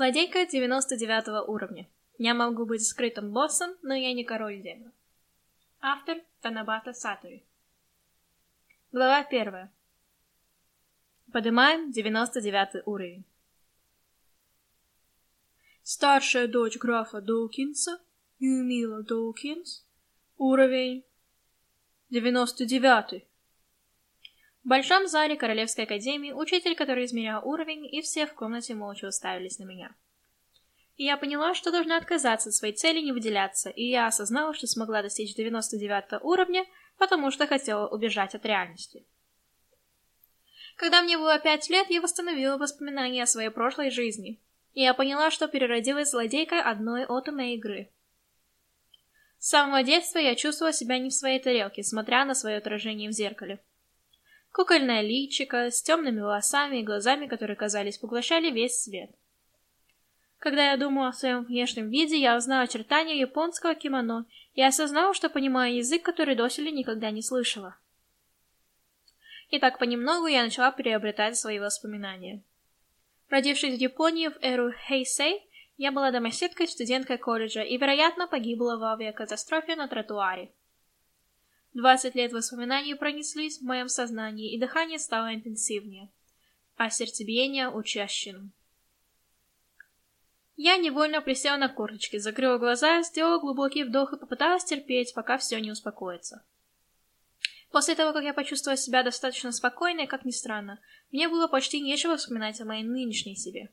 Злодейка 99 уровня. Я могу быть скрытым боссом, но я не король демонов. Автор Танабата Сатори. Глава 1. Поднимаем 99 уровень. Старшая дочь графа Доукинса, Юмила Доукинс, уровень 99. В большом зале Королевской Академии учитель, который измерял уровень, и все в комнате молча уставились на меня. И я поняла, что должна отказаться от своей цели не выделяться, и я осознала, что смогла достичь 99 уровня, потому что хотела убежать от реальности. Когда мне было пять лет, я восстановила воспоминания о своей прошлой жизни, и я поняла, что переродилась злодейкой одной отуме игры. С самого детства я чувствовала себя не в своей тарелке, смотря на свое отражение в зеркале. Кукольное личико с темными волосами и глазами, которые, казались, поглощали весь свет. Когда я думала о своем внешнем виде, я узнала очертания японского кимоно и осознала, что понимаю язык, который доселе никогда не слышала. И так понемногу я начала приобретать свои воспоминания. Родившись в Японии в эру Хейсей, я была домоседкой студенткой колледжа и, вероятно, погибла в авиакатастрофе на тротуаре. Двадцать лет воспоминаний пронеслись в моем сознании, и дыхание стало интенсивнее, а сердцебиение учащенным. Я невольно присела на корточки, закрыла глаза, сделала глубокий вдох и попыталась терпеть, пока все не успокоится. После того, как я почувствовала себя достаточно спокойной, как ни странно, мне было почти нечего вспоминать о моей нынешней себе.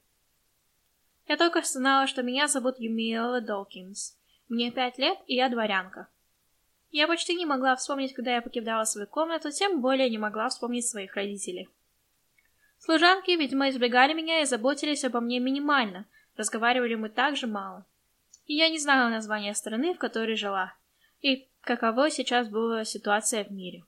Я только знала, что меня зовут Юмиэла Долкинс. Мне пять лет, и я дворянка. Я почти не могла вспомнить, когда я покидала свою комнату, тем более не могла вспомнить своих родителей. Служанки, видимо, избегали меня и заботились обо мне минимально, разговаривали мы так же мало. И я не знала названия страны, в которой жила, и каково сейчас была ситуация в мире.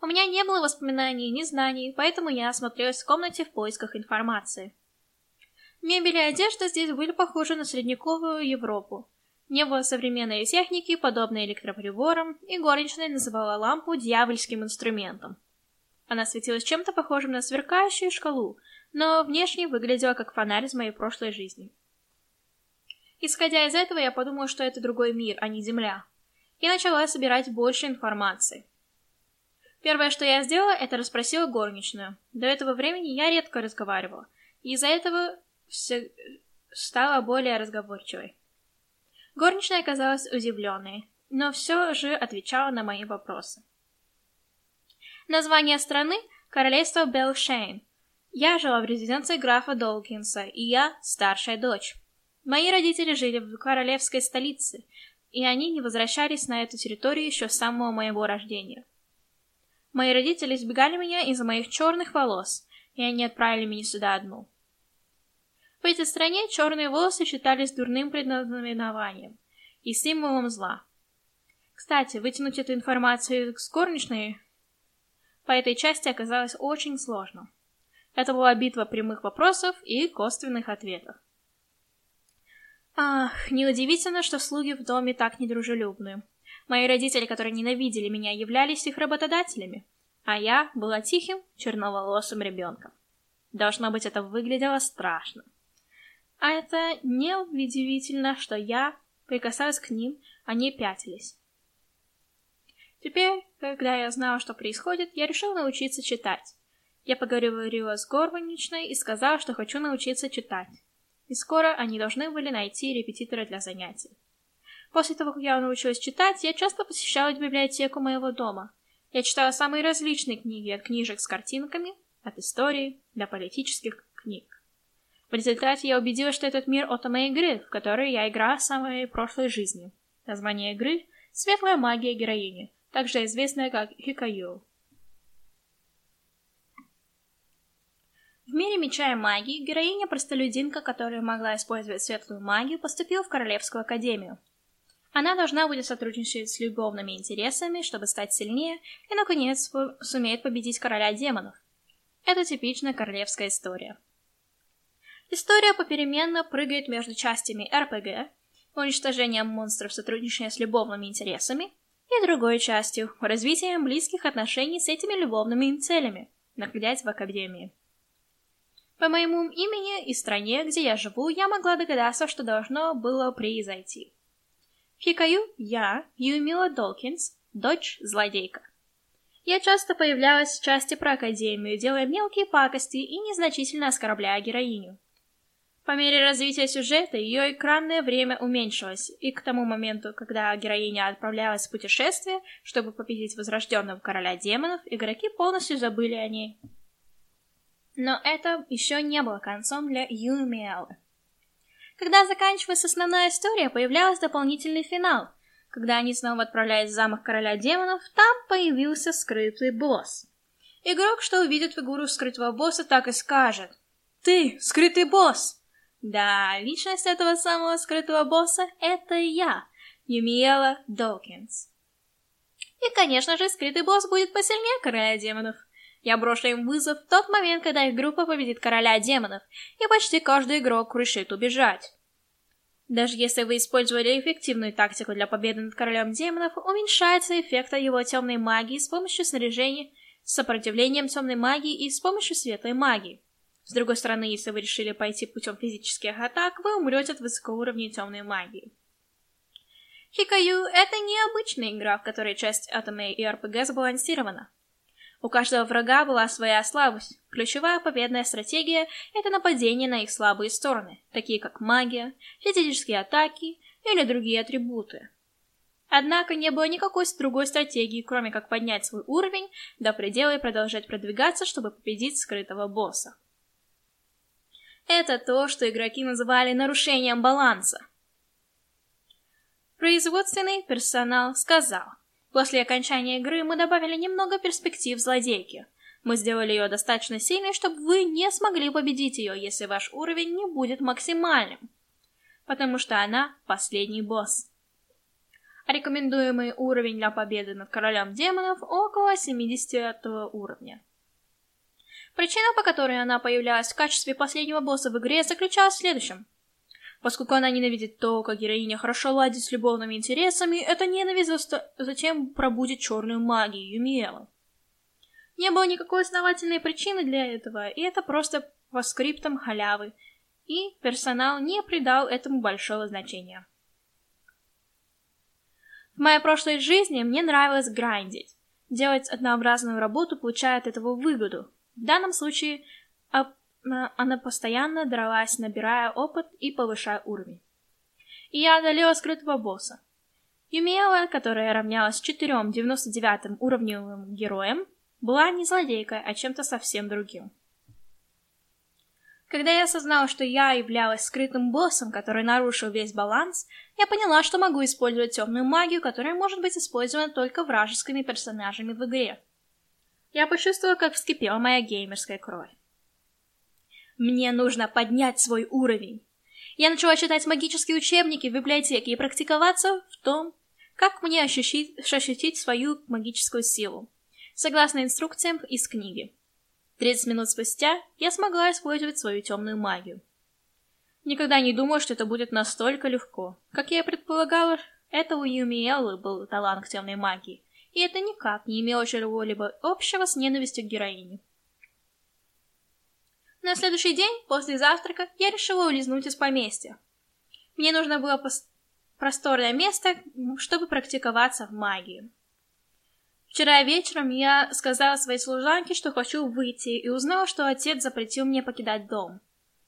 У меня не было воспоминаний ни знаний, поэтому я осмотрелась в комнате в поисках информации. Мебель и одежда здесь были похожи на средневековую Европу, не было современной техники, подобной электроприборам, и горничная называла лампу дьявольским инструментом. Она светилась чем-то похожим на сверкающую шкалу, но внешне выглядела как фонарь из моей прошлой жизни. Исходя из этого, я подумала, что это другой мир, а не Земля, и начала собирать больше информации. Первое, что я сделала, это расспросила горничную. До этого времени я редко разговаривала, и из-за этого все стала более разговорчивой. Горничная казалась удивленной, но все же отвечала на мои вопросы. Название страны — Королевство Белшейн. Я жила в резиденции графа Долкинса, и я старшая дочь. Мои родители жили в королевской столице, и они не возвращались на эту территорию еще с самого моего рождения. Мои родители избегали меня из-за моих черных волос, и они отправили меня сюда одну. В этой стране черные волосы считались дурным предназнаменованием и символом зла. Кстати, вытянуть эту информацию с горничной по этой части оказалось очень сложно. Это была битва прямых вопросов и косвенных ответов. Ах, неудивительно, что слуги в доме так недружелюбны. Мои родители, которые ненавидели меня, являлись их работодателями, а я была тихим, черноволосым ребенком. Должно быть, это выглядело страшно. А это неудивительно, что я прикасалась к ним, они пятились. Теперь, когда я знала, что происходит, я решила научиться читать. Я поговорила с горничной и сказала, что хочу научиться читать. И скоро они должны были найти репетитора для занятий. После того, как я научилась читать, я часто посещала библиотеку моего дома. Я читала самые различные книги, от книжек с картинками, от истории до политических книг. В результате я убедилась, что этот мир отома игры, в которой я играла в самой прошлой жизни. Название игры — «Светлая магия героини», также известная как Хикаю. В мире меча и магии героиня-простолюдинка, которая могла использовать светлую магию, поступила в Королевскую Академию. Она должна будет сотрудничать с любовными интересами, чтобы стать сильнее, и, наконец, сумеет победить короля демонов. Это типичная королевская история. История попеременно прыгает между частями РПГ, уничтожением монстров, сотрудничая с любовными интересами, и другой частью — развитием близких отношений с этими любовными целями, находясь в Академии. По моему имени и стране, где я живу, я могла догадаться, что должно было произойти. Хикаю я, Юмила Долкинс, дочь злодейка. Я часто появлялась в части про Академию, делая мелкие пакости и незначительно оскорбляя героиню. По мере развития сюжета ее экранное время уменьшилось, и к тому моменту, когда героиня отправлялась в путешествие, чтобы победить возрожденного короля демонов, игроки полностью забыли о ней. Но это еще не было концом для Юмиэлы. Когда заканчивалась основная история, появлялся дополнительный финал. Когда они снова отправлялись в замок короля демонов, там появился скрытый босс. Игрок, что увидит фигуру скрытого босса, так и скажет. «Ты, скрытый босс!» Да, личность этого самого скрытого босса — это я, Юмиэла Долкинс. И, конечно же, скрытый босс будет посильнее короля демонов. Я брошу им вызов в тот момент, когда их группа победит короля демонов, и почти каждый игрок решит убежать. Даже если вы использовали эффективную тактику для победы над королем демонов, уменьшается эффект его темной магии с помощью снаряжения с сопротивлением темной магии и с помощью светлой магии. С другой стороны, если вы решили пойти путем физических атак, вы умрете от высокоуровневой темной магии. Хикаю — это необычная игра, в которой часть атома и РПГ сбалансирована. У каждого врага была своя слабость. Ключевая победная стратегия — это нападение на их слабые стороны, такие как магия, физические атаки или другие атрибуты. Однако не было никакой другой стратегии, кроме как поднять свой уровень до предела и продолжать продвигаться, чтобы победить скрытого босса. Это то, что игроки называли нарушением баланса. Производственный персонал сказал, После окончания игры мы добавили немного перспектив злодейки. Мы сделали ее достаточно сильной, чтобы вы не смогли победить ее, если ваш уровень не будет максимальным. Потому что она последний босс. Рекомендуемый уровень для победы над королем демонов около 70 уровня. Причина, по которой она появлялась в качестве последнего босса в игре, заключалась в следующем – Поскольку она ненавидит то, как героиня хорошо ладит с любовными интересами, эта ненависть затем пробудет черную магию Юмиэлы. Не было никакой основательной причины для этого, и это просто по скриптам халявы, и персонал не придал этому большого значения. В моей прошлой жизни мне нравилось грандить. Делать однообразную работу, получая от этого выгоду. В данном случае она постоянно дралась, набирая опыт и повышая уровень. И я одолела скрытого босса. Юмиэла, которая равнялась четырем 99 уровневым героям, была не злодейкой, а чем-то совсем другим. Когда я осознала, что я являлась скрытым боссом, который нарушил весь баланс, я поняла, что могу использовать темную магию, которая может быть использована только вражескими персонажами в игре. Я почувствовала, как вскипела моя геймерская кровь. Мне нужно поднять свой уровень. Я начала читать магические учебники в библиотеке и практиковаться в том, как мне ощутить, ощутить свою магическую силу, согласно инструкциям из книги. 30 минут спустя я смогла использовать свою темную магию. Никогда не думала, что это будет настолько легко. Как я и предполагала, это у Юмиэллы был талант к темной магии, и это никак не имело чего-либо общего с ненавистью к героине. На следующий день, после завтрака, я решила улизнуть из поместья. Мне нужно было просторное место, чтобы практиковаться в магии. Вчера вечером я сказала своей служанке, что хочу выйти, и узнала, что отец запретил мне покидать дом.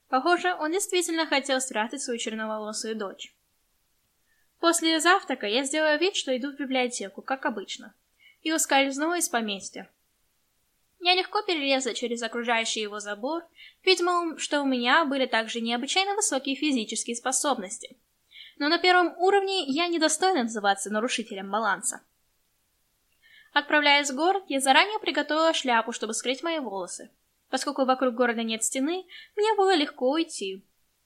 Похоже, он действительно хотел спрятать свою черноволосую дочь. После завтрака я сделала вид, что иду в библиотеку, как обычно, и ускользнула из поместья. Я легко перелезла через окружающий его забор, видимо, что у меня были также необычайно высокие физические способности. Но на первом уровне я недостойна называться нарушителем баланса. Отправляясь в город, я заранее приготовила шляпу, чтобы скрыть мои волосы. Поскольку вокруг города нет стены, мне было легко уйти.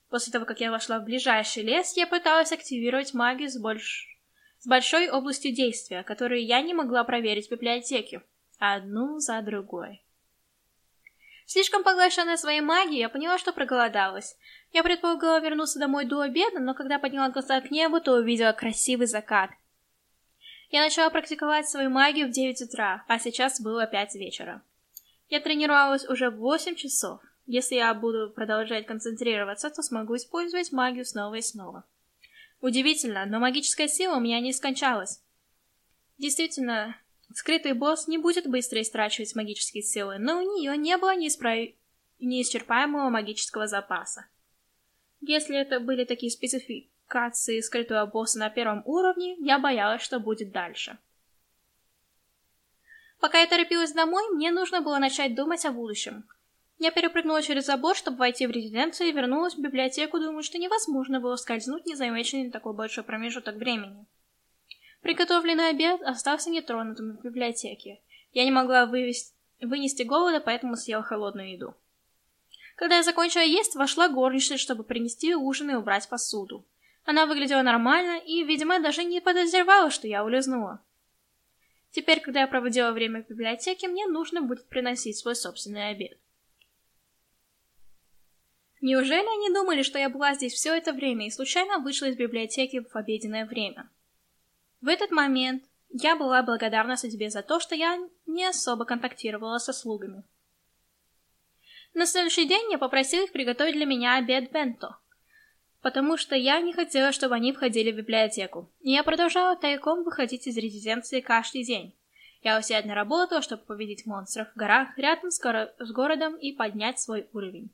После того, как я вошла в ближайший лес, я пыталась активировать магию с, больш... с большой областью действия, которую я не могла проверить в библиотеке одну за другой. Слишком поглощенная своей магией, я поняла, что проголодалась. Я предполагала вернуться домой до обеда, но когда подняла глаза к небу, то увидела красивый закат. Я начала практиковать свою магию в 9 утра, а сейчас было 5 вечера. Я тренировалась уже 8 часов. Если я буду продолжать концентрироваться, то смогу использовать магию снова и снова. Удивительно, но магическая сила у меня не скончалась. Действительно, скрытый босс не будет быстро истрачивать магические силы, но у нее не было неисправ... неисчерпаемого магического запаса. Если это были такие спецификации скрытого босса на первом уровне, я боялась, что будет дальше. Пока я торопилась домой, мне нужно было начать думать о будущем. Я перепрыгнула через забор, чтобы войти в резиденцию, и вернулась в библиотеку, думая, что невозможно было скользнуть незамеченный такой большой промежуток времени. Приготовленный обед остался нетронутым в библиотеке. Я не могла вывести, вынести голода, поэтому съела холодную еду. Когда я закончила есть, вошла горничная, чтобы принести ужин и убрать посуду. Она выглядела нормально и, видимо, даже не подозревала, что я улизнула. Теперь, когда я проводила время в библиотеке, мне нужно будет приносить свой собственный обед. Неужели они думали, что я была здесь все это время и случайно вышла из библиотеки в обеденное время? В этот момент я была благодарна судьбе за то, что я не особо контактировала со слугами. На следующий день я попросила их приготовить для меня обед бенто, потому что я не хотела, чтобы они входили в библиотеку, и я продолжала тайком выходить из резиденции каждый день. Я усердно работала, чтобы победить монстров в горах рядом с, горо с городом и поднять свой уровень.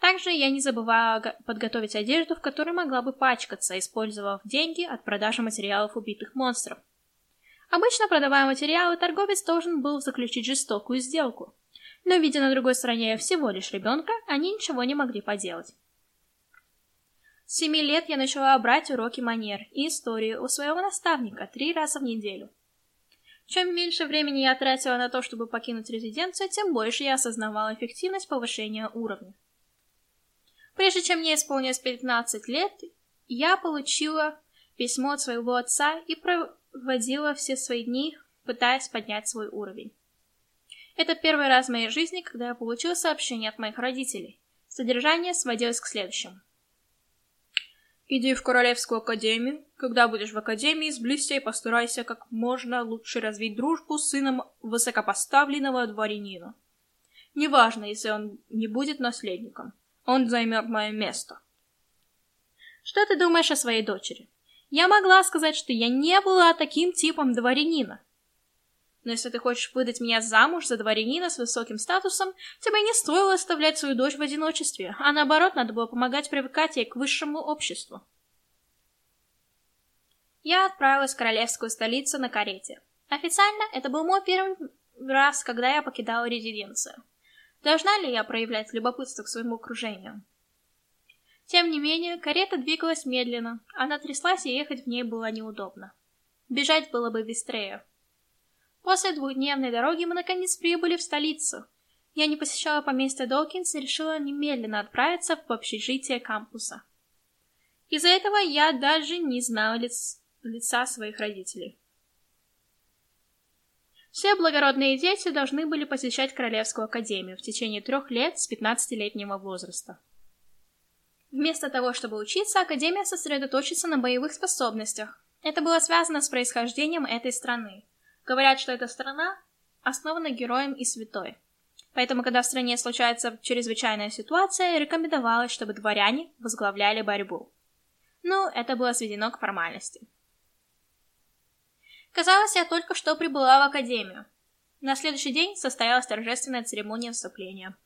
Также я не забывала подготовить одежду, в которой могла бы пачкаться, использовав деньги от продажи материалов убитых монстров. Обычно, продавая материалы, торговец должен был заключить жестокую сделку. Но, видя на другой стороне всего лишь ребенка, они ничего не могли поделать. С семи лет я начала брать уроки манер и истории у своего наставника три раза в неделю. Чем меньше времени я тратила на то, чтобы покинуть резиденцию, тем больше я осознавала эффективность повышения уровня. Прежде чем мне исполнилось 15 лет, я получила письмо от своего отца и проводила все свои дни, пытаясь поднять свой уровень. Это первый раз в моей жизни, когда я получила сообщение от моих родителей. Содержание сводилось к следующему. Иди в Королевскую Академию. Когда будешь в Академии, сблизься и постарайся как можно лучше развить дружбу с сыном высокопоставленного дворянина. Неважно, если он не будет наследником. Он займет мое место. Что ты думаешь о своей дочери? Я могла сказать, что я не была таким типом дворянина. Но если ты хочешь выдать меня замуж за дворянина с высоким статусом, тебе не стоило оставлять свою дочь в одиночестве, а наоборот, надо было помогать привыкать ей к высшему обществу. Я отправилась в королевскую столицу на карете. Официально это был мой первый раз, когда я покидала резиденцию. Должна ли я проявлять любопытство к своему окружению? Тем не менее, карета двигалась медленно, она тряслась, и ехать в ней было неудобно. Бежать было бы быстрее. После двухдневной дороги мы наконец прибыли в столицу. Я не посещала поместье Долкинс и решила немедленно отправиться в общежитие кампуса. Из-за этого я даже не знала лиц... лица своих родителей. Все благородные дети должны были посещать Королевскую академию в течение трех лет с 15-летнего возраста. Вместо того, чтобы учиться, Академия сосредоточится на боевых способностях. Это было связано с происхождением этой страны. Говорят, что эта страна основана героем и святой. Поэтому, когда в стране случается чрезвычайная ситуация, рекомендовалось, чтобы дворяне возглавляли борьбу. Ну, это было сведено к формальности. Казалось, я только что прибыла в академию. На следующий день состоялась торжественная церемония вступления.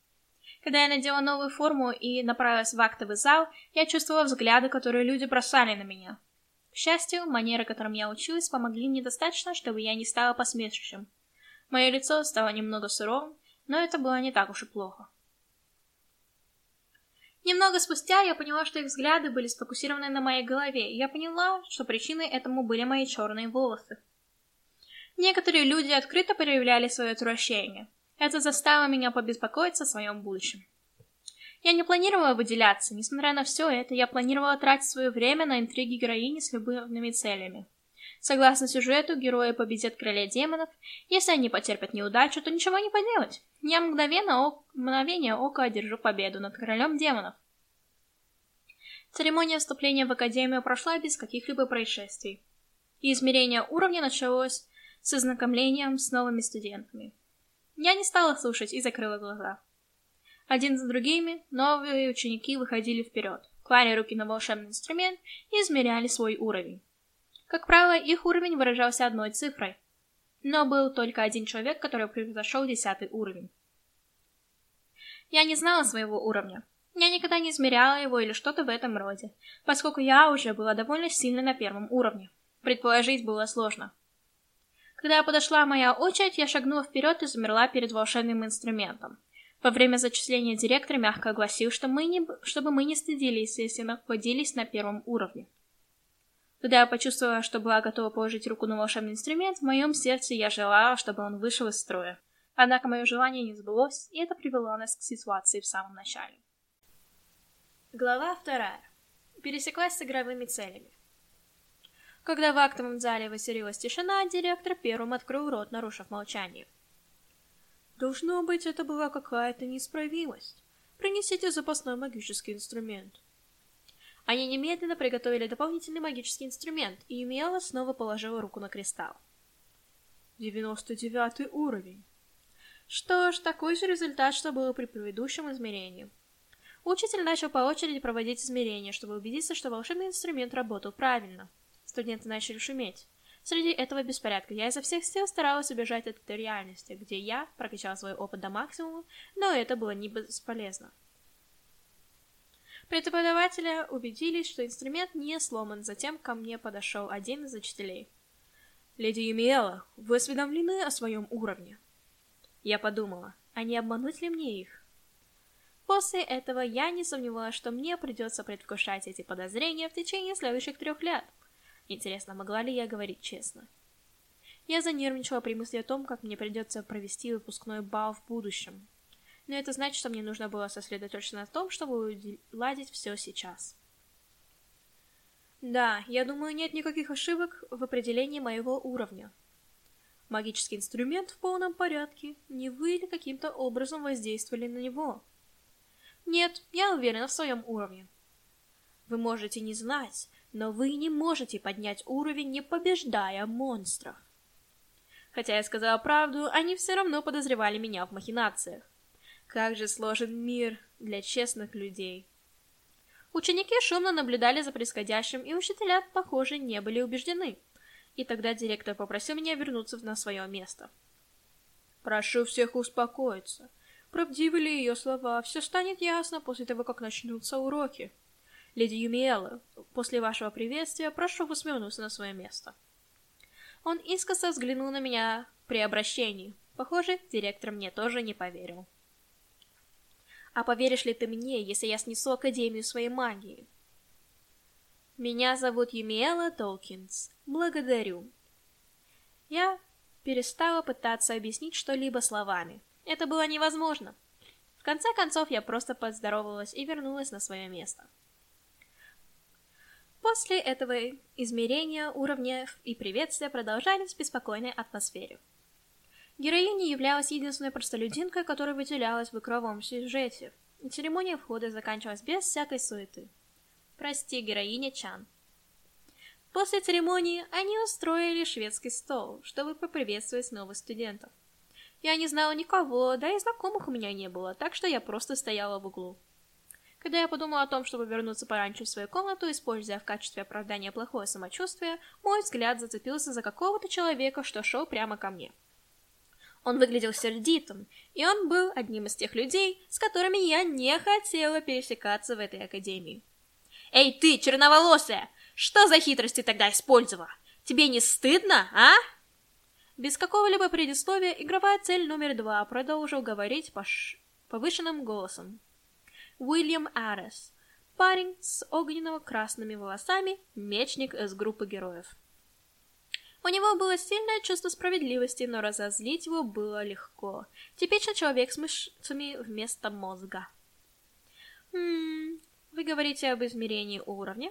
Когда я надела новую форму и направилась в актовый зал, я чувствовала взгляды, которые люди бросали на меня. К счастью, манеры, которым я училась, помогли мне достаточно, чтобы я не стала посмешищем. Мое лицо стало немного суровым, но это было не так уж и плохо. Немного спустя я поняла, что их взгляды были сфокусированы на моей голове, и я поняла, что причиной этому были мои черные волосы. Некоторые люди открыто проявляли свое отвращение. Это заставило меня побеспокоиться о своем будущем. Я не планировала выделяться, несмотря на все это, я планировала тратить свое время на интриги героини с любыми целями. Согласно сюжету, герои победят короля демонов. Если они потерпят неудачу, то ничего не поделать. Я мгновенно, ок... мгновение ока одержу победу над королем демонов. Церемония вступления в Академию прошла без каких-либо происшествий. И измерение уровня началось с ознакомлением с новыми студентами. Я не стала слушать и закрыла глаза. Один за другими новые ученики выходили вперед, клали руки на волшебный инструмент и измеряли свой уровень. Как правило, их уровень выражался одной цифрой. Но был только один человек, который превзошел десятый уровень. Я не знала своего уровня. Я никогда не измеряла его или что-то в этом роде, поскольку я уже была довольно сильно на первом уровне. Предположить было сложно. Когда подошла моя очередь, я шагнула вперед и замерла перед волшебным инструментом. Во время зачисления директор мягко огласил, что мы не, чтобы мы не стыдились, если находились на первом уровне. Когда я почувствовала, что была готова положить руку на волшебный инструмент, в моем сердце я желала, чтобы он вышел из строя. Однако мое желание не сбылось, и это привело нас к ситуации в самом начале. Глава вторая. Пересеклась с игровыми целями. Когда в актовом зале воцарилась тишина, директор первым открыл рот, нарушив молчание. Должно быть, это была какая-то неисправимость. Принесите запасной магический инструмент. Они немедленно приготовили дополнительный магический инструмент, и Юмиэла снова положила руку на кристалл. Девяносто девятый уровень. Что ж, такой же результат, что было при предыдущем измерении. Учитель начал по очереди проводить измерения, чтобы убедиться, что волшебный инструмент работал правильно. Студенты начали шуметь. Среди этого беспорядка я изо всех сил старалась убежать от этой реальности, где я прокачала свой опыт до максимума, но это было не бесполезно. Преподаватели убедились, что инструмент не сломан, затем ко мне подошел один из учителей. «Леди Юмиэла, вы осведомлены о своем уровне?» Я подумала, а не обмануть ли мне их? После этого я не сомневалась, что мне придется предвкушать эти подозрения в течение следующих трех лет. Интересно, могла ли я говорить честно? Я занервничала при мысли о том, как мне придется провести выпускной бал в будущем. Но это значит, что мне нужно было сосредоточиться на том, чтобы уладить все сейчас. Да, я думаю, нет никаких ошибок в определении моего уровня. Магический инструмент в полном порядке. Не вы ли каким-то образом воздействовали на него? Нет, я уверена в своем уровне. Вы можете не знать, но вы не можете поднять уровень, не побеждая монстров. Хотя я сказала правду, они все равно подозревали меня в махинациях. Как же сложен мир для честных людей. Ученики шумно наблюдали за происходящим, и учителя, похоже, не были убеждены. И тогда директор попросил меня вернуться на свое место. Прошу всех успокоиться. Правдивы ли ее слова, все станет ясно после того, как начнутся уроки. Леди Юмиэла, после вашего приветствия прошу вас вернуться на свое место. Он искоса взглянул на меня при обращении. Похоже, директор мне тоже не поверил. А поверишь ли ты мне, если я снесу Академию своей магии? Меня зовут Юмиэла Толкинс. Благодарю. Я перестала пытаться объяснить что-либо словами. Это было невозможно. В конце концов, я просто поздоровалась и вернулась на свое место. После этого измерения уровня и приветствия продолжались в беспокойной атмосфере. Героиня являлась единственной простолюдинкой, которая выделялась в игровом сюжете, и церемония входа заканчивалась без всякой суеты. Прости, героиня Чан. После церемонии они устроили шведский стол, чтобы поприветствовать новых студентов. Я не знала никого, да и знакомых у меня не было, так что я просто стояла в углу. Когда я подумала о том, чтобы вернуться пораньше в свою комнату, используя в качестве оправдания плохое самочувствие, мой взгляд зацепился за какого-то человека, что шел прямо ко мне. Он выглядел сердитым, и он был одним из тех людей, с которыми я не хотела пересекаться в этой академии. «Эй, ты, черноволосая! Что за хитрости тогда использовала? Тебе не стыдно, а?» Без какого-либо предисловия, игровая цель номер два продолжил говорить пош... повышенным голосом. Уильям Арес. Парень с огненно-красными волосами, мечник из группы героев. У него было сильное чувство справедливости, но разозлить его было легко. Типичный человек с мышцами вместо мозга. Хм, вы говорите об измерении уровня?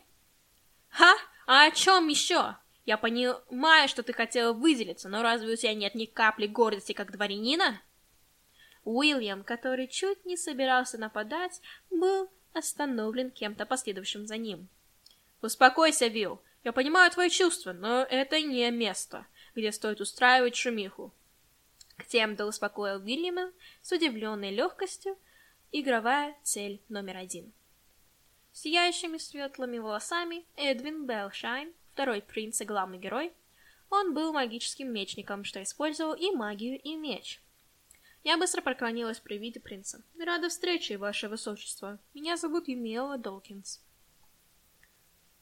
Ха? А о чем еще? Я понимаю, что ты хотела выделиться, но разве у тебя нет ни капли гордости как дворянина? Уильям, который чуть не собирался нападать, был остановлен кем-то последовавшим за ним. «Успокойся, Вилл. Я понимаю твои чувства, но это не место, где стоит устраивать шумиху». К тем, кто успокоил Уильяма с удивленной легкостью, Игровая цель номер один. Сияющими светлыми волосами Эдвин Белшайн, второй принц и главный герой, он был магическим мечником, что использовал и магию, и меч. Я быстро поклонилась при виде принца. Рада встрече, ваше высочество. Меня зовут Юмиэла Долкинс.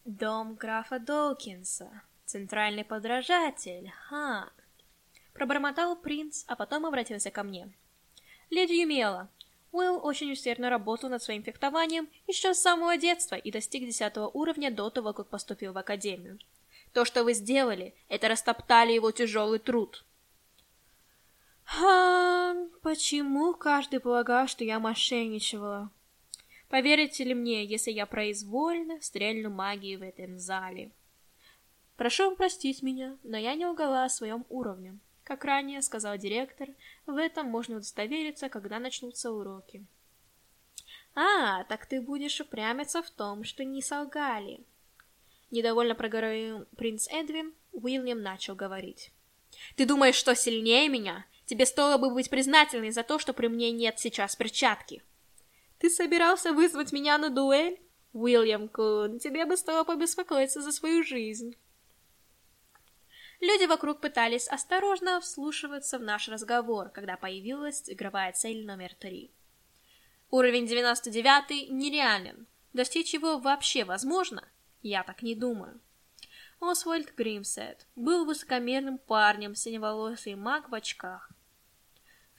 Дом графа Долкинса. Центральный подражатель, ха. Пробормотал принц, а потом обратился ко мне. Леди Юмиэла, Уилл очень усердно работал над своим фехтованием еще с самого детства и достиг десятого уровня до того, как поступил в академию. То, что вы сделали, это растоптали его тяжелый труд. Ха, почему каждый полагал, что я мошенничала? Поверите ли мне, если я произвольно стрельну магией в этом зале? Прошу простить меня, но я не угала о своем уровне. Как ранее сказал директор, в этом можно удостовериться, когда начнутся уроки. А, так ты будешь упрямиться в том, что не солгали. Недовольно проговорил принц Эдвин, Уильям начал говорить. Ты думаешь, что сильнее меня? Тебе стоило бы быть признательной за то, что при мне нет сейчас перчатки. Ты собирался вызвать меня на дуэль? Уильям Кун, тебе бы стоило побеспокоиться за свою жизнь. Люди вокруг пытались осторожно вслушиваться в наш разговор, когда появилась игровая цель номер три. Уровень 99 нереален. Достичь его вообще возможно? Я так не думаю. Освальд Гримсет был высокомерным парнем, синеволосый маг в очках.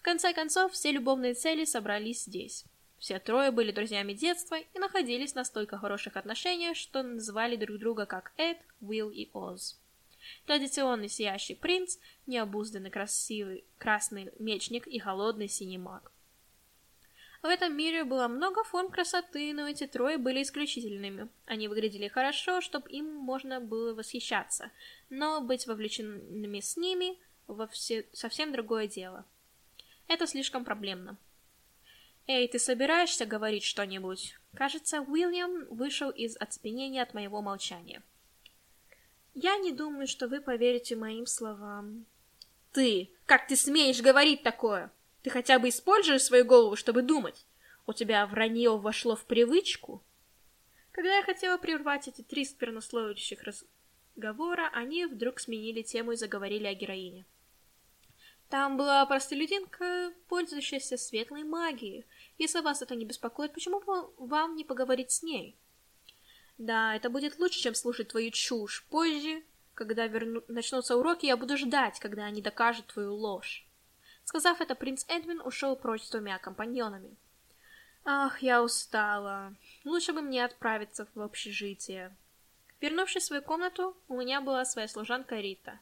Конце концов, все любовные цели собрались здесь. Все трое были друзьями детства и находились в настолько хороших отношениях, что называли друг друга как Эд, Уилл и Оз. Традиционный сияющий принц, необузданный красивый красный мечник и холодный синий маг. В этом мире было много форм красоты, но эти трое были исключительными. Они выглядели хорошо, чтобы им можно было восхищаться, но быть вовлеченными с ними во все... совсем другое дело. Это слишком проблемно. «Эй, ты собираешься говорить что-нибудь?» Кажется, Уильям вышел из оцепенения от моего молчания. Я не думаю, что вы поверите моим словам. Ты! Как ты смеешь говорить такое? Ты хотя бы используешь свою голову, чтобы думать? У тебя вранье вошло в привычку? Когда я хотела прервать эти три сквернословящих разговора, они вдруг сменили тему и заговорили о героине. Там была простолюдинка, пользующаяся светлой магией. Если вас это не беспокоит, почему бы вам не поговорить с ней? Да, это будет лучше, чем слушать твою чушь. Позже, когда верну... начнутся уроки, я буду ждать, когда они докажут твою ложь. Сказав это, принц Эдвин ушел прочь с двумя компаньонами. Ах, я устала. Лучше бы мне отправиться в общежитие. Вернувшись в свою комнату, у меня была своя служанка Рита.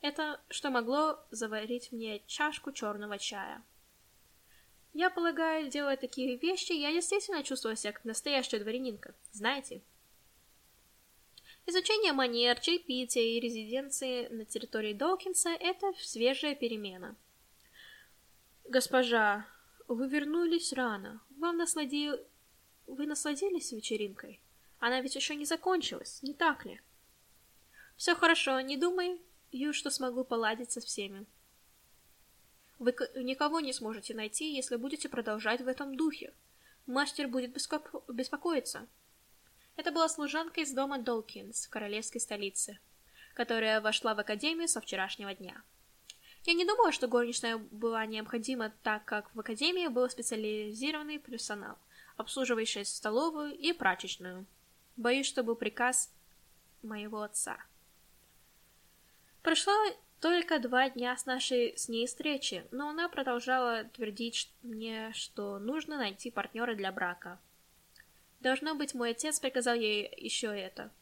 Это что могло заварить мне чашку черного чая. Я полагаю, делая такие вещи, я действительно чувствую себя как настоящая дворянинка, знаете? Изучение манер, чаепития и резиденции на территории Долкинса – это свежая перемена. Госпожа, вы вернулись рано. Вам наслади... Вы насладились вечеринкой? Она ведь еще не закончилась, не так ли? Все хорошо, не думай, Ю, что смогу поладить со всеми. Вы никого не сможете найти, если будете продолжать в этом духе. Мастер будет беспоко... беспокоиться. Это была служанка из дома Долкинс, королевской столицы, которая вошла в академию со вчерашнего дня. Я не думала, что горничная была необходима, так как в академии был специализированный персонал, обслуживающий столовую и прачечную. Боюсь, что был приказ моего отца. Прошло только два дня с нашей с ней встречи, но она продолжала твердить мне, что нужно найти партнера для брака. Должно быть, мой отец приказал ей еще это.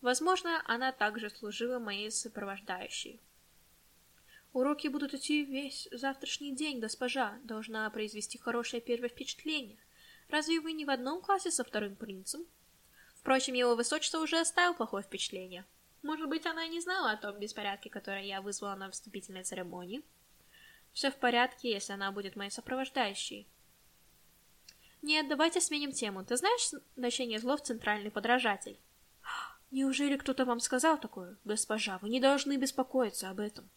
Возможно, она также служила моей сопровождающей. Уроки будут идти весь завтрашний день, госпожа. Должна произвести хорошее первое впечатление. Разве вы не в одном классе со вторым принцем? Впрочем, его высочество уже оставил плохое впечатление. Может быть, она и не знала о том беспорядке, который я вызвала на вступительной церемонии. Все в порядке, если она будет моей сопровождающей. Нет, давайте сменим тему. Ты знаешь значение слов «центральный подражатель»? Неужели кто-то вам сказал такое? Госпожа, вы не должны беспокоиться об этом.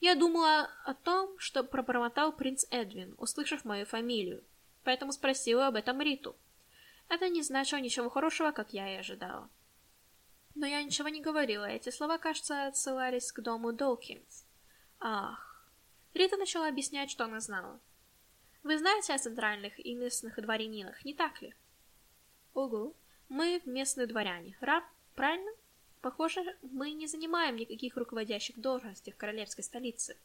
Я думала о том, что пробормотал принц Эдвин, услышав мою фамилию. поэтому спросила об этом Риту. Это не значило ничего хорошего, как я и ожидала. Но я ничего не говорила, эти слова, кажется, отсылались к дому Долкинс. Ах. Рита начала объяснять, что она знала. Вы знаете о центральных и местных дворянинах, не так ли? Угу. Мы местные дворяне. Раб, правильно? Похоже, мы не занимаем никаких руководящих должностей в королевской столице.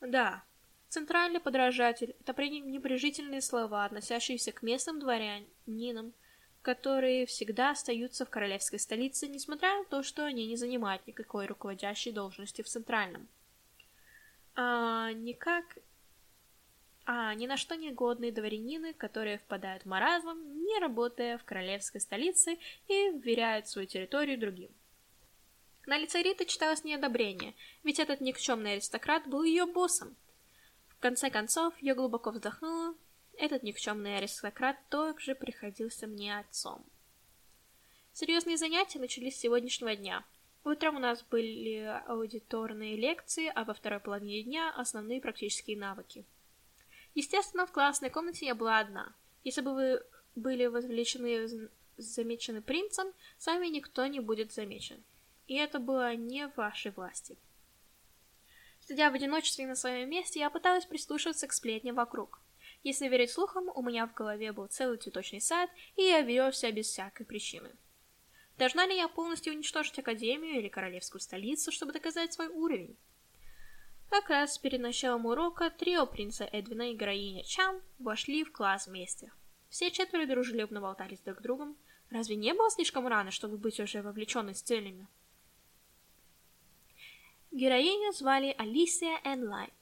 Да. Центральный подражатель — это пренебрежительные слова, относящиеся к местным дворянинам, которые всегда остаются в королевской столице, несмотря на то, что они не занимают никакой руководящей должности в Центральном. А, никак... А, ни на что не годные дворянины, которые впадают в маразм, не работая в королевской столице и вверяют свою территорию другим. На лице Риты читалось неодобрение, ведь этот никчемный аристократ был ее боссом. В конце концов, я глубоко вздохнула этот никчемный аристократ также приходился мне отцом. Серьезные занятия начались с сегодняшнего дня. Утром у нас были аудиторные лекции, а во второй половине дня основные практические навыки. Естественно, в классной комнате я была одна. Если бы вы были возвлечены, замечены принцем, с вами никто не будет замечен. И это было не в вашей власти. Сидя в одиночестве на своем месте, я пыталась прислушиваться к сплетням вокруг. Если верить слухам, у меня в голове был целый цветочный сад, и я верился без всякой причины. Должна ли я полностью уничтожить Академию или Королевскую столицу, чтобы доказать свой уровень? Как раз перед началом урока трио принца Эдвина и героиня Чан вошли в класс вместе. Все четверо дружелюбно болтались друг с другом. Разве не было слишком рано, чтобы быть уже вовлеченной с целями? Героиню звали Алисия Энлайт.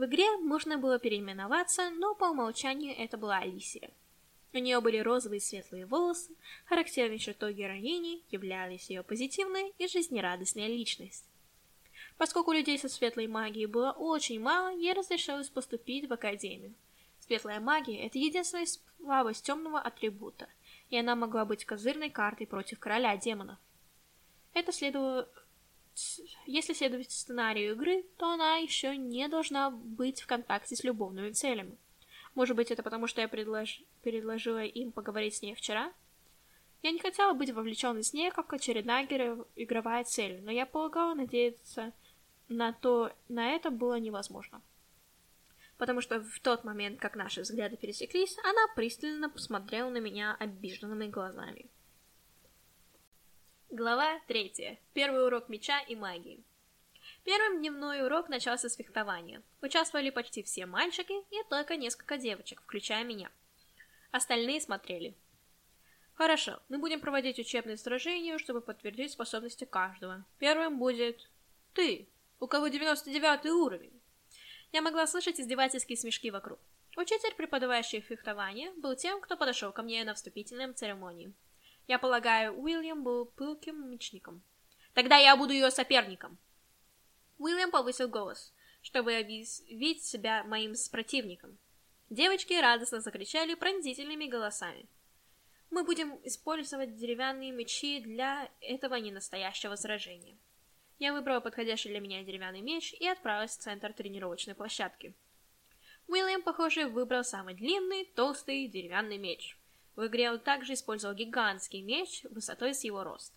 В игре можно было переименоваться, но по умолчанию это была Алисия. У нее были розовые светлые волосы, характерной чертой героини являлись ее позитивная и жизнерадостная личность. Поскольку людей со светлой магией было очень мало, ей разрешилось поступить в академию. Светлая магия — это единственная слабость темного атрибута, и она могла быть козырной картой против короля демонов. Это следовало если следовать сценарию игры, то она еще не должна быть в контакте с любовными целями. Может быть, это потому, что я предлож... предложила им поговорить с ней вчера? Я не хотела быть вовлеченной с ней, как очередная игровая цель, но я полагала надеяться на то, на это было невозможно. Потому что в тот момент, как наши взгляды пересеклись, она пристально посмотрела на меня обиженными глазами. Глава 3. Первый урок меча и магии. Первым дневной урок начался с фехтования. Участвовали почти все мальчики и только несколько девочек, включая меня. Остальные смотрели. Хорошо, мы будем проводить учебные сражения, чтобы подтвердить способности каждого. Первым будет ты, у кого 99 уровень. Я могла слышать издевательские смешки вокруг. Учитель, преподавающий фехтование, был тем, кто подошел ко мне на вступительном церемонии. Я полагаю, Уильям был пылким мечником. Тогда я буду ее соперником. Уильям повысил голос, чтобы объявить себя моим противником. Девочки радостно закричали пронзительными голосами. Мы будем использовать деревянные мечи для этого ненастоящего сражения. Я выбрала подходящий для меня деревянный меч и отправилась в центр тренировочной площадки. Уильям, похоже, выбрал самый длинный, толстый деревянный меч. В игре он также использовал гигантский меч высотой с его рост.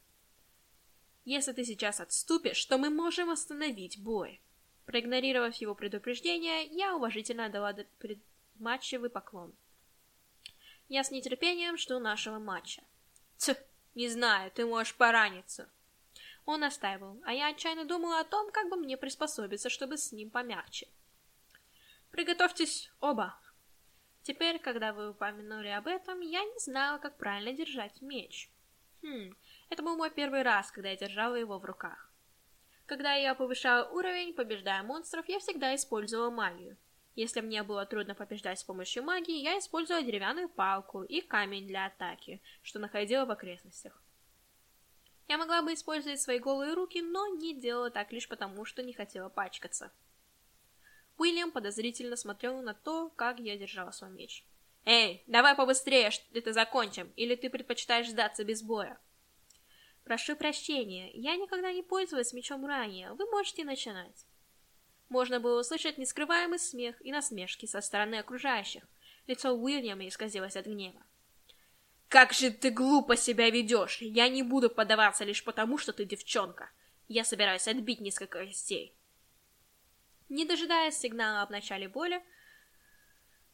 Если ты сейчас отступишь, то мы можем остановить бой. Проигнорировав его предупреждение, я уважительно дала матчевый поклон. Я с нетерпением жду нашего матча. Тьф, не знаю, ты можешь пораниться. Он настаивал, а я отчаянно думала о том, как бы мне приспособиться, чтобы с ним помягче. Приготовьтесь оба, Теперь, когда вы упомянули об этом, я не знала, как правильно держать меч. Хм, это был мой первый раз, когда я держала его в руках. Когда я повышала уровень, побеждая монстров, я всегда использовала магию. Если мне было трудно побеждать с помощью магии, я использовала деревянную палку и камень для атаки, что находила в окрестностях. Я могла бы использовать свои голые руки, но не делала так лишь потому, что не хотела пачкаться. Уильям подозрительно смотрел на то, как я держала свой меч. «Эй, давай побыстрее это закончим, или ты предпочитаешь сдаться без боя?» «Прошу прощения, я никогда не пользовалась мечом ранее, вы можете начинать». Можно было услышать нескрываемый смех и насмешки со стороны окружающих. Лицо Уильяма исказилось от гнева. «Как же ты глупо себя ведешь! Я не буду поддаваться лишь потому, что ты девчонка. Я собираюсь отбить несколько костей». Не дожидаясь сигнала об начале боли,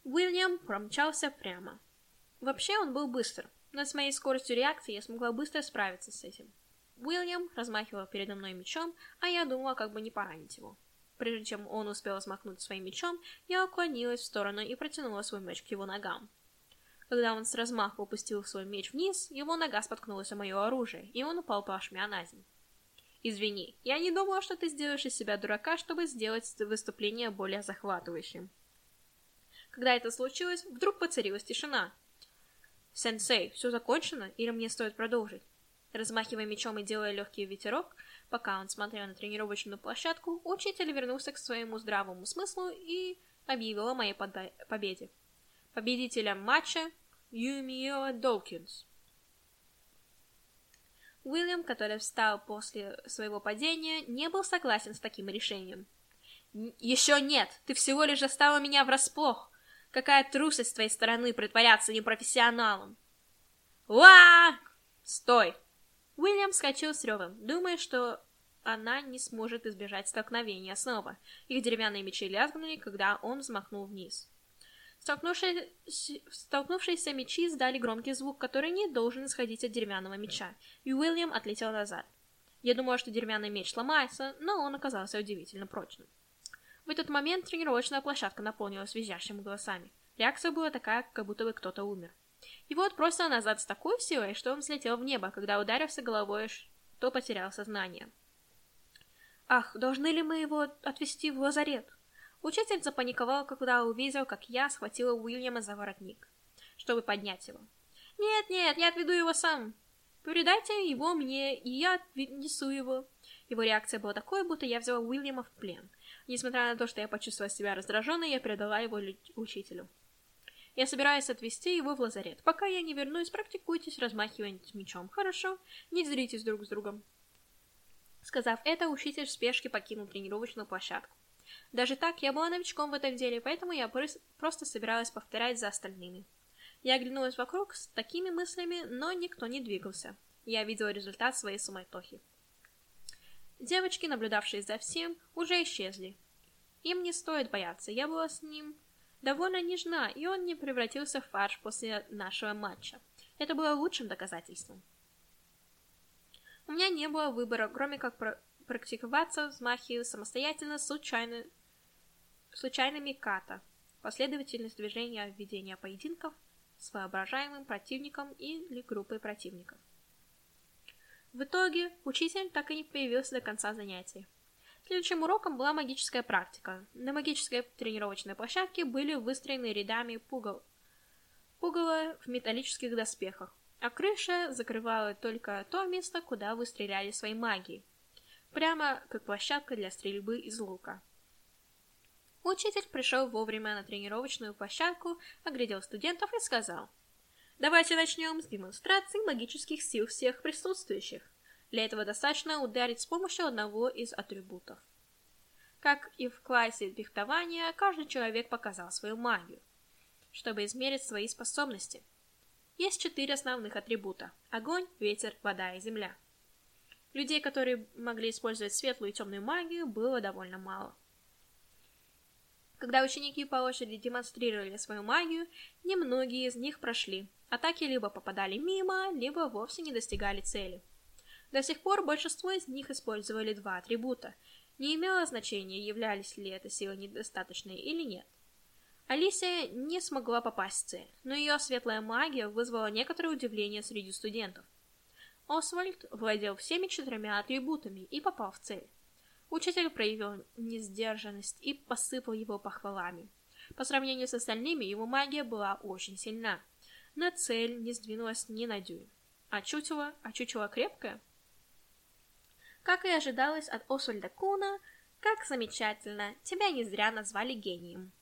Уильям промчался прямо. Вообще он был быстр, но с моей скоростью реакции я смогла быстро справиться с этим. Уильям размахивал передо мной мечом, а я думала, как бы не поранить его. Прежде чем он успел смахнуть своим мечом, я уклонилась в сторону и протянула свой меч к его ногам. Когда он с размаху опустил свой меч вниз, его нога споткнулась о мое оружие, и он упал плашмя на землю. «Извини, я не думала, что ты сделаешь из себя дурака, чтобы сделать выступление более захватывающим». Когда это случилось, вдруг поцарилась тишина. «Сенсей, все закончено, или мне стоит продолжить?» Размахивая мечом и делая легкий ветерок, пока он смотрел на тренировочную площадку, учитель вернулся к своему здравому смыслу и объявил о моей победе. Победителем матча Юмио Долкинс. Уильям, который встал после своего падения, не был согласен с таким решением. «Еще нет! Ты всего лишь застала меня врасплох! Какая трусость с твоей стороны притворяться непрофессионалом!» «Ла!» «Стой!» Уильям вскочил с ревом, думая, что она не сможет избежать столкновения снова. Их деревянные мечи лязгнули, когда он взмахнул вниз. Столкнувшиеся, столкнувшиеся мечи издали громкий звук, который не должен исходить от деревянного меча, и Уильям отлетел назад. Я думала, что деревянный меч сломается, но он оказался удивительно прочным. В этот момент тренировочная площадка наполнилась визжащими голосами. Реакция была такая, как будто бы кто-то умер. Его отбросило назад с такой силой, что он взлетел в небо, когда ударился головой, что потерял сознание. Ах, должны ли мы его отвезти в лазарет? Учитель запаниковал, когда увидел, как я схватила Уильяма за воротник, чтобы поднять его. «Нет, нет, я отведу его сам. Передайте его мне, и я несу его». Его реакция была такой, будто я взяла Уильяма в плен. Несмотря на то, что я почувствовала себя раздраженной, я передала его учителю. Я собираюсь отвезти его в лазарет. Пока я не вернусь, практикуйтесь размахивать мечом, хорошо? Не зритесь друг с другом. Сказав это, учитель в спешке покинул тренировочную площадку. Даже так, я была новичком в этом деле, поэтому я просто собиралась повторять за остальными. Я оглянулась вокруг с такими мыслями, но никто не двигался. Я видела результат своей суматохи. Девочки, наблюдавшие за всем, уже исчезли. Им не стоит бояться, я была с ним довольно нежна, и он не превратился в фарш после нашего матча. Это было лучшим доказательством. У меня не было выбора, кроме как про практиковаться взмахи самостоятельно случайно... случайными ката, последовательность движения введения поединков с воображаемым противником или группой противников. В итоге учитель так и не появился до конца занятия. Следующим уроком была магическая практика. На магической тренировочной площадке были выстроены рядами пугал. Пугало в металлических доспехах, а крыша закрывала только то место, куда вы стреляли своей магией. Прямо как площадка для стрельбы из лука. Учитель пришел вовремя на тренировочную площадку, оглядел студентов и сказал, «Давайте начнем с демонстрации магических сил всех присутствующих. Для этого достаточно ударить с помощью одного из атрибутов. Как и в классе фехтования, каждый человек показал свою магию, чтобы измерить свои способности. Есть четыре основных атрибута – огонь, ветер, вода и земля. Людей, которые могли использовать светлую и темную магию, было довольно мало. Когда ученики по очереди демонстрировали свою магию, немногие из них прошли. Атаки либо попадали мимо, либо вовсе не достигали цели. До сих пор большинство из них использовали два атрибута. Не имело значения, являлись ли это силы недостаточной или нет. Алисия не смогла попасть в цель, но ее светлая магия вызвала некоторое удивление среди студентов. Освальд владел всеми четырьмя атрибутами и попал в цель. Учитель проявил несдержанность и посыпал его похвалами. По сравнению с остальными, его магия была очень сильна. На цель не сдвинулась ни на дюйм. А чучело, а чучело крепкое? Как и ожидалось от Освальда Куна, как замечательно, тебя не зря назвали гением.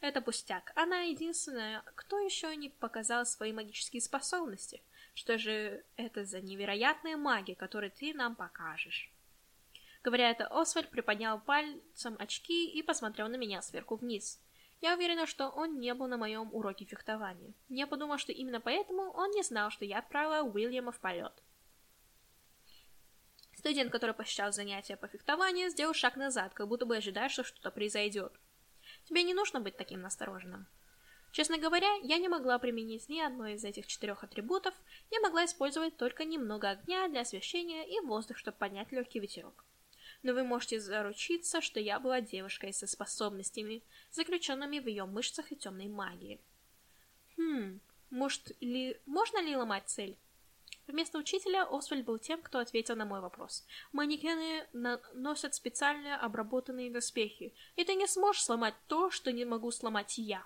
Это пустяк. Она единственная, кто еще не показал свои магические способности. Что же это за невероятная магия, которую ты нам покажешь? Говоря это, Освальд приподнял пальцем очки и посмотрел на меня сверху вниз. Я уверена, что он не был на моем уроке фехтования. Я подумала, что именно поэтому он не знал, что я отправила Уильяма в полет. Студент, который посещал занятия по фехтованию, сделал шаг назад, как будто бы ожидая, что что-то произойдет. Тебе не нужно быть таким настороженным. Честно говоря, я не могла применить ни одной из этих четырех атрибутов, я могла использовать только немного огня для освещения и воздух, чтобы поднять легкий ветерок. Но вы можете заручиться, что я была девушкой со способностями, заключенными в ее мышцах и темной магии. Хм, может ли... можно ли ломать цель? Вместо учителя Освальд был тем, кто ответил на мой вопрос. Манекены носят специально обработанные доспехи, и ты не сможешь сломать то, что не могу сломать я.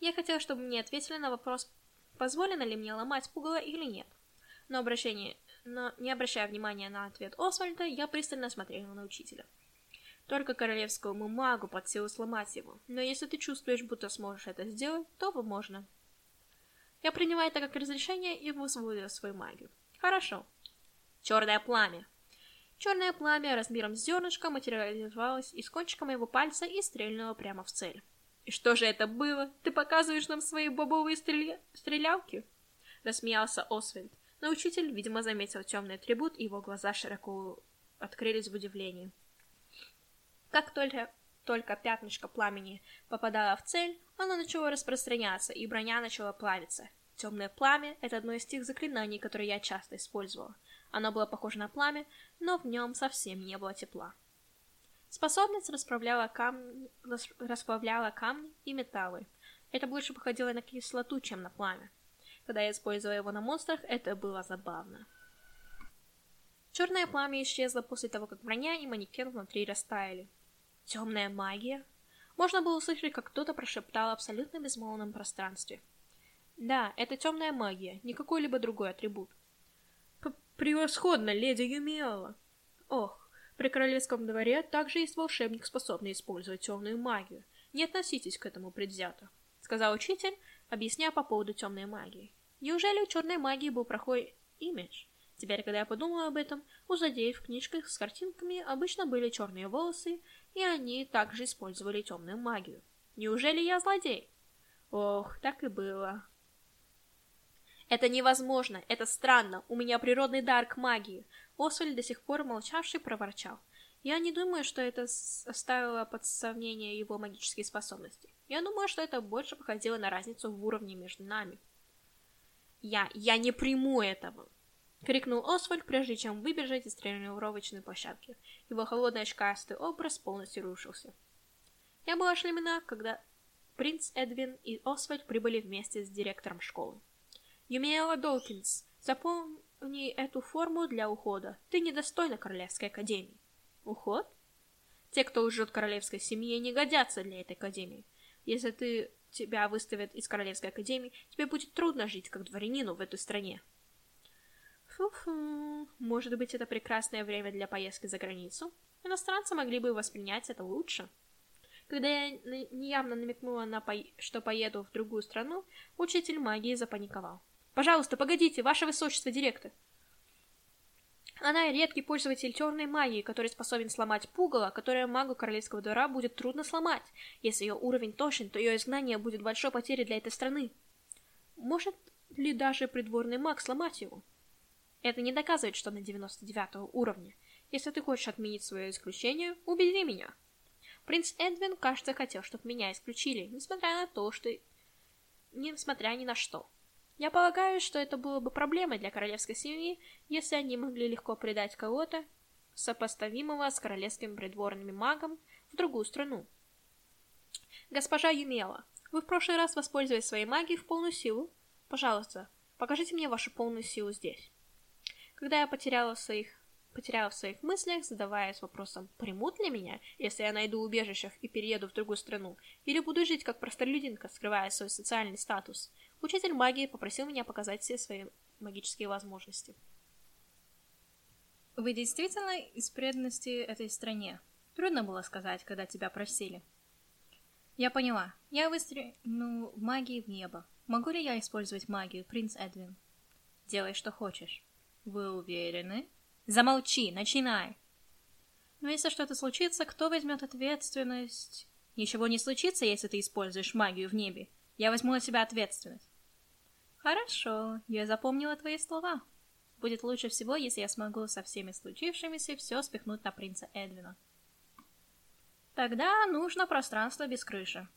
Я хотела, чтобы мне ответили на вопрос, позволено ли мне ломать пугало или нет. Но, обращение, но не обращая внимания на ответ Освальда, я пристально смотрела на учителя. Только королевскому магу под силу сломать его, но если ты чувствуешь, будто сможешь это сделать, то можно. Я принимаю это как разрешение и высвободила свою магию. Хорошо. Черное пламя. Черное пламя размером с зернышко материализовалось из кончика моего пальца и стрельнуло прямо в цель. «И что же это было? Ты показываешь нам свои бобовые стреля... стрелялки?» Рассмеялся Освальд, но учитель, видимо, заметил темный атрибут, и его глаза широко открылись в удивлении. Как только, только пятнышко пламени попадало в цель, оно начало распространяться, и броня начала плавиться. Темное пламя — это одно из тех заклинаний, которые я часто использовала. Оно было похоже на пламя, но в нем совсем не было тепла. Способность расправляла камни, расплавляла камни и металлы. Это больше походило на кислоту, чем на пламя. Когда я использовала его на монстрах, это было забавно. Черное пламя исчезло после того, как броня и манекен внутри растаяли. Темная магия? Можно было услышать, как кто-то прошептал в абсолютно безмолвном пространстве. Да, это темная магия, не какой-либо другой атрибут. П Превосходно, леди Юмиэла! Ох, при королевском дворе также есть волшебник, способный использовать темную магию. Не относитесь к этому предвзято, сказал учитель, объясняя по поводу темной магии. Неужели у черной магии был плохой имидж? Теперь, когда я подумала об этом, у злодеев в книжках с картинками обычно были черные волосы, и они также использовали темную магию. Неужели я злодей? Ох, так и было. Это невозможно, это странно, у меня природный дар к магии. Освальд, до сих пор молчавший, проворчал. Я не думаю, что это оставило под сомнение его магические способности. Я думаю, что это больше походило на разницу в уровне между нами. Я, я не приму этого! Крикнул Освальд, прежде чем выбежать из тренировочной площадки. Его холодный очкастый образ полностью рушился. Я была ошеломлена, когда принц Эдвин и Освальд прибыли вместе с директором школы. Юмиэла Долкинс, запомни не эту форму для ухода. Ты недостойна Королевской Академии. Уход? Те, кто лжет королевской семье, не годятся для этой Академии. Если ты тебя выставят из Королевской Академии, тебе будет трудно жить как дворянину в этой стране. Фу-фу, может быть, это прекрасное время для поездки за границу? Иностранцы могли бы воспринять это лучше. Когда я неявно намекнула на по... что поеду в другую страну, учитель магии запаниковал. Пожалуйста, погодите, ваше высочество, директор. Она редкий пользователь черной магии, который способен сломать пугало, которое магу королевского двора будет трудно сломать. Если ее уровень точен, то ее изгнание будет большой потерей для этой страны. Может ли даже придворный маг сломать его? Это не доказывает, что на 99 уровне. Если ты хочешь отменить свое исключение, убеди меня. Принц Эдвин, кажется, хотел, чтобы меня исключили, несмотря на то, что... Несмотря ни на что. Я полагаю, что это было бы проблемой для королевской семьи, если они могли легко предать кого-то, сопоставимого с королевским придворным магом, в другую страну. Госпожа Юмела, вы в прошлый раз воспользовались своей магией в полную силу. Пожалуйста, покажите мне вашу полную силу здесь. Когда я потеряла своих потеряла в своих мыслях, задаваясь вопросом, примут ли меня, если я найду убежище и перееду в другую страну, или буду жить как простолюдинка, скрывая свой социальный статус. Учитель магии попросил меня показать все свои магические возможности. Вы действительно из преданности этой стране? Трудно было сказать, когда тебя просили. Я поняла. Я выстрелю магии в небо. Могу ли я использовать магию, принц Эдвин? Делай, что хочешь. Вы уверены? Замолчи, начинай. Но если что-то случится, кто возьмет ответственность? Ничего не случится, если ты используешь магию в небе. Я возьму на себя ответственность. Хорошо, я запомнила твои слова. Будет лучше всего, если я смогу со всеми случившимися все спихнуть на принца Эдвина. Тогда нужно пространство без крыши.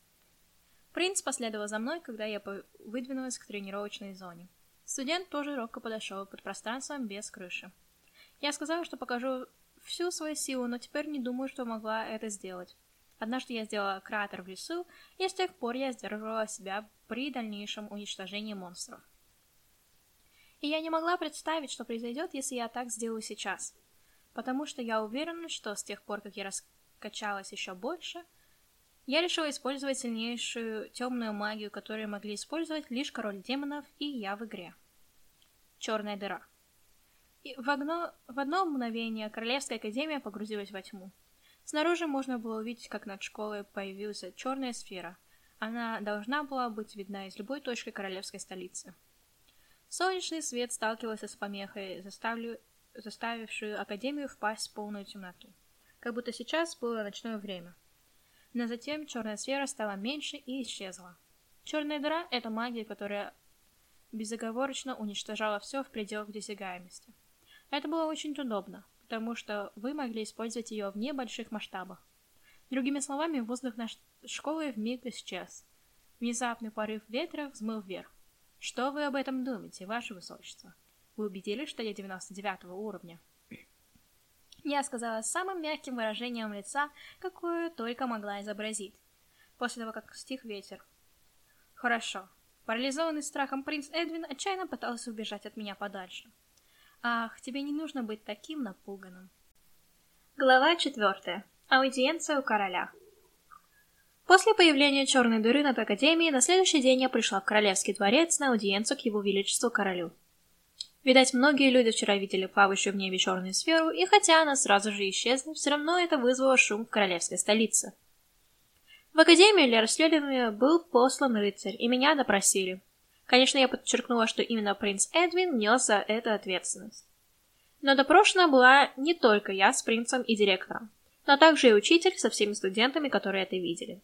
Принц последовал за мной, когда я выдвинулась к тренировочной зоне. Студент тоже робко подошел под пространством без крыши. Я сказала, что покажу всю свою силу, но теперь не думаю, что могла это сделать. Однажды я сделала кратер в лесу, и с тех пор я сдерживала себя при дальнейшем уничтожении монстров. И я не могла представить, что произойдет, если я так сделаю сейчас. Потому что я уверена, что с тех пор, как я раскачалась еще больше, я решила использовать сильнейшую темную магию, которую могли использовать лишь король демонов и я в игре. Черная дыра. И в одно, в одно мгновение Королевская Академия погрузилась во тьму. Снаружи можно было увидеть, как над школой появилась черная сфера. Она должна была быть видна из любой точки королевской столицы. Солнечный свет сталкивался с помехой, заставлю... заставившую Академию впасть в полную темноту. Как будто сейчас было ночное время. Но затем черная сфера стала меньше и исчезла. Черная дыра — это магия, которая безоговорочно уничтожала все в пределах досягаемости. Это было очень удобно, потому что вы могли использовать ее в небольших масштабах. Другими словами, воздух нашей школы вмиг исчез. Внезапный порыв ветра взмыл вверх. Что вы об этом думаете, ваше высочество? Вы убедились, что я 99 уровня? Я сказала самым мягким выражением лица, какое только могла изобразить. После того, как стих ветер. Хорошо. Парализованный страхом принц Эдвин отчаянно пытался убежать от меня подальше. Ах, тебе не нужно быть таким напуганным. Глава четвертая. Аудиенция у короля. После появления черной дыры над Академией, на следующий день я пришла в Королевский дворец на аудиенцию к его величеству королю. Видать, многие люди вчера видели плавающую в небе черную сферу, и хотя она сразу же исчезла, все равно это вызвало шум в королевской столице. В академию для расследования был послан рыцарь, и меня допросили. Конечно, я подчеркнула, что именно принц Эдвин нес за это ответственность. Но допрошена была не только я с принцем и директором, но также и учитель со всеми студентами, которые это видели.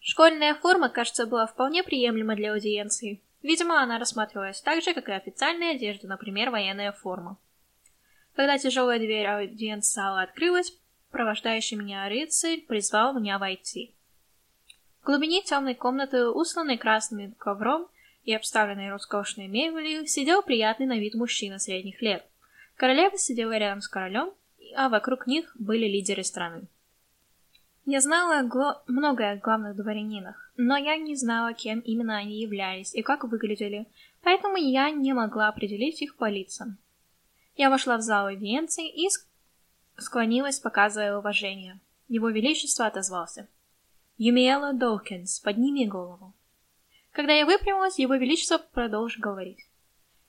Школьная форма, кажется, была вполне приемлема для аудиенции, Видимо, она рассматривалась так же, как и официальная одежда, например, военная форма. Когда тяжелая дверь аудиенц-зала открылась, провождающий меня рыцарь призвал меня войти. Глубине темной комнаты, усланной красным ковром и обставленной роскошной мебелью, сидел приятный на вид мужчина средних лет. Королева сидела рядом с королем, а вокруг них были лидеры страны. Я знала гло... многое о главных дворянинах, но я не знала, кем именно они являлись и как выглядели, поэтому я не могла определить их по лицам. Я вошла в зал аудиенции и склонилась, показывая уважение. Его Величество отозвался. «Юмиэла Доукинс, подними голову». Когда я выпрямилась, Его Величество продолжил говорить.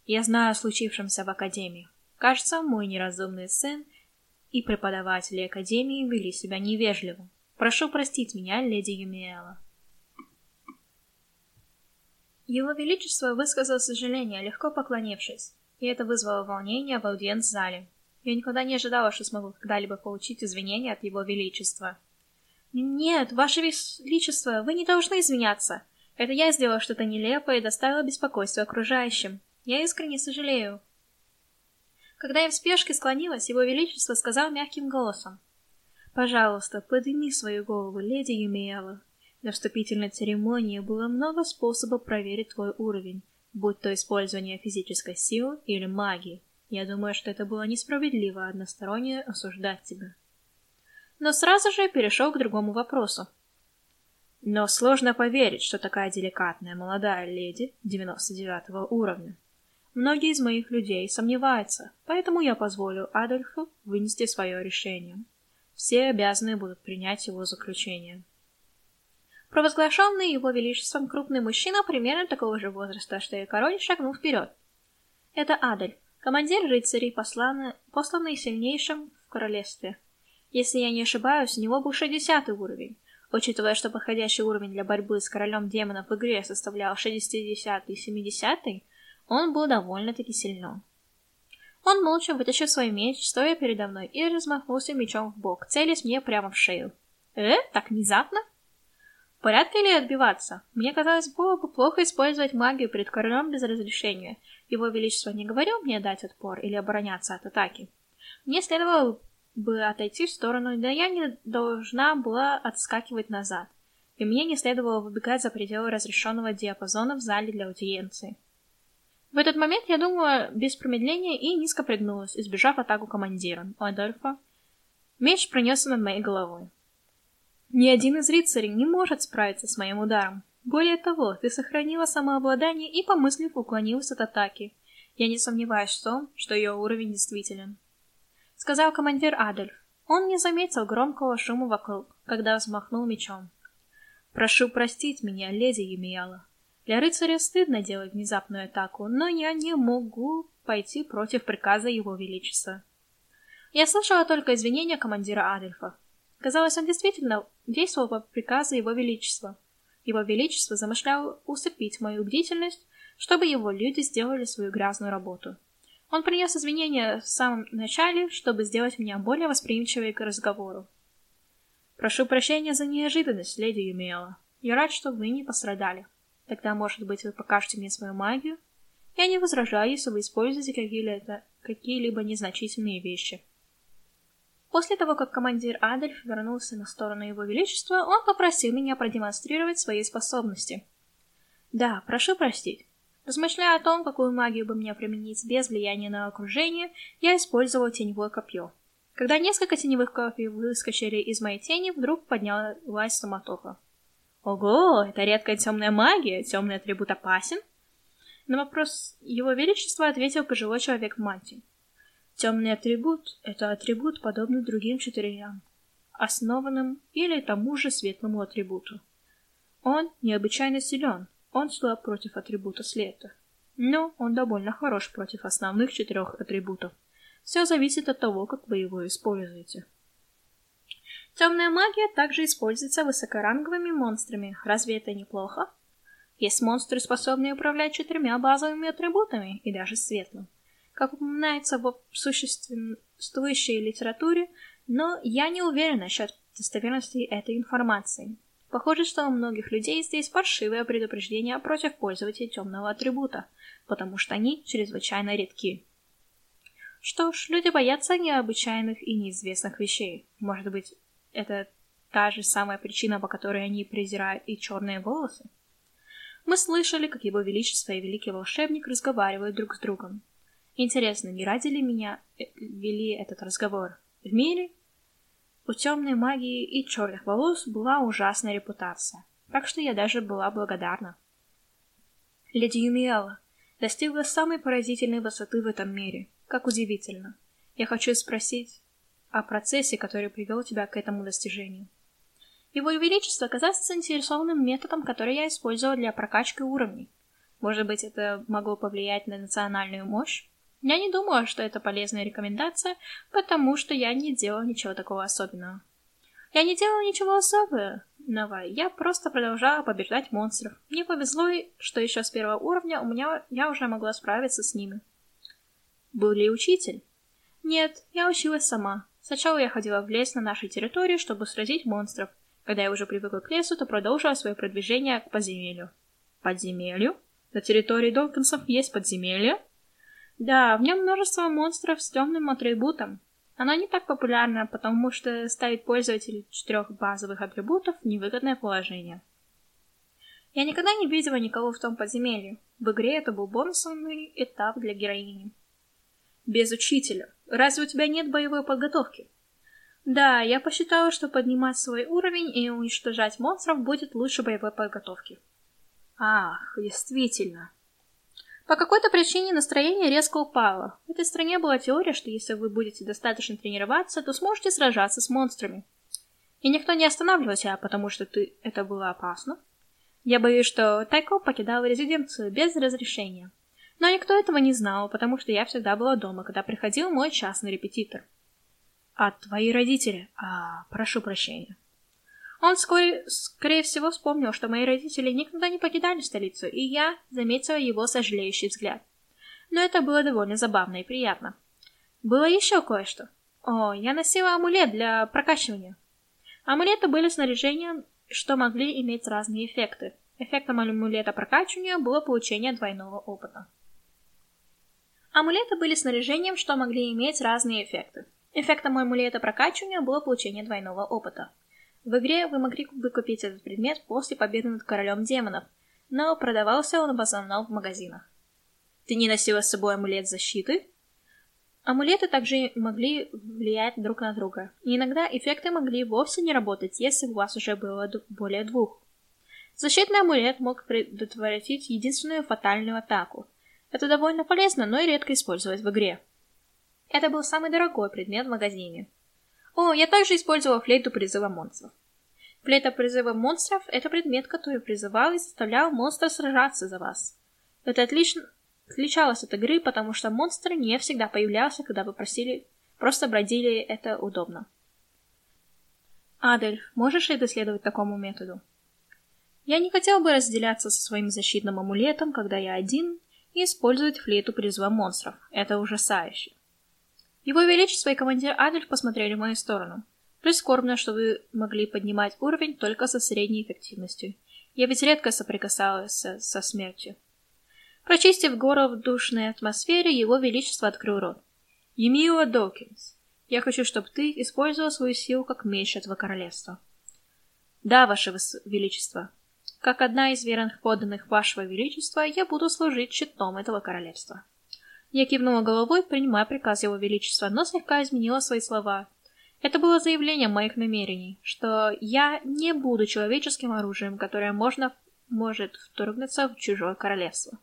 «Я знаю о случившемся в Академии. Кажется, мой неразумный сын и преподаватели Академии вели себя невежливо. Прошу простить меня, леди Юмиэла. Его Величество высказал сожаление, легко поклонившись, и это вызвало волнение в аудиенц-зале. Я никогда не ожидала, что смогу когда-либо получить извинения от Его Величества. «Нет, Ваше Величество, вы не должны извиняться. Это я сделала что-то нелепое и доставила беспокойство окружающим. Я искренне сожалею». Когда я в спешке склонилась, Его Величество сказал мягким голосом. Пожалуйста, подними свою голову, леди Юмиэла. На вступительной церемонии было много способов проверить твой уровень, будь то использование физической силы или магии. Я думаю, что это было несправедливо односторонне осуждать тебя. Но сразу же перешел к другому вопросу. Но сложно поверить, что такая деликатная молодая леди 99 уровня. Многие из моих людей сомневаются, поэтому я позволю Адольфу вынести свое решение все обязаны будут принять его заключение. Провозглашенный его величеством крупный мужчина примерно такого же возраста, что и король, шагнул вперед. Это Адель, командир рыцарей, посланный, посланный сильнейшим в королевстве. Если я не ошибаюсь, у него был 60 уровень. Учитывая, что подходящий уровень для борьбы с королем демонов в игре составлял 60 и 70, он был довольно-таки силен. Он молча вытащил свой меч, стоя передо мной, и размахнулся мечом в бок, целясь мне прямо в шею. Э, так внезапно? В порядке ли отбиваться? Мне казалось, было бы плохо использовать магию перед королем без разрешения. Его Величество не говорил мне дать отпор или обороняться от атаки. Мне следовало бы отойти в сторону, но я не должна была отскакивать назад, и мне не следовало выбегать за пределы разрешенного диапазона в зале для аудиенции. В этот момент я думала без промедления и низко пригнулась, избежав атаку командира, Адольфа. Меч пронесся над моей головой. Ни один из рыцарей не может справиться с моим ударом. Более того, ты сохранила самообладание и, помыслив, уклонилась от атаки. Я не сомневаюсь в том, что ее уровень действителен сказал командир Адольф. Он не заметил громкого шума вокруг, когда взмахнул мечом. «Прошу простить меня, леди Емияла. Для рыцаря стыдно делать внезапную атаку, но я не могу пойти против приказа его величества». Я слышала только извинения командира Адольфа. Казалось, он действительно действовал по приказу его величества. Его величество замышлял усыпить мою бдительность, чтобы его люди сделали свою грязную работу. Он принес извинения в самом начале, чтобы сделать меня более восприимчивой к разговору. Прошу прощения за неожиданность, леди Юмиэла. Я рад, что вы не пострадали. Тогда, может быть, вы покажете мне свою магию? Я не возражаю, если вы используете какие-либо какие незначительные вещи. После того, как командир Адольф вернулся на сторону его величества, он попросил меня продемонстрировать свои способности. Да, прошу простить. Размышляя о том, какую магию бы мне применить без влияния на окружение, я использовала теневое копье. Когда несколько теневых копий выскочили из моей тени, вдруг поднялась суматоха. Ого, это редкая темная магия, темный атрибут опасен? На вопрос его величества ответил пожилой человек в мантии. Темный атрибут — это атрибут, подобный другим четырем, основанным или тому же светлому атрибуту. Он необычайно силен, он слаб против атрибута света, но он довольно хорош против основных четырех атрибутов. Все зависит от того, как вы его используете. Темная магия также используется высокоранговыми монстрами. Разве это неплохо? Есть монстры, способные управлять четырьмя базовыми атрибутами, и даже светлым. Как упоминается в существующей литературе, но я не уверена насчет достоверности этой информации. Похоже, что у многих людей здесь фальшивое предупреждение против пользователей темного атрибута, потому что они чрезвычайно редки. Что ж, люди боятся необычайных и неизвестных вещей. Может быть, это та же самая причина, по которой они презирают и черные волосы? Мы слышали, как его величество и великий волшебник разговаривают друг с другом. Интересно, не ради ли меня э, вели этот разговор? В мире у темной магии и черных волос была ужасная репутация, так что я даже была благодарна. Леди Юмиэла достигла самой поразительной высоты в этом мире. Как удивительно. Я хочу спросить о процессе, который привел тебя к этому достижению. Его Величество оказался заинтересованным методом, который я использовала для прокачки уровней. Может быть, это могло повлиять на национальную мощь? Я не думаю, что это полезная рекомендация, потому что я не делала ничего такого особенного. Я не делала ничего особенного, я просто продолжала побеждать монстров. Мне повезло, что еще с первого уровня у меня я уже могла справиться с ними. Был ли учитель? Нет, я училась сама. Сначала я ходила в лес на нашей территории, чтобы сразить монстров. Когда я уже привыкла к лесу, то продолжила свое продвижение к подземелью. Подземелью? На территории Долкинсов есть подземелье? Да, в нем множество монстров с темным атрибутом. Оно не так популярно, потому что ставит пользователей четырех базовых атрибутов невыгодное положение. Я никогда не видела никого в том подземелье. В игре это был бонусный этап для героини. Без учителя. Разве у тебя нет боевой подготовки? Да, я посчитала, что поднимать свой уровень и уничтожать монстров будет лучше боевой подготовки. Ах, действительно. По какой-то причине настроение резко упало. В этой стране была теория, что если вы будете достаточно тренироваться, то сможете сражаться с монстрами. И никто не останавливал тебя, потому что ты... это было опасно. Я боюсь, что Тайко покидал резиденцию без разрешения. Но никто этого не знал, потому что я всегда была дома, когда приходил мой частный репетитор. А твои родители? А, прошу прощения. Он вскоре, скорее всего, вспомнил, что мои родители никогда не покидали столицу, и я заметила его сожалеющий взгляд. Но это было довольно забавно и приятно. Было еще кое-что. О, я носила амулет для прокачивания. Амулеты были снаряжением, что могли иметь разные эффекты. Эффектом амулета прокачивания было получение двойного опыта. Амулеты были снаряжением, что могли иметь разные эффекты. Эффектом амулета прокачивания было получение двойного опыта. В игре вы могли выкупить этот предмет после победы над королем демонов, но продавался он в основном в магазинах. Ты не носила с собой амулет защиты? Амулеты также могли влиять друг на друга, и иногда эффекты могли вовсе не работать, если у вас уже было более двух. Защитный амулет мог предотвратить единственную фатальную атаку. Это довольно полезно, но и редко использовать в игре. Это был самый дорогой предмет в магазине. О, я также использовала флейту призыва монстров. Флейта призыва монстров — это предмет, который призывал и заставлял монстра сражаться за вас. Это отлично отличалось от игры, потому что монстр не всегда появлялся, когда вы просили, просто бродили, это удобно. Адельф, можешь ли ты следовать такому методу? Я не хотел бы разделяться со своим защитным амулетом, когда я один, и использовать флейту призыва монстров. Это ужасающе. Его Величество и командир Адельф посмотрели в мою сторону. Прискорбно, что вы могли поднимать уровень только со средней эффективностью. Я ведь редко соприкасалась со, смертью. Прочистив горло в душной атмосфере, его величество открыл рот. Емиуа Докинс, я хочу, чтобы ты использовал свою силу как меч этого королевства. Да, ваше величество. Как одна из верных подданных вашего величества, я буду служить щитом этого королевства. Я кивнула головой, принимая приказ его величества, но слегка изменила свои слова. Это было заявлением моих намерений, что я не буду человеческим оружием, которое можно может вторгнуться в чужое королевство.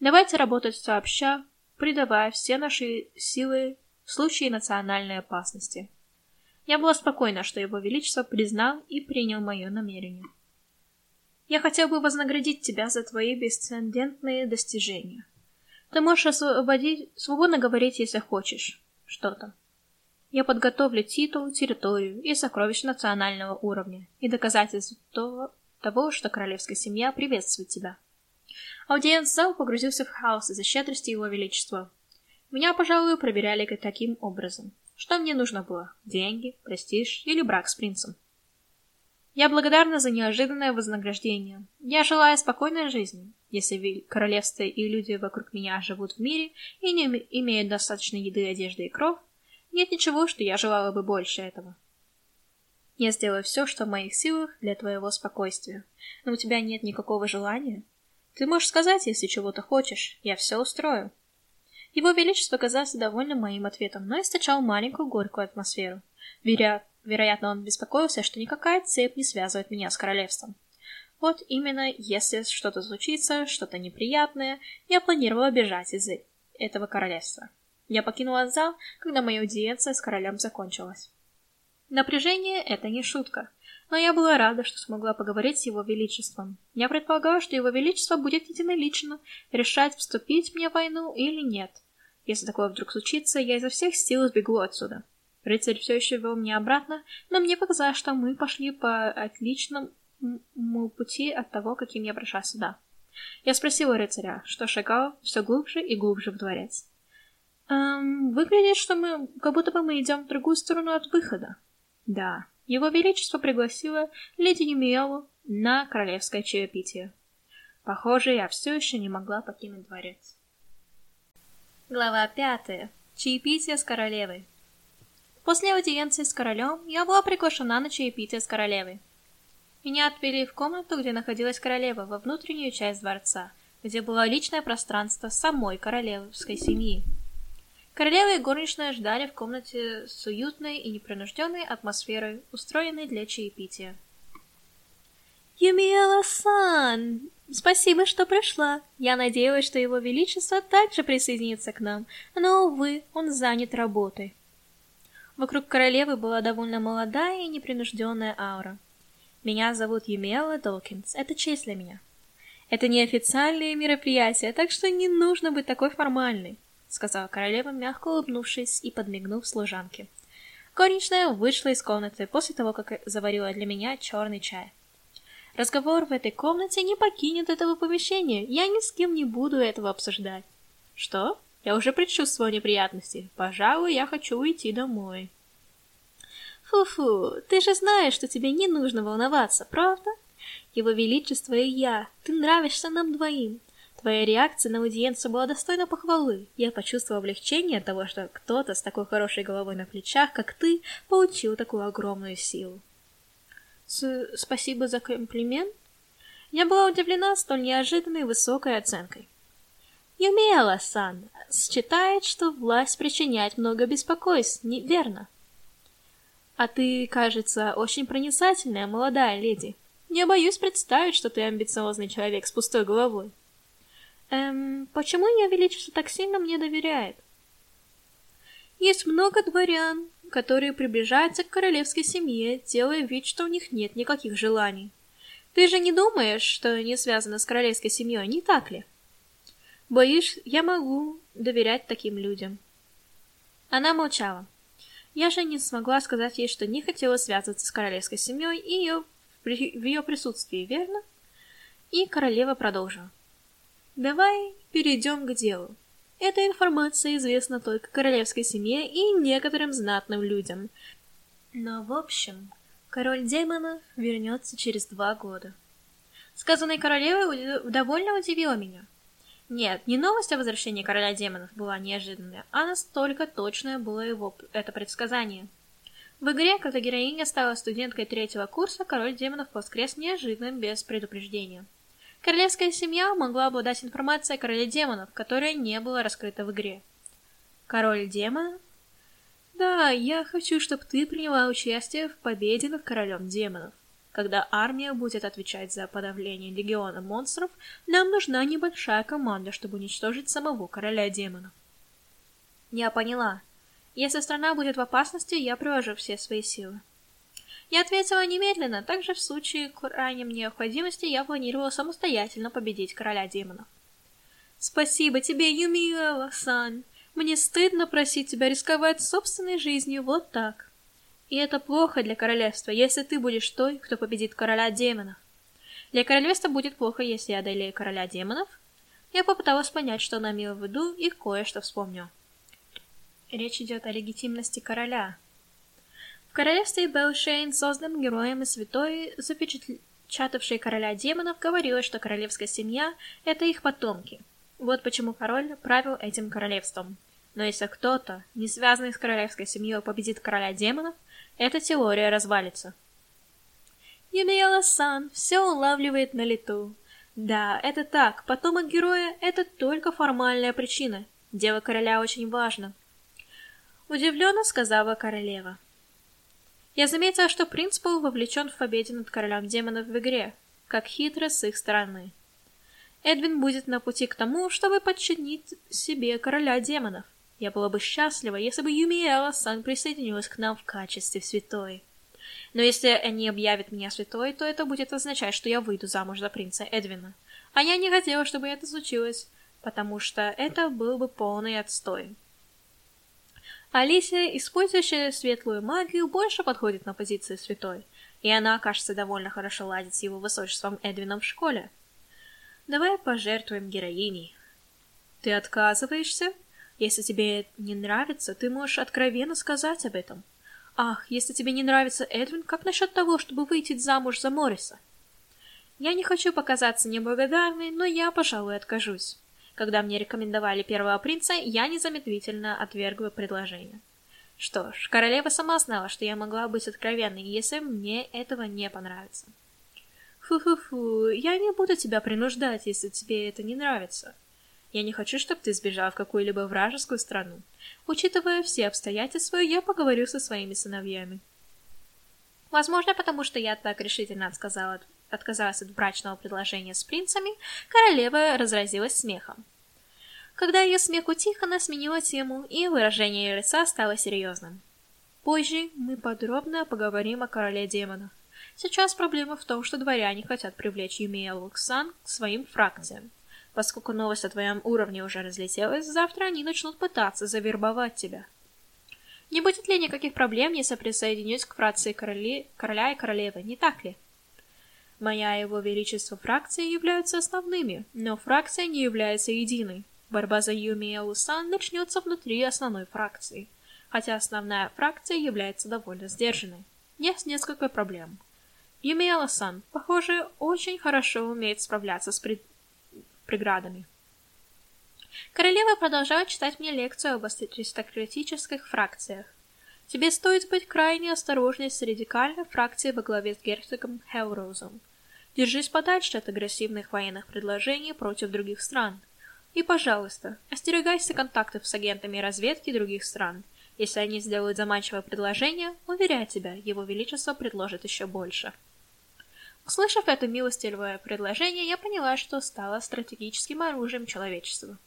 Давайте работать сообща, придавая все наши силы в случае национальной опасности. Я была спокойна, что Его Величество признал и принял мое намерение. Я хотел бы вознаградить тебя за твои бесцендентные достижения. Ты можешь освободить, свободно говорить, если хочешь. Что-то. Я подготовлю титул, территорию и сокровищ национального уровня и доказательства того, того, что королевская семья приветствует тебя. Аудиенц-зал погрузился в хаос из-за щедрости его величества. Меня, пожалуй, проверяли таким образом. Что мне нужно было? Деньги, престиж или брак с принцем? Я благодарна за неожиданное вознаграждение. Я желаю спокойной жизни. Если королевство и люди вокруг меня живут в мире и не имеют достаточно еды, одежды и кров, нет ничего, что я желала бы больше этого. Я сделаю все, что в моих силах для твоего спокойствия. Но у тебя нет никакого желания? Ты можешь сказать, если чего-то хочешь, я все устрою. Его Величество казался довольным моим ответом, но источал маленькую горькую атмосферу. Веря... Вероятно, он беспокоился, что никакая цепь не связывает меня с королевством. Вот именно, если что-то случится, что-то неприятное, я планировала бежать из этого королевства. Я покинула зал, когда моя аудиенция с королем закончилась. Напряжение — это не шутка но я была рада, что смогла поговорить с его величеством. Я предполагала, что его величество будет единолично решать, вступить мне в войну или нет. Если такое вдруг случится, я изо всех сил сбегу отсюда. Рыцарь все еще вел меня обратно, но мне показалось, что мы пошли по отличному пути от того, каким я прошла сюда. Я спросила рыцаря, что шагал все глубже и глубже в дворец. «Эм, выглядит, что мы, как будто бы мы идем в другую сторону от выхода». «Да, его Величество пригласило леди Немиэлу на королевское чаепитие. Похоже, я все еще не могла покинуть дворец. Глава пятая. Чаепитие с королевой. После аудиенции с королем я была приглашена на чаепитие с королевой. Меня отвели в комнату, где находилась королева, во внутреннюю часть дворца, где было личное пространство самой королевской семьи. Королева и горничная ждали в комнате с уютной и непринужденной атмосферой, устроенной для чаепития. «Юмиэла-сан! Спасибо, что пришла. Я надеялась, что его величество также присоединится к нам, но, увы, он занят работой». Вокруг королевы была довольно молодая и непринужденная аура. «Меня зовут Юмиэла Долкинс. Это честь для меня». Это неофициальные мероприятия, так что не нужно быть такой формальной. — сказала королева, мягко улыбнувшись и подмигнув служанке. Горничная вышла из комнаты после того, как заварила для меня черный чай. Разговор в этой комнате не покинет этого помещения. Я ни с кем не буду этого обсуждать. Что? Я уже предчувствовала неприятности. Пожалуй, я хочу уйти домой. Фу-фу, ты же знаешь, что тебе не нужно волноваться, правда? Его Величество и я, ты нравишься нам двоим. Твоя реакция на аудиенцию была достойна похвалы. Я почувствовал облегчение от того, что кто-то с такой хорошей головой на плечах, как ты, получил такую огромную силу. С Спасибо за комплимент. Я была удивлена столь неожиданной высокой оценкой. Юмиэла-сан считает, что власть причиняет много беспокойств, не верно? А ты, кажется, очень проницательная молодая леди. Не боюсь представить, что ты амбициозный человек с пустой головой. Эм, почему Ее Величество так сильно мне доверяет? Есть много дворян, которые приближаются к королевской семье, делая вид, что у них нет никаких желаний. Ты же не думаешь, что они связаны с королевской семьей, не так ли? Боишь, я могу доверять таким людям. Она молчала. Я же не смогла сказать ей, что не хотела связываться с королевской семьей и ее, в ее присутствии, верно? И королева продолжила. Давай перейдем к делу. Эта информация известна только королевской семье и некоторым знатным людям. Но в общем, король демонов вернется через два года. Сказанное королевой довольно удивило меня. Нет, не новость о возвращении короля демонов была неожиданная, а настолько точное было его это предсказание. В игре, когда героиня стала студенткой третьего курса, король демонов воскрес неожиданно без предупреждения. Королевская семья могла обладать информацией о короле демонов, которая не была раскрыта в игре. Король демонов? Да, я хочу, чтобы ты приняла участие в победе над королем демонов. Когда армия будет отвечать за подавление легиона монстров, нам нужна небольшая команда, чтобы уничтожить самого короля демонов. Я поняла. Если страна будет в опасности, я приложу все свои силы. Я ответила немедленно, также в случае крайней необходимости я планировала самостоятельно победить короля демонов. Спасибо тебе, Юмиэла-сан. Мне стыдно просить тебя рисковать собственной жизнью вот так. И это плохо для королевства, если ты будешь той, кто победит короля демонов. Для королевства будет плохо, если я одолею короля демонов. Я попыталась понять, что она имела в виду, и кое-что вспомню. Речь идет о легитимности короля, в королевстве Белшейн, созданным героем и святой, запечатавшей короля демонов, говорилось, что королевская семья — это их потомки. Вот почему король правил этим королевством. Но если кто-то, не связанный с королевской семьей, победит короля демонов, эта теория развалится. Юмиэла-сан все улавливает на лету. Да, это так, потомок героя — это только формальная причина. Дело короля очень важно. Удивленно сказала королева. Я заметила, что принц был вовлечен в победе над королем демонов в игре, как хитро с их стороны. Эдвин будет на пути к тому, чтобы подчинить себе короля демонов. Я была бы счастлива, если бы Юмиэла Сан присоединилась к нам в качестве святой. Но если они объявят меня святой, то это будет означать, что я выйду замуж за принца Эдвина. А я не хотела, чтобы это случилось, потому что это был бы полный отстой. Алисия, использующая светлую магию, больше подходит на позиции святой, и она, кажется, довольно хорошо ладит с его высочеством Эдвином в школе. Давай пожертвуем героиней. Ты отказываешься? Если тебе не нравится, ты можешь откровенно сказать об этом. Ах, если тебе не нравится Эдвин, как насчет того, чтобы выйти замуж за Морриса? Я не хочу показаться неблагодарной, но я, пожалуй, откажусь. Когда мне рекомендовали первого принца, я незамедлительно отвергла предложение. Что ж, королева сама знала, что я могла быть откровенной, если мне этого не понравится. Фу-фу-фу, я не буду тебя принуждать, если тебе это не нравится. Я не хочу, чтобы ты сбежал в какую-либо вражескую страну. Учитывая все обстоятельства, я поговорю со своими сыновьями. Возможно, потому что я так решительно отказала отказалась от брачного предложения с принцами, королева разразилась смехом. Когда ее смех утих, она сменила тему, и выражение ее лица стало серьезным. Позже мы подробно поговорим о короле демонов. Сейчас проблема в том, что дворяне хотят привлечь Юмия Луксан к своим фракциям. Поскольку новость о твоем уровне уже разлетелась, завтра они начнут пытаться завербовать тебя. Не будет ли никаких проблем, если присоединюсь к фракции короли... короля и королевы, не так ли? Моя и его величество фракции являются основными, но фракция не является единой. Борьба за Юми и Аусан начнется внутри основной фракции. хотя основная фракция является довольно сдержанной. Есть несколько проблем. Юмиэла-сан, похоже, очень хорошо умеет справляться с пред... преградами. Королева продолжает читать мне лекцию об аристократических фракциях. Тебе стоит быть крайне осторожной с радикальной фракцией во главе с герцогом Хелроузом. Держись подальше от агрессивных военных предложений против других стран. И, пожалуйста, остерегайся контактов с агентами разведки других стран. Если они сделают заманчивое предложение, уверяю тебя, его величество предложит еще больше. Услышав это милостивое предложение, я поняла, что стало стратегическим оружием человечества.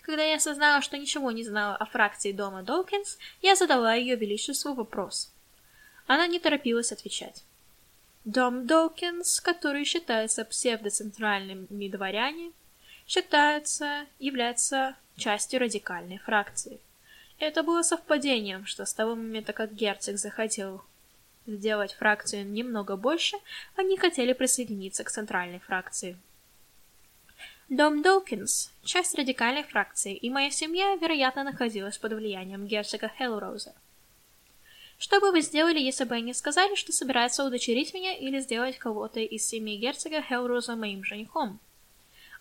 Когда я осознала, что ничего не знала о фракции дома Долкинс, я задала ее величеству вопрос. Она не торопилась отвечать. Дом Долкинс, который считается псевдоцентральными дворяне, считается, является частью радикальной фракции. Это было совпадением, что с того момента, как герцог захотел сделать фракцию немного больше, они хотели присоединиться к центральной фракции. Дом Долкинс – часть радикальной фракции, и моя семья, вероятно, находилась под влиянием герцога Хеллроуза. Что бы вы сделали, если бы они сказали, что собираются удочерить меня или сделать кого-то из семьи герцога Хеллроуза моим женихом?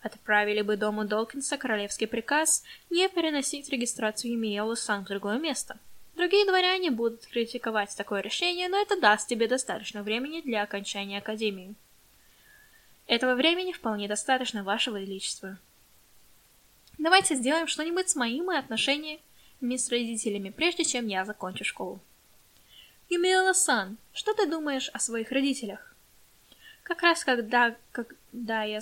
Отправили бы дому Долкинса королевский приказ не переносить регистрацию Емиэлу в другое место. Другие дворяне будут критиковать такое решение, но это даст тебе достаточно времени для окончания академии. Этого времени вполне достаточно, Ваше Величество. Давайте сделаем что-нибудь с моими отношениями с родителями, прежде чем я закончу школу. Юмиэла-сан, что ты думаешь о своих родителях? Как раз когда, когда я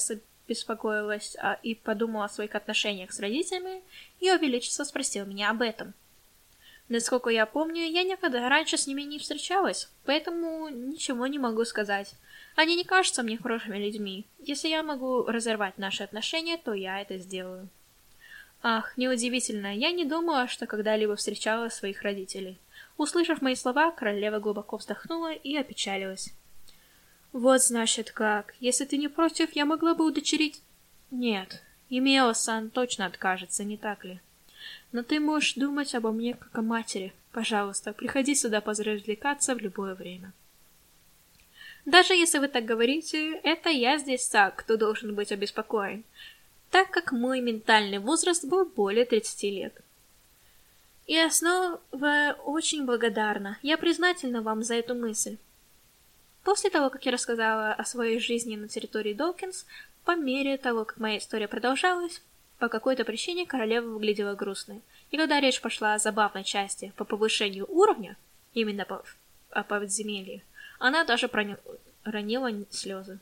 беспокоилась а, и подумала о своих отношениях с родителями, Ее Величество спросил меня об этом. Насколько я помню, я никогда раньше с ними не встречалась, поэтому ничего не могу сказать. Они не кажутся мне хорошими людьми. Если я могу разорвать наши отношения, то я это сделаю. Ах, неудивительно, я не думала, что когда-либо встречала своих родителей. Услышав мои слова, королева глубоко вздохнула и опечалилась. Вот значит как. Если ты не против, я могла бы удочерить... Нет, Имео-сан точно откажется, не так ли? Но ты можешь думать обо мне как о матери. Пожалуйста, приходи сюда поразвлекаться в любое время. Даже если вы так говорите, это я здесь так, кто должен быть обеспокоен, так как мой ментальный возраст был более 30 лет. И снова очень благодарна. Я признательна вам за эту мысль. После того, как я рассказала о своей жизни на территории Долкинс, по мере того, как моя история продолжалась, по какой-то причине королева выглядела грустной. И когда речь пошла о забавной части по повышению уровня, именно по, о подземелье, она даже ронила слезы.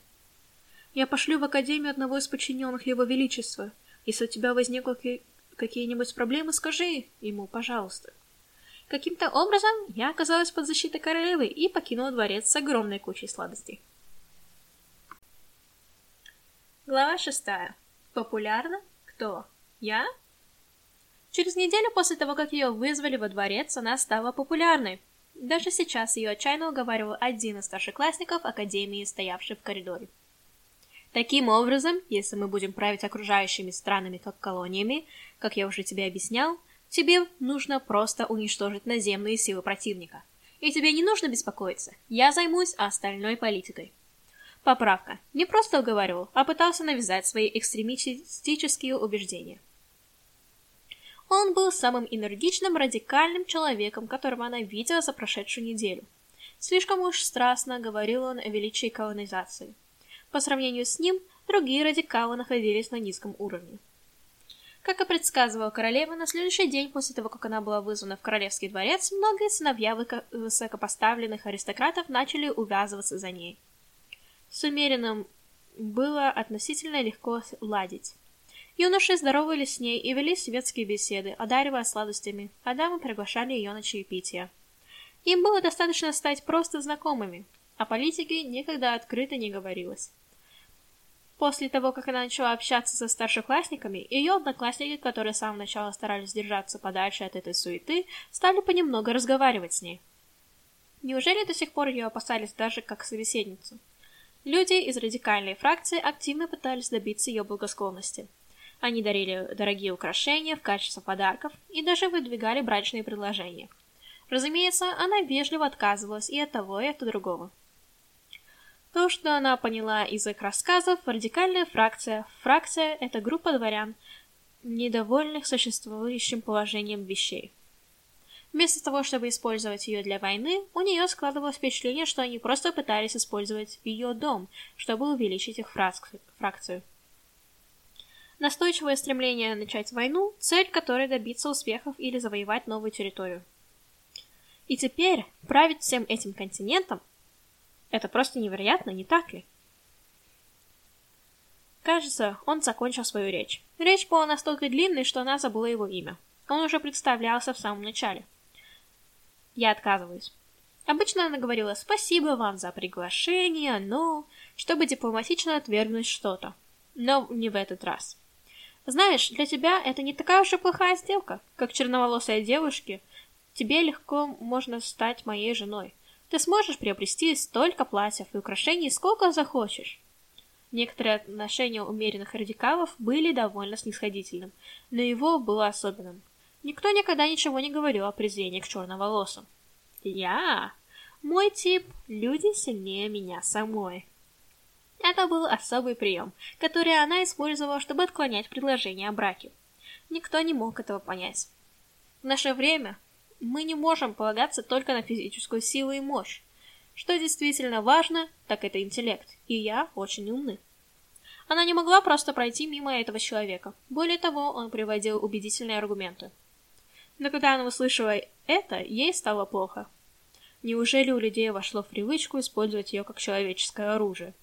Я пошлю в Академию одного из подчиненных Его Величества. Если у тебя возникли какие-нибудь проблемы, скажи ему, пожалуйста. Каким-то образом я оказалась под защитой королевы и покинула дворец с огромной кучей сладостей. Глава шестая. Популярна? Кто? Я? Через неделю после того, как ее вызвали во дворец, она стала популярной. Даже сейчас ее отчаянно уговаривал один из старшеклассников Академии, стоявший в коридоре. Таким образом, если мы будем править окружающими странами как колониями, как я уже тебе объяснял, тебе нужно просто уничтожить наземные силы противника. И тебе не нужно беспокоиться, я займусь остальной политикой. Поправка. Не просто уговаривал, а пытался навязать свои экстремистические убеждения. Он был самым энергичным, радикальным человеком, которого она видела за прошедшую неделю. Слишком уж страстно говорил он о величии колонизации. По сравнению с ним, другие радикалы находились на низком уровне. Как и предсказывала королева, на следующий день после того, как она была вызвана в королевский дворец, многие сыновья высокопоставленных аристократов начали увязываться за ней. С умеренным было относительно легко ладить. Юноши здоровались с ней и вели светские беседы, одаривая сладостями, а дамы приглашали ее на чаепитие. Им было достаточно стать просто знакомыми, о политике никогда открыто не говорилось. После того, как она начала общаться со старшеклассниками, ее одноклассники, которые с самого начала старались держаться подальше от этой суеты, стали понемногу разговаривать с ней. Неужели до сих пор ее опасались даже как собеседницу? Люди из радикальной фракции активно пытались добиться ее благосклонности – они дарили дорогие украшения в качестве подарков и даже выдвигали брачные предложения. Разумеется, она вежливо отказывалась и от того, и от другого. То, что она поняла из их рассказов, радикальная фракция. Фракция — это группа дворян, недовольных существующим положением вещей. Вместо того, чтобы использовать ее для войны, у нее складывалось впечатление, что они просто пытались использовать ее дом, чтобы увеличить их фракцию. Настойчивое стремление начать войну, цель которой добиться успехов или завоевать новую территорию. И теперь править всем этим континентом – это просто невероятно, не так ли? Кажется, он закончил свою речь. Речь была настолько длинной, что она забыла его имя. Он уже представлялся в самом начале. Я отказываюсь. Обычно она говорила «спасибо вам за приглашение, но...» чтобы дипломатично отвергнуть что-то. Но не в этот раз. Знаешь, для тебя это не такая уж и плохая сделка, как черноволосой девушке. Тебе легко можно стать моей женой. Ты сможешь приобрести столько платьев и украшений, сколько захочешь. Некоторые отношения умеренных радикалов были довольно снисходительным, но его было особенным. Никто никогда ничего не говорил о презрении к черноволосым. Я? Мой тип — люди сильнее меня самой. Это был особый прием, который она использовала, чтобы отклонять предложение о браке. Никто не мог этого понять. В наше время мы не можем полагаться только на физическую силу и мощь. Что действительно важно, так это интеллект, и я очень умный. Она не могла просто пройти мимо этого человека. Более того, он приводил убедительные аргументы. Но когда она услышала это, ей стало плохо. Неужели у людей вошло в привычку использовать ее как человеческое оружие?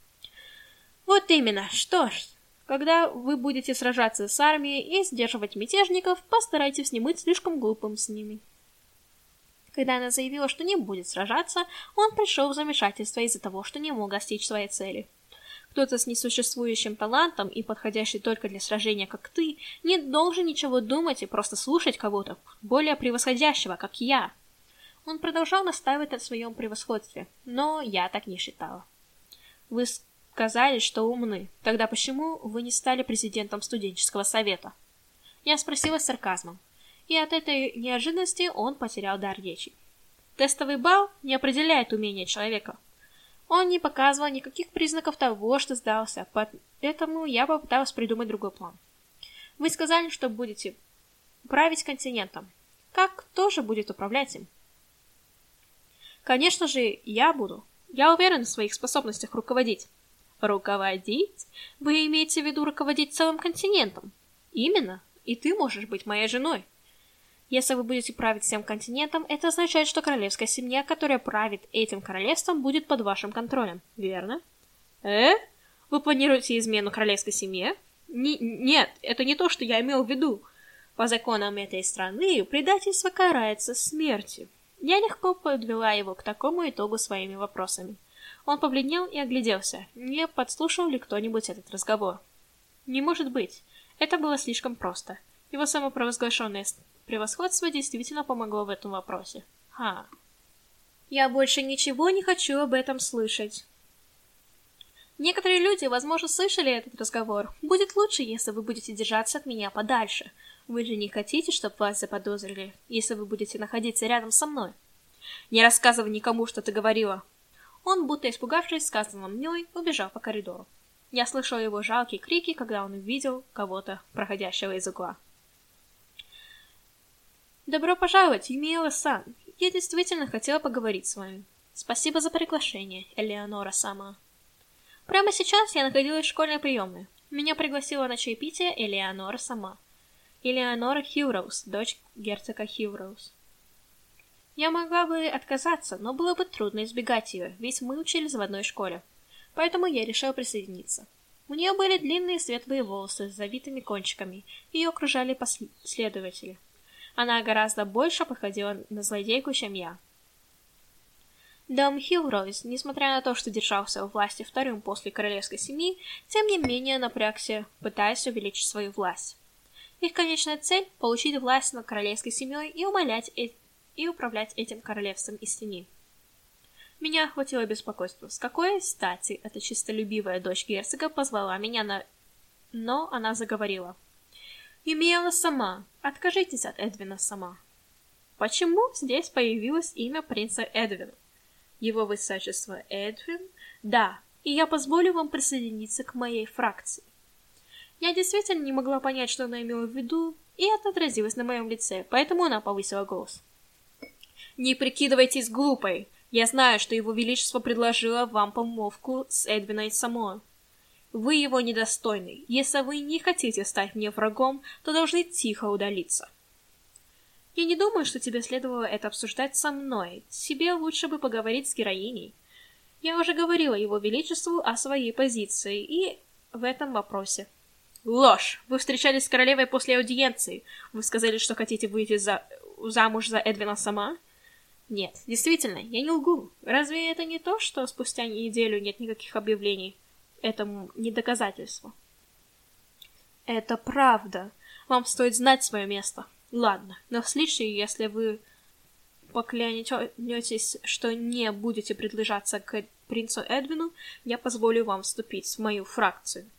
Вот именно, что ж, когда вы будете сражаться с армией и сдерживать мятежников, постарайтесь не быть слишком глупым с ними. Когда она заявила, что не будет сражаться, он пришел в замешательство из-за того, что не мог достичь своей цели. Кто-то с несуществующим талантом и подходящий только для сражения, как ты, не должен ничего думать и просто слушать кого-то, более превосходящего, как я. Он продолжал настаивать на своем превосходстве, но я так не считала. Вы сказали, что умны. Тогда почему вы не стали президентом студенческого совета? Я спросила с сарказмом. И от этой неожиданности он потерял дар речи. Тестовый балл не определяет умение человека. Он не показывал никаких признаков того, что сдался, поэтому я попыталась придумать другой план. Вы сказали, что будете править континентом. Как тоже будет управлять им? Конечно же, я буду. Я уверен в своих способностях руководить. Руководить? Вы имеете в виду руководить целым континентом? Именно. И ты можешь быть моей женой. Если вы будете править всем континентом, это означает, что королевская семья, которая правит этим королевством, будет под вашим контролем, верно? Э? Вы планируете измену королевской семье? Н нет, это не то, что я имел в виду. По законам этой страны предательство карается смертью. Я легко подвела его к такому итогу своими вопросами. Он побледнел и огляделся, не подслушал ли кто-нибудь этот разговор. Не может быть. Это было слишком просто. Его самопровозглашенное Превосходство действительно помогло в этом вопросе. Ха. Я больше ничего не хочу об этом слышать. Некоторые люди, возможно, слышали этот разговор. Будет лучше, если вы будете держаться от меня подальше. Вы же не хотите, чтобы вас заподозрили, если вы будете находиться рядом со мной. Не рассказывай никому, что ты говорила. Он, будто испугавшись сказанного мной, убежал по коридору. Я слышал его жалкие крики, когда он увидел кого-то, проходящего из угла. Добро пожаловать, Юмиэла-сан. Я действительно хотела поговорить с вами. Спасибо за приглашение, Элеонора сама. Прямо сейчас я находилась в школьной приемной. Меня пригласила на чаепитие Элеонора сама. Элеонора Хьюроуз, дочь герцога Хьюроуз. Я могла бы отказаться, но было бы трудно избегать ее, ведь мы учились в одной школе. Поэтому я решила присоединиться. У нее были длинные светлые волосы с завитыми кончиками, ее окружали последователи. Она гораздо больше походила на злодейку, чем я. Дом Хилроуз, несмотря на то, что держался у власти вторым после королевской семьи, тем не менее напрягся, пытаясь увеличить свою власть. Их конечная цель – получить власть над королевской семьей и, умолять э и управлять этим королевством из тени. Меня охватило беспокойство. С какой стати эта чистолюбивая дочь герцога позвала меня на... Но она заговорила. Юмиэла сама. Откажитесь от Эдвина сама. Почему здесь появилось имя принца Эдвина? Его высочество Эдвин? Да, и я позволю вам присоединиться к моей фракции. Я действительно не могла понять, что она имела в виду, и это отразилось на моем лице, поэтому она повысила голос. Не прикидывайтесь глупой. Я знаю, что его величество предложило вам помолвку с Эдвиной Само. Вы его недостойный. Если вы не хотите стать мне врагом, то должны тихо удалиться. Я не думаю, что тебе следовало это обсуждать со мной. Тебе лучше бы поговорить с героиней. Я уже говорила его величеству о своей позиции и в этом вопросе. Ложь! Вы встречались с королевой после аудиенции. Вы сказали, что хотите выйти за... замуж за Эдвина сама? Нет, действительно, я не лгу. Разве это не то, что спустя неделю нет никаких объявлений? Этому не доказательство. Это правда. Вам стоит знать свое место. Ладно, но в случае, если вы поклянетесь, что не будете приближаться к принцу Эдвину, я позволю вам вступить в мою фракцию.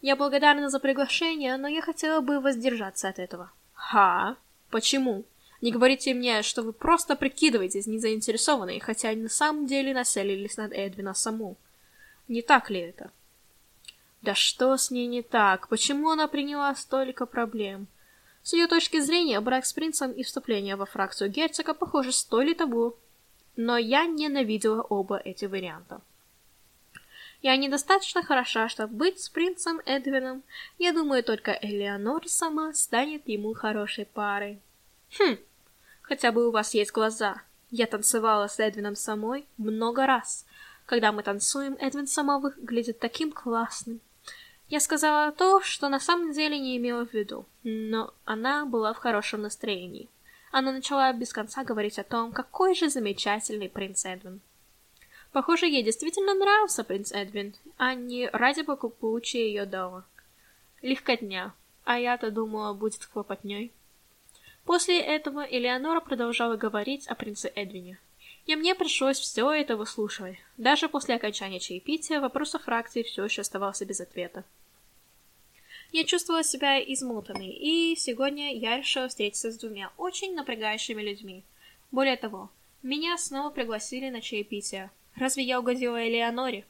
Я благодарна за приглашение, но я хотела бы воздержаться от этого. Ха? Почему? Не говорите мне, что вы просто прикидываетесь незаинтересованной, хотя на самом деле населились над Эдвина саму. Не так ли это? Да что с ней не так? Почему она приняла столько проблем? С ее точки зрения, брак с принцем и вступление во фракцию герцога, похоже, стоили того. Но я ненавидела оба эти варианта. Я недостаточно хороша, чтобы быть с принцем Эдвином. Я думаю, только Элеонор сама станет ему хорошей парой. Хм, хотя бы у вас есть глаза. Я танцевала с Эдвином самой много раз. Когда мы танцуем, Эдвин сама выглядит таким классным. Я сказала то, что на самом деле не имела в виду, но она была в хорошем настроении. Она начала без конца говорить о том, какой же замечательный принц Эдвин. Похоже, ей действительно нравился принц Эдвин, а не ради благополучия ее дома. Легкотня, а я-то думала, будет хлопотней. После этого Элеонора продолжала говорить о принце Эдвине. И мне пришлось все это выслушивать. Даже после окончания чаепития вопросов фракции все еще оставался без ответа. Я чувствовала себя измотанной, и сегодня я решила встретиться с двумя очень напрягающими людьми. Более того, меня снова пригласили на чаепитие. Разве я угодила Элеоноре?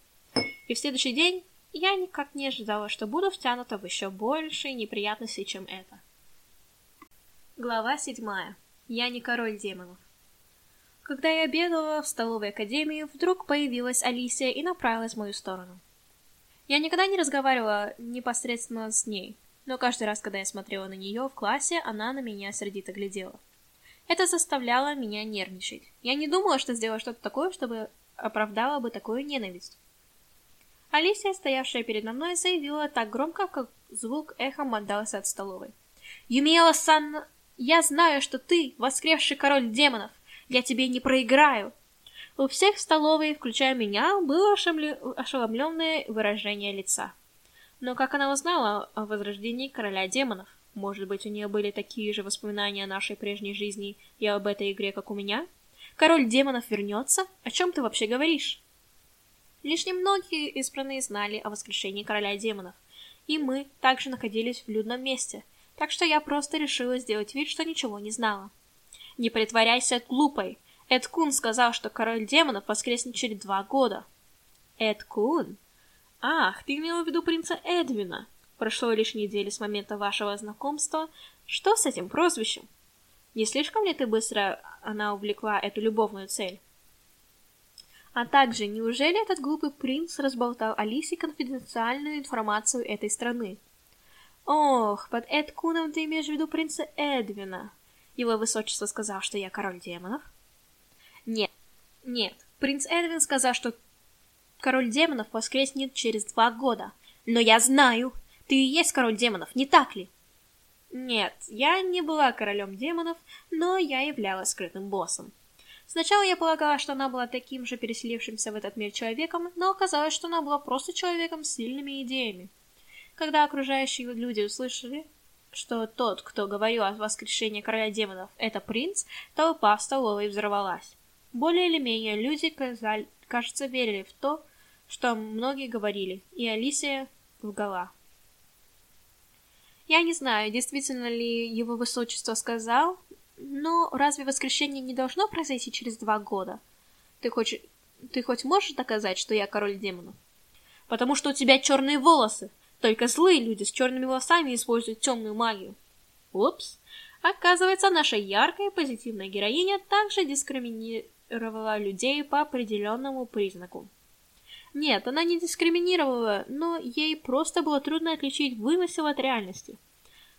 И в следующий день я никак не ожидала, что буду втянута в еще большие неприятности, чем это. Глава седьмая. Я не король демонов. Когда я обедала в столовой академии, вдруг появилась Алисия и направилась в мою сторону. Я никогда не разговаривала непосредственно с ней, но каждый раз, когда я смотрела на нее в классе, она на меня сердито глядела. Это заставляло меня нервничать. Я не думала, что сделала что-то такое, чтобы оправдала бы такую ненависть. Алисия, стоявшая передо мной, заявила так громко, как звук эхом отдался от столовой. «Юмиэла-сан, я знаю, что ты воскресший король демонов. Я тебе не проиграю. У всех в столовой, включая меня, было ошеломленное выражение лица. Но как она узнала о возрождении короля демонов? Может быть, у нее были такие же воспоминания о нашей прежней жизни и об этой игре, как у меня? Король демонов вернется? О чем ты вообще говоришь? Лишь немногие избранные знали о воскрешении короля демонов, и мы также находились в людном месте, так что я просто решила сделать вид, что ничего не знала. Не притворяйся глупой. Эд Кун сказал, что король демонов воскреснет через два года. Эд Кун? Ах, ты имела в виду принца Эдвина. Прошло лишь недели с момента вашего знакомства. Что с этим прозвищем? Не слишком ли ты быстро она увлекла эту любовную цель? А также, неужели этот глупый принц разболтал Алисе конфиденциальную информацию этой страны? Ох, под Эд Куном ты имеешь в виду принца Эдвина. Его высочество сказал, что я король демонов? Нет, нет. Принц Эдвин сказал, что король демонов воскреснет через два года. Но я знаю, ты и есть король демонов, не так ли? Нет, я не была королем демонов, но я являлась скрытым боссом. Сначала я полагала, что она была таким же переселившимся в этот мир человеком, но оказалось, что она была просто человеком с сильными идеями. Когда окружающие люди услышали, что тот, кто говорил о воскрешении короля демонов, это принц, толпа в столовой взорвалась. Более или менее люди, кажется, верили в то, что многие говорили, и Алисия лгала. Я не знаю, действительно ли его высочество сказал, Но разве воскрешение не должно произойти через два года? Ты хочешь... Ты хоть можешь доказать, что я король демонов? Потому что у тебя черные волосы. Только злые люди с черными волосами используют темную магию. Упс. Оказывается, наша яркая позитивная героиня также дискриминировала людей по определенному признаку. Нет, она не дискриминировала, но ей просто было трудно отличить вымысел от реальности.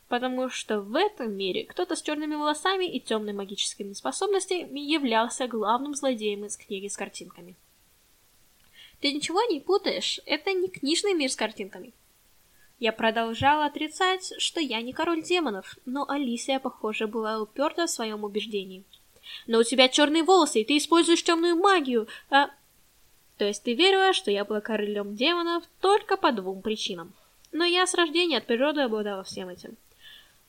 Потому что в этом мире кто-то с черными волосами и темными магическими способностями являлся главным злодеем из книги с картинками. Ты ничего не путаешь, это не книжный мир с картинками. Я продолжала отрицать, что я не король демонов, но Алисия, похоже, была уперта в своем убеждении. Но у тебя черные волосы, и ты используешь темную магию, а... То есть ты верила, что я была королем демонов только по двум причинам. Но я с рождения от природы обладала всем этим.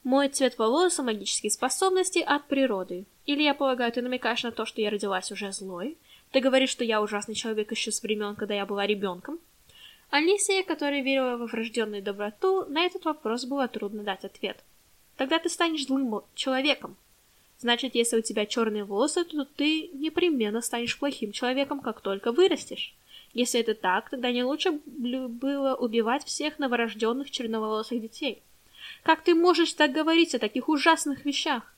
Мой цвет волос и магические способности от природы. Или я полагаю, ты намекаешь на то, что я родилась уже злой? Ты говоришь, что я ужасный человек еще с времен, когда я была ребенком? Алисия, которая верила во врожденную доброту, на этот вопрос было трудно дать ответ. Тогда ты станешь злым человеком. Значит, если у тебя черные волосы, то ты непременно станешь плохим человеком, как только вырастешь. Если это так, тогда не лучше было убивать всех новорожденных черноволосых детей. Как ты можешь так говорить о таких ужасных вещах?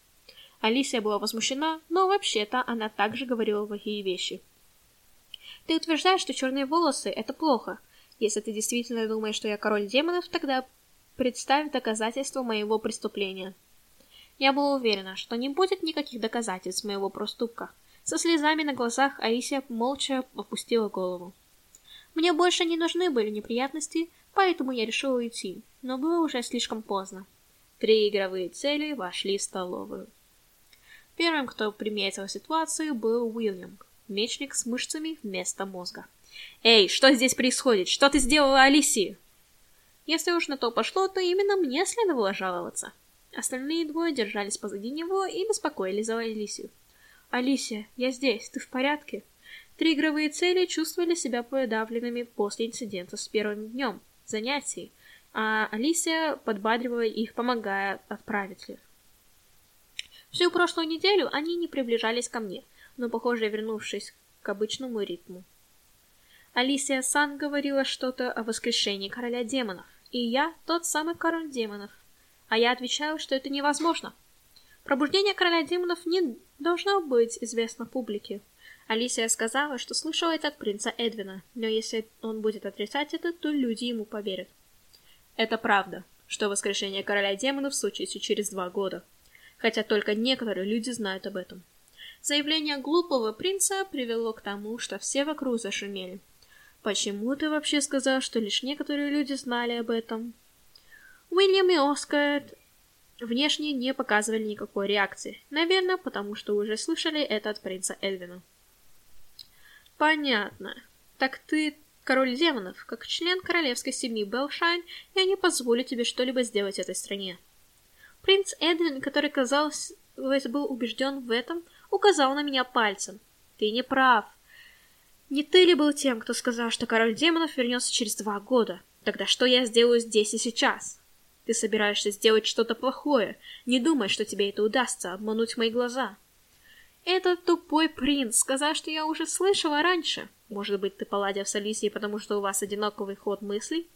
Алисия была возмущена, но вообще-то она также говорила плохие вещи. Ты утверждаешь, что черные волосы — это плохо, если ты действительно думаешь, что я король демонов, тогда представь доказательства моего преступления. Я была уверена, что не будет никаких доказательств моего проступка. Со слезами на глазах Аисия молча опустила голову. Мне больше не нужны были неприятности, поэтому я решила уйти, но было уже слишком поздно. Три игровые цели вошли в столовую. Первым, кто приметил ситуацию, был Уильям, мечник с мышцами вместо мозга. «Эй, что здесь происходит? Что ты сделала Алисии?» Если уж на то пошло, то именно мне следовало жаловаться. Остальные двое держались позади него и беспокоились за Алисию. «Алисия, я здесь, ты в порядке?» Три игровые цели чувствовали себя подавленными после инцидента с первым днем занятий, а Алисия подбадривала их, помогая отправить их. Всю прошлую неделю они не приближались ко мне, но, похоже, вернувшись к обычному ритму. Алисия Сан говорила что-то о воскрешении короля демонов, и я тот самый король демонов. А я отвечаю, что это невозможно. Пробуждение короля демонов не должно быть известно публике. Алисия сказала, что слышала это от принца Эдвина, но если он будет отрицать это, то люди ему поверят. Это правда, что воскрешение короля демонов случится через два года, хотя только некоторые люди знают об этом. Заявление глупого принца привело к тому, что все вокруг зашумели. Почему ты вообще сказал, что лишь некоторые люди знали об этом? Уильям и Оскар внешне не показывали никакой реакции. Наверное, потому что уже слышали это от принца Эльвина. Понятно. Так ты король демонов. Как член королевской семьи Белшайн, я не позволю тебе что-либо сделать этой стране. Принц Эдвин, который, казалось, был убежден в этом, указал на меня пальцем. Ты не прав. Не ты ли был тем, кто сказал, что король демонов вернется через два года? Тогда что я сделаю здесь и сейчас? Ты собираешься сделать что-то плохое. Не думай, что тебе это удастся, обмануть мои глаза. Этот тупой принц сказал, что я уже слышала раньше. Может быть, ты поладил с Алисией, потому что у вас одинаковый ход мыслей?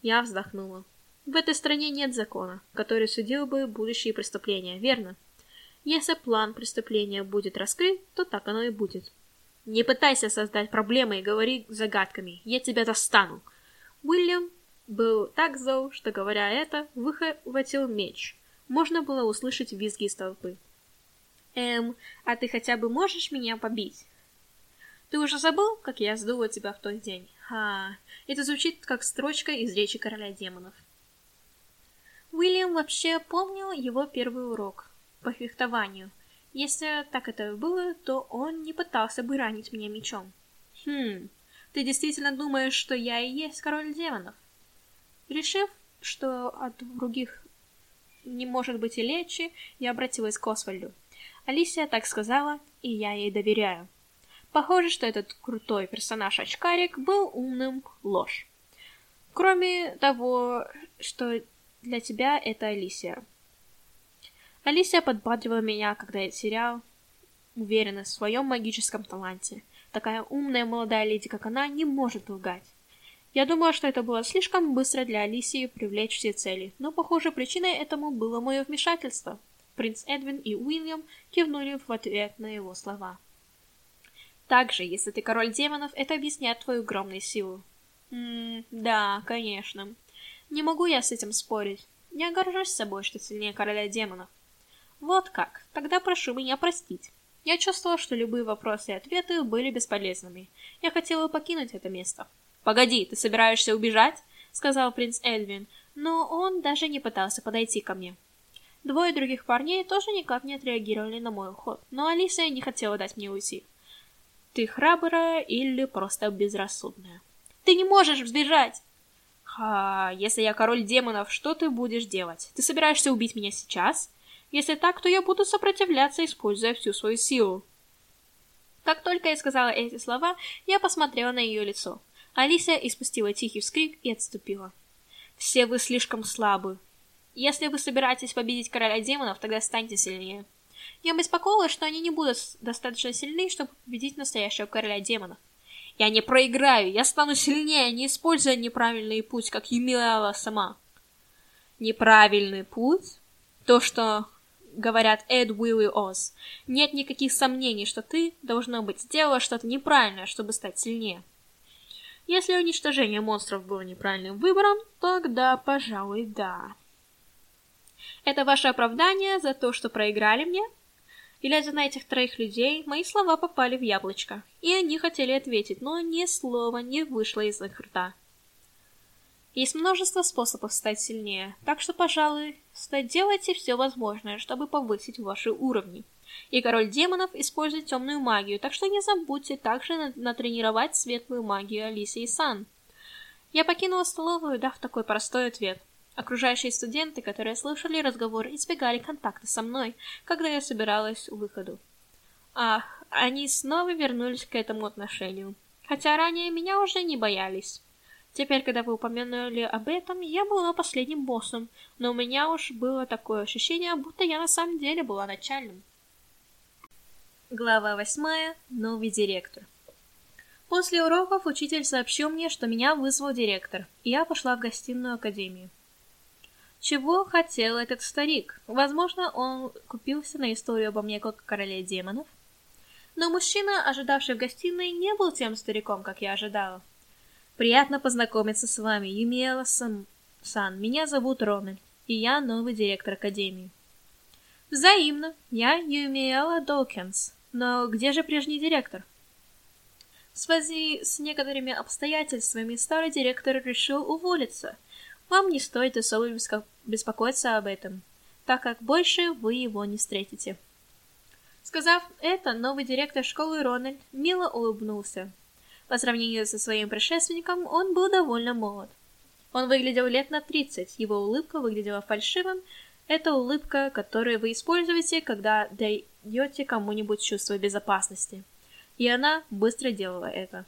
Я вздохнула. В этой стране нет закона, который судил бы будущие преступления, верно? Если план преступления будет раскрыт, то так оно и будет. Не пытайся создать проблемы и говори загадками. Я тебя достану. Уильям был так зол, что, говоря это, выхватил меч. Можно было услышать визги из толпы. Эм, а ты хотя бы можешь меня побить? Ты уже забыл, как я сдула тебя в тот день? Ха, это звучит как строчка из речи короля демонов. Уильям вообще помнил его первый урок по фехтованию, если так это было, то он не пытался бы ранить меня мечом. Хм, ты действительно думаешь, что я и есть король демонов? Решив, что от других не может быть и легче, я обратилась к Освальду. Алисия так сказала, и я ей доверяю. Похоже, что этот крутой персонаж-очкарик был умным ложь. Кроме того, что для тебя это Алисия. Алисия подбадривала меня, когда я терял уверенность в своем магическом таланте. Такая умная молодая леди, как она, не может лгать. Я думала, что это было слишком быстро для Алисии привлечь все цели, но, похоже, причиной этому было мое вмешательство. Принц Эдвин и Уильям кивнули в ответ на его слова. Также, если ты король демонов, это объясняет твою огромную силу. Ммм, да, конечно. Не могу я с этим спорить. Я горжусь собой, что сильнее короля демонов. Вот как. Тогда прошу меня простить. Я чувствовала, что любые вопросы и ответы были бесполезными. Я хотела покинуть это место. «Погоди, ты собираешься убежать?» — сказал принц Эльвин, но он даже не пытался подойти ко мне. Двое других парней тоже никак не отреагировали на мой уход, но Алиса не хотела дать мне уйти. «Ты храбрая или просто безрассудная?» «Ты не можешь сбежать!» «Ха, если я король демонов, что ты будешь делать? Ты собираешься убить меня сейчас?» Если так, то я буду сопротивляться, используя всю свою силу. Как только я сказала эти слова, я посмотрела на ее лицо. Алисия испустила тихий вскрик и отступила. «Все вы слишком слабы. Если вы собираетесь победить короля демонов, тогда станьте сильнее». Я беспокоилась, что они не будут достаточно сильны, чтобы победить настоящего короля демонов. Я не проиграю, я стану сильнее, не используя неправильный путь, как Юмила сама. Неправильный путь? То, что говорят Эд, Уилл и Оз. Нет никаких сомнений, что ты, должно быть, сделала что-то неправильное, чтобы стать сильнее. Если уничтожение монстров было неправильным выбором, тогда, пожалуй, да. Это ваше оправдание за то, что проиграли мне? Глядя на этих троих людей, мои слова попали в яблочко, и они хотели ответить, но ни слова не вышло из их рта. Есть множество способов стать сильнее, так что, пожалуй, делайте все возможное, чтобы повысить ваши уровни. И король демонов использует темную магию, так что не забудьте также натренировать светлую магию Алисы и Сан. Я покинула столовую, дав такой простой ответ. Окружающие студенты, которые слышали разговор, избегали контакта со мной, когда я собиралась у выходу. Ах, они снова вернулись к этому отношению. Хотя ранее меня уже не боялись. Теперь, когда вы упомянули об этом, я была последним боссом, но у меня уж было такое ощущение, будто я на самом деле была начальным. Глава восьмая. Новый директор. После уроков учитель сообщил мне, что меня вызвал директор, и я пошла в гостиную академии. Чего хотел этот старик? Возможно, он купился на историю обо мне как короле демонов? Но мужчина, ожидавший в гостиной, не был тем стариком, как я ожидала. Приятно познакомиться с вами, Юмиэла Сан. Меня зовут Рональд, и я новый директор Академии. Взаимно. Я Юмиэла Долкинс. Но где же прежний директор? В связи с некоторыми обстоятельствами старый директор решил уволиться. Вам не стоит особо беспокоиться об этом, так как больше вы его не встретите. Сказав это, новый директор школы Рональд мило улыбнулся. По сравнению со своим предшественником, он был довольно молод. Он выглядел лет на 30, его улыбка выглядела фальшивым. Это улыбка, которую вы используете, когда даете кому-нибудь чувство безопасности. И она быстро делала это.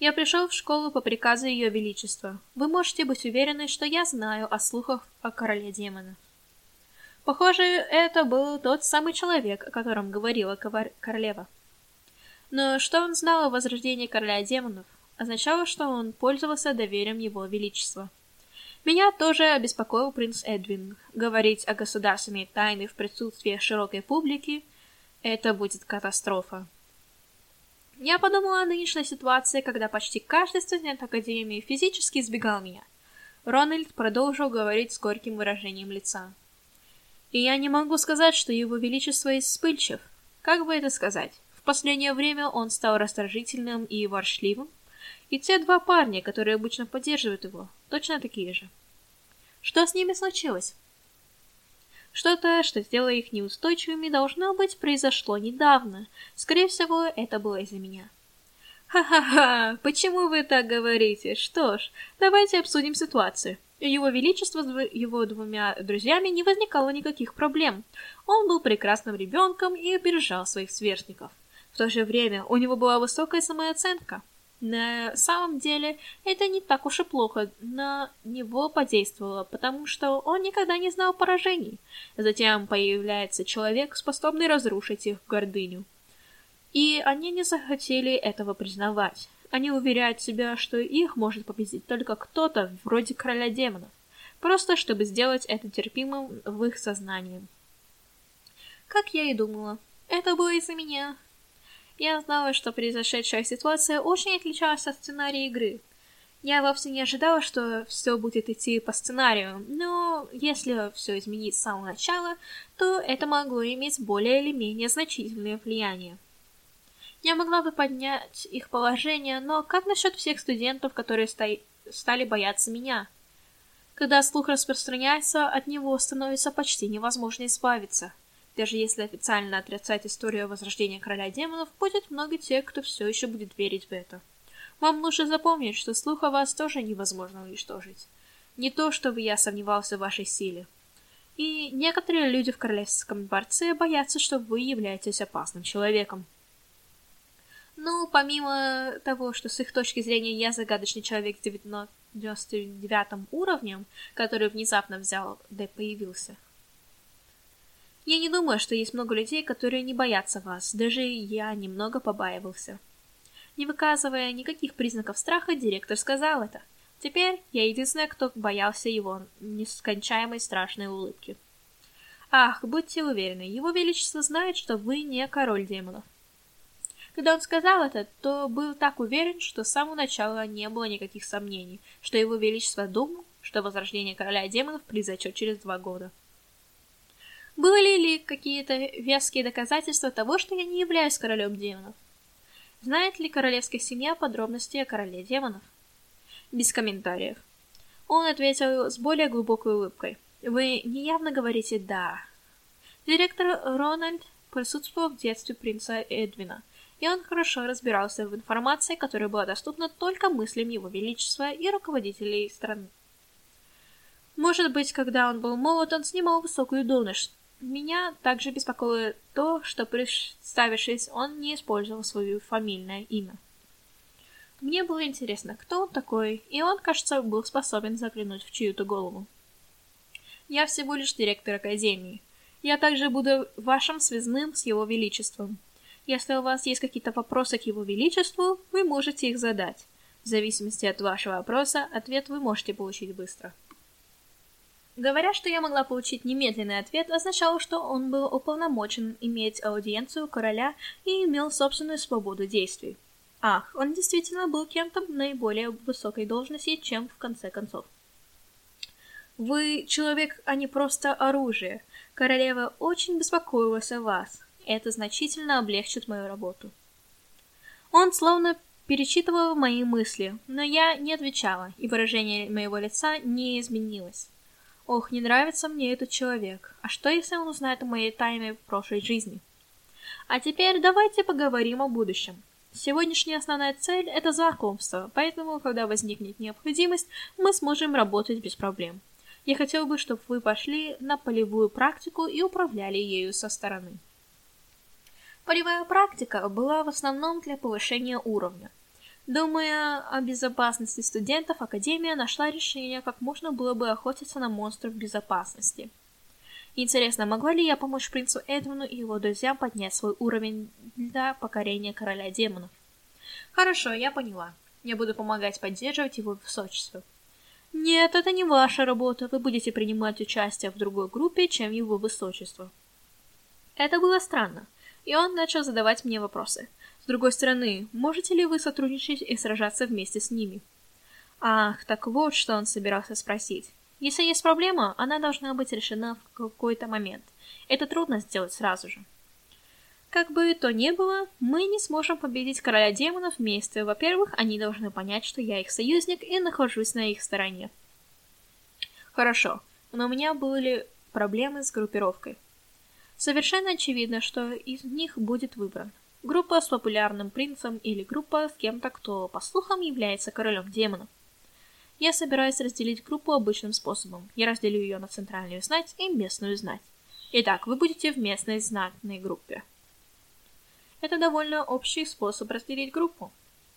Я пришел в школу по приказу Ее Величества. Вы можете быть уверены, что я знаю о слухах о короле демонов. Похоже, это был тот самый человек, о котором говорила королева. Но что он знал о возрождении короля демонов, означало, что он пользовался доверием его величества. Меня тоже обеспокоил принц Эдвин. Говорить о государственной тайне в присутствии широкой публики – это будет катастрофа. Я подумала о нынешней ситуации, когда почти каждый студент Академии физически избегал меня. Рональд продолжил говорить с горьким выражением лица. И я не могу сказать, что его величество вспыльчив. Как бы это сказать? Последнее время он стал раздражительным и воршливым, и те два парня, которые обычно поддерживают его, точно такие же. Что с ними случилось? Что-то, что сделало их неустойчивыми, должно быть, произошло недавно. Скорее всего, это было из-за меня. Ха-ха-ха, почему вы так говорите? Что ж, давайте обсудим ситуацию. Его Величество с его двумя друзьями не возникало никаких проблем. Он был прекрасным ребенком и опережал своих сверстников. В то же время у него была высокая самооценка. На самом деле, это не так уж и плохо на него подействовало, потому что он никогда не знал поражений. Затем появляется человек, способный разрушить их гордыню. И они не захотели этого признавать. Они уверяют себя, что их может победить только кто-то вроде короля демонов, просто чтобы сделать это терпимым в их сознании. Как я и думала, это было из-за меня. Я знала, что произошедшая ситуация очень отличалась от сценария игры. Я вовсе не ожидала, что все будет идти по сценарию, но если все изменить с самого начала, то это могло иметь более или менее значительное влияние. Я могла бы поднять их положение, но как насчет всех студентов, которые ста... стали бояться меня? Когда слух распространяется, от него становится почти невозможно избавиться. Даже если официально отрицать историю возрождения короля демонов, будет много тех, кто все еще будет верить в это. Вам лучше запомнить, что слух о вас тоже невозможно уничтожить. Не то, чтобы я сомневался в вашей силе. И некоторые люди в королевском дворце боятся, что вы являетесь опасным человеком. Ну, помимо того, что с их точки зрения я загадочный человек с 99 уровнем, который внезапно взял, да появился, я не думаю, что есть много людей, которые не боятся вас, даже я немного побаивался. Не выказывая никаких признаков страха, директор сказал это. Теперь я единственная, кто боялся его нескончаемой страшной улыбки. Ах, будьте уверены, его величество знает, что вы не король демонов. Когда он сказал это, то был так уверен, что с самого начала не было никаких сомнений, что его величество думал, что возрождение короля демонов произойдет через два года. Были ли какие-то веские доказательства того, что я не являюсь королем демонов? Знает ли королевская семья подробности о короле демонов? Без комментариев. Он ответил с более глубокой улыбкой. Вы неявно говорите «да». Директор Рональд присутствовал в детстве принца Эдвина, и он хорошо разбирался в информации, которая была доступна только мыслям его величества и руководителей страны. Может быть, когда он был молод, он снимал высокую должность, меня также беспокоило то, что, представившись, он не использовал свое фамильное имя. Мне было интересно, кто он такой, и он, кажется, был способен заглянуть в чью-то голову. Я всего лишь директор Академии. Я также буду вашим связным с Его Величеством. Если у вас есть какие-то вопросы к Его Величеству, вы можете их задать. В зависимости от вашего вопроса, ответ вы можете получить быстро. Говоря, что я могла получить немедленный ответ, означало, что он был уполномочен иметь аудиенцию короля и имел собственную свободу действий. Ах, он действительно был кем-то наиболее высокой должности, чем в конце концов. Вы человек, а не просто оружие. Королева очень беспокоилась о вас. Это значительно облегчит мою работу. Он словно перечитывал мои мысли, но я не отвечала, и выражение моего лица не изменилось. Ох, не нравится мне этот человек. А что, если он узнает о моей тайне в прошлой жизни? А теперь давайте поговорим о будущем. Сегодняшняя основная цель – это знакомство, поэтому, когда возникнет необходимость, мы сможем работать без проблем. Я хотел бы, чтобы вы пошли на полевую практику и управляли ею со стороны. Полевая практика была в основном для повышения уровня – Думая о безопасности студентов, Академия нашла решение, как можно было бы охотиться на монстров безопасности. Интересно, могла ли я помочь принцу Эдвину и его друзьям поднять свой уровень для покорения короля демонов? Хорошо, я поняла. Я буду помогать поддерживать его высочество. Нет, это не ваша работа, вы будете принимать участие в другой группе, чем его высочество. Это было странно, и он начал задавать мне вопросы. С другой стороны, можете ли вы сотрудничать и сражаться вместе с ними? Ах, так вот, что он собирался спросить. Если есть проблема, она должна быть решена в какой-то момент. Это трудно сделать сразу же. Как бы то ни было, мы не сможем победить короля демонов вместе. Во-первых, они должны понять, что я их союзник и нахожусь на их стороне. Хорошо, но у меня были проблемы с группировкой. Совершенно очевидно, что из них будет выбран группа с популярным принцем или группа с кем-то, кто, по слухам, является королем демонов. Я собираюсь разделить группу обычным способом. Я разделю ее на центральную знать и местную знать. Итак, вы будете в местной знатной группе. Это довольно общий способ разделить группу.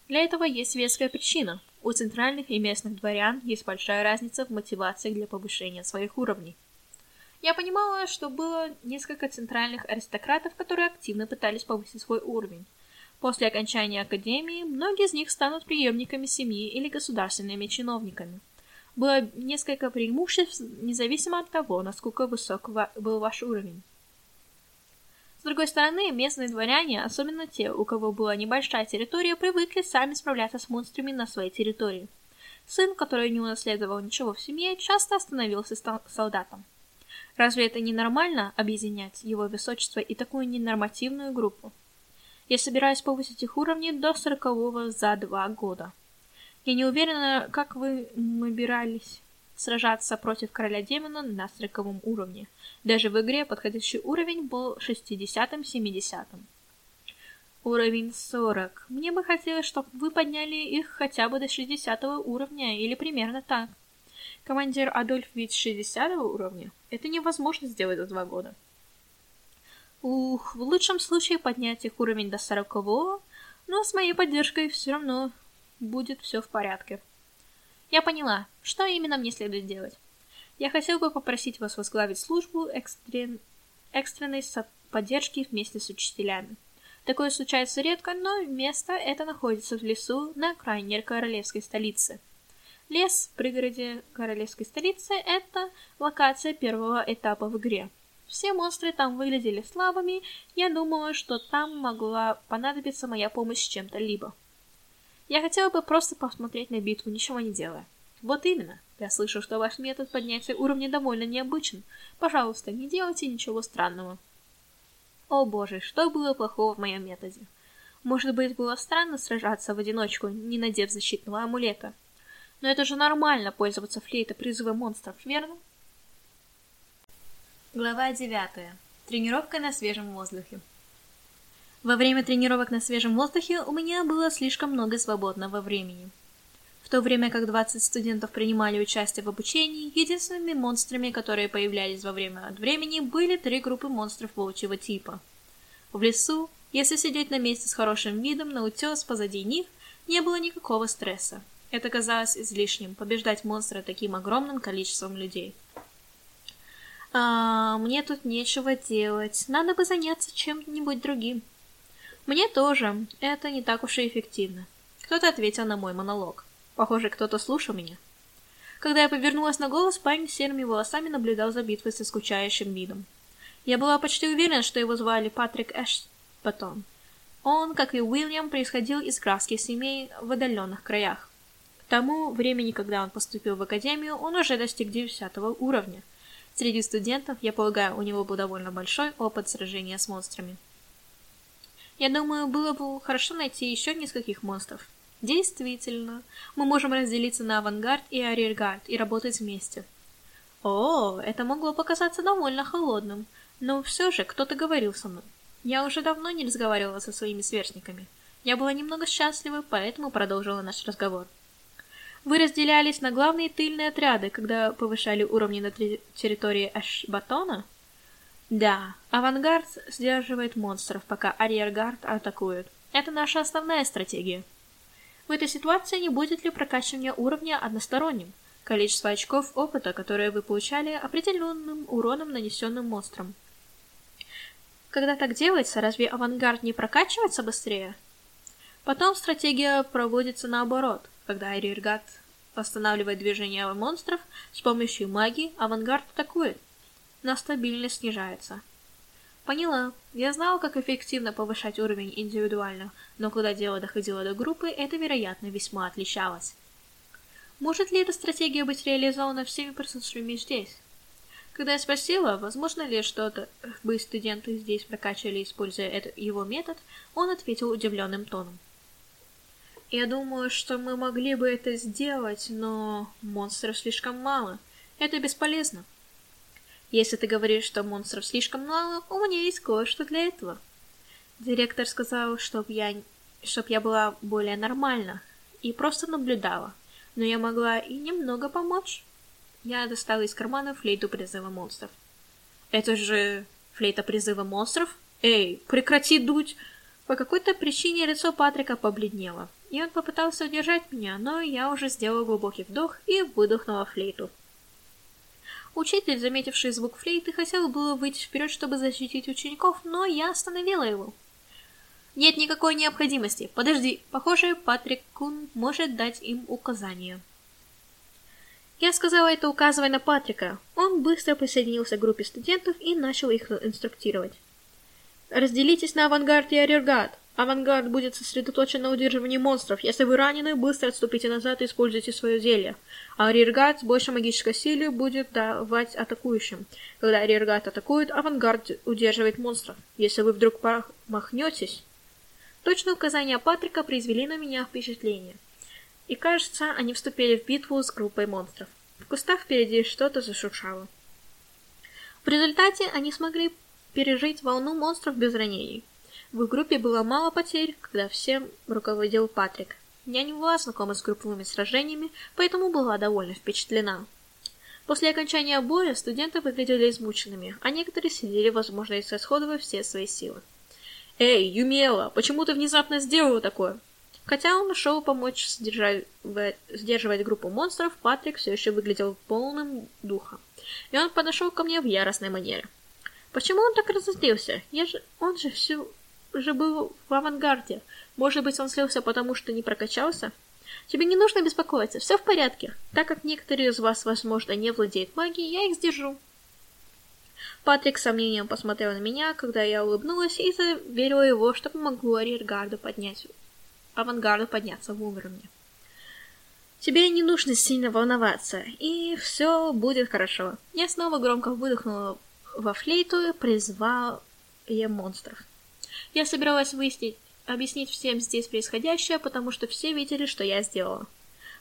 Для этого есть веская причина. У центральных и местных дворян есть большая разница в мотивациях для повышения своих уровней. Я понимала, что было несколько центральных аристократов, которые активно пытались повысить свой уровень. После окончания академии многие из них станут преемниками семьи или государственными чиновниками. Было несколько преимуществ, независимо от того, насколько высок был ваш уровень. С другой стороны, местные дворяне, особенно те, у кого была небольшая территория, привыкли сами справляться с монстрами на своей территории. Сын, который не унаследовал ничего в семье, часто становился солдатом. Разве это не нормально объединять его высочество и такую ненормативную группу? Я собираюсь повысить их уровни до сорокового за два года. Я не уверена, как вы выбирались сражаться против короля демона на сороковом уровне. Даже в игре подходящий уровень был 60-70. Уровень 40. Мне бы хотелось, чтобы вы подняли их хотя бы до 60 уровня, или примерно так. Командир Адольф ведь 60 уровня. Это невозможно сделать за два года. Ух, в лучшем случае поднять их уровень до 40 но с моей поддержкой все равно будет все в порядке. Я поняла, что именно мне следует делать. Я хотел бы попросить вас возглавить службу экстрен... экстренной поддержки вместе с учителями. Такое случается редко, но место это находится в лесу на окраине королевской столицы. Лес в пригороде королевской столицы – это локация первого этапа в игре. Все монстры там выглядели слабыми, я думала, что там могла понадобиться моя помощь с чем-то либо. Я хотела бы просто посмотреть на битву, ничего не делая. Вот именно. Я слышу, что ваш метод поднятия уровня довольно необычен. Пожалуйста, не делайте ничего странного. О боже, что было плохого в моем методе? Может быть, было странно сражаться в одиночку, не надев защитного амулета. Но это же нормально пользоваться флейтой призыва монстров, верно? Глава 9. Тренировка на свежем воздухе. Во время тренировок на свежем воздухе у меня было слишком много свободного времени. В то время как 20 студентов принимали участие в обучении, единственными монстрами, которые появлялись во время от времени, были три группы монстров волчьего типа. В лесу, если сидеть на месте с хорошим видом на утес позади них, не было никакого стресса. Это казалось излишним, побеждать монстра таким огромным количеством людей. А, мне тут нечего делать, надо бы заняться чем-нибудь другим. Мне тоже. Это не так уж и эффективно. Кто-то ответил на мой монолог. Похоже, кто-то слушал меня. Когда я повернулась на голос, парень с серыми волосами наблюдал за битвой со скучающим видом. Я была почти уверена, что его звали Патрик Эшпатон. Он, как и Уильям, происходил из графских семей в отдаленных краях. Тому времени, когда он поступил в академию, он уже достиг 10 уровня. Среди студентов, я полагаю, у него был довольно большой опыт сражения с монстрами. Я думаю, было бы хорошо найти еще нескольких монстров. Действительно, мы можем разделиться на авангард и арьергард и работать вместе. О, это могло показаться довольно холодным, но все же кто-то говорил со мной. Я уже давно не разговаривала со своими сверстниками. Я была немного счастлива, поэтому продолжила наш разговор. Вы разделялись на главные тыльные отряды, когда повышали уровни на территории Эшбатона? Да, авангард сдерживает монстров, пока арьергард атакует. Это наша основная стратегия. В этой ситуации не будет ли прокачивание уровня односторонним? Количество очков опыта, которые вы получали, определенным уроном, нанесенным монстром. Когда так делается, разве авангард не прокачивается быстрее? Потом стратегия проводится наоборот. Когда арьергард останавливает движение монстров, с помощью магии авангард атакует но стабильность снижается. Поняла. Я знала, как эффективно повышать уровень индивидуально, но когда дело доходило до группы, это, вероятно, весьма отличалось. Может ли эта стратегия быть реализована всеми присутствующими здесь? Когда я спросила, возможно ли что-то бы студенты здесь прокачивали, используя этот, его метод, он ответил удивленным тоном. Я думаю, что мы могли бы это сделать, но монстров слишком мало. Это бесполезно. Если ты говоришь, что монстров слишком мало, у меня есть кое-что для этого. Директор сказал, чтоб я, чтоб я была более нормальна и просто наблюдала, но я могла и немного помочь. Я достала из кармана флейту призыва монстров. Это же флейта призыва монстров? Эй, прекрати дуть! По какой-то причине лицо Патрика побледнело. И он попытался удержать меня, но я уже сделала глубокий вдох и выдохнула флейту. Учитель, заметивший звук флейты, хотел было выйти вперед, чтобы защитить учеников, но я остановила его. Нет никакой необходимости. Подожди, похоже, Патрик Кун может дать им указания. Я сказала это, указывая на Патрика. Он быстро присоединился к группе студентов и начал их инструктировать. Разделитесь на авангард и арьергард. Авангард будет сосредоточен на удерживании монстров. Если вы ранены, быстро отступите назад и используйте свое зелье. А арьергард с большей магической силой будет давать атакующим. Когда арьергард атакует, авангард удерживает монстров. Если вы вдруг махнетесь... Точные указания Патрика произвели на меня впечатление. И кажется, они вступили в битву с группой монстров. В кустах впереди что-то зашуршало. В результате они смогли пережить волну монстров без ранений. В их группе было мало потерь, когда всем руководил Патрик. Я не была знакома с групповыми сражениями, поэтому была довольно впечатлена. После окончания боя студенты выглядели измученными, а некоторые сидели, возможно, исрасходуя все свои силы. «Эй, Юмела, почему ты внезапно сделала такое?» Хотя он шел помочь сдержать, сдерживать группу монстров, Патрик все еще выглядел полным духа. И он подошел ко мне в яростной манере. Почему он так разозлился? Я же... Он же все же был в авангарде. Может быть, он слился потому, что не прокачался? Тебе не нужно беспокоиться, все в порядке. Так как некоторые из вас, возможно, не владеют магией, я их сдержу. Патрик с сомнением посмотрел на меня, когда я улыбнулась и заверила его, что помогу арьергарду поднять... авангарду подняться в уровне. Тебе не нужно сильно волноваться, и все будет хорошо. Я снова громко выдохнула во флейту, призвал я монстров. Я собиралась выяснить, объяснить всем здесь происходящее, потому что все видели, что я сделала.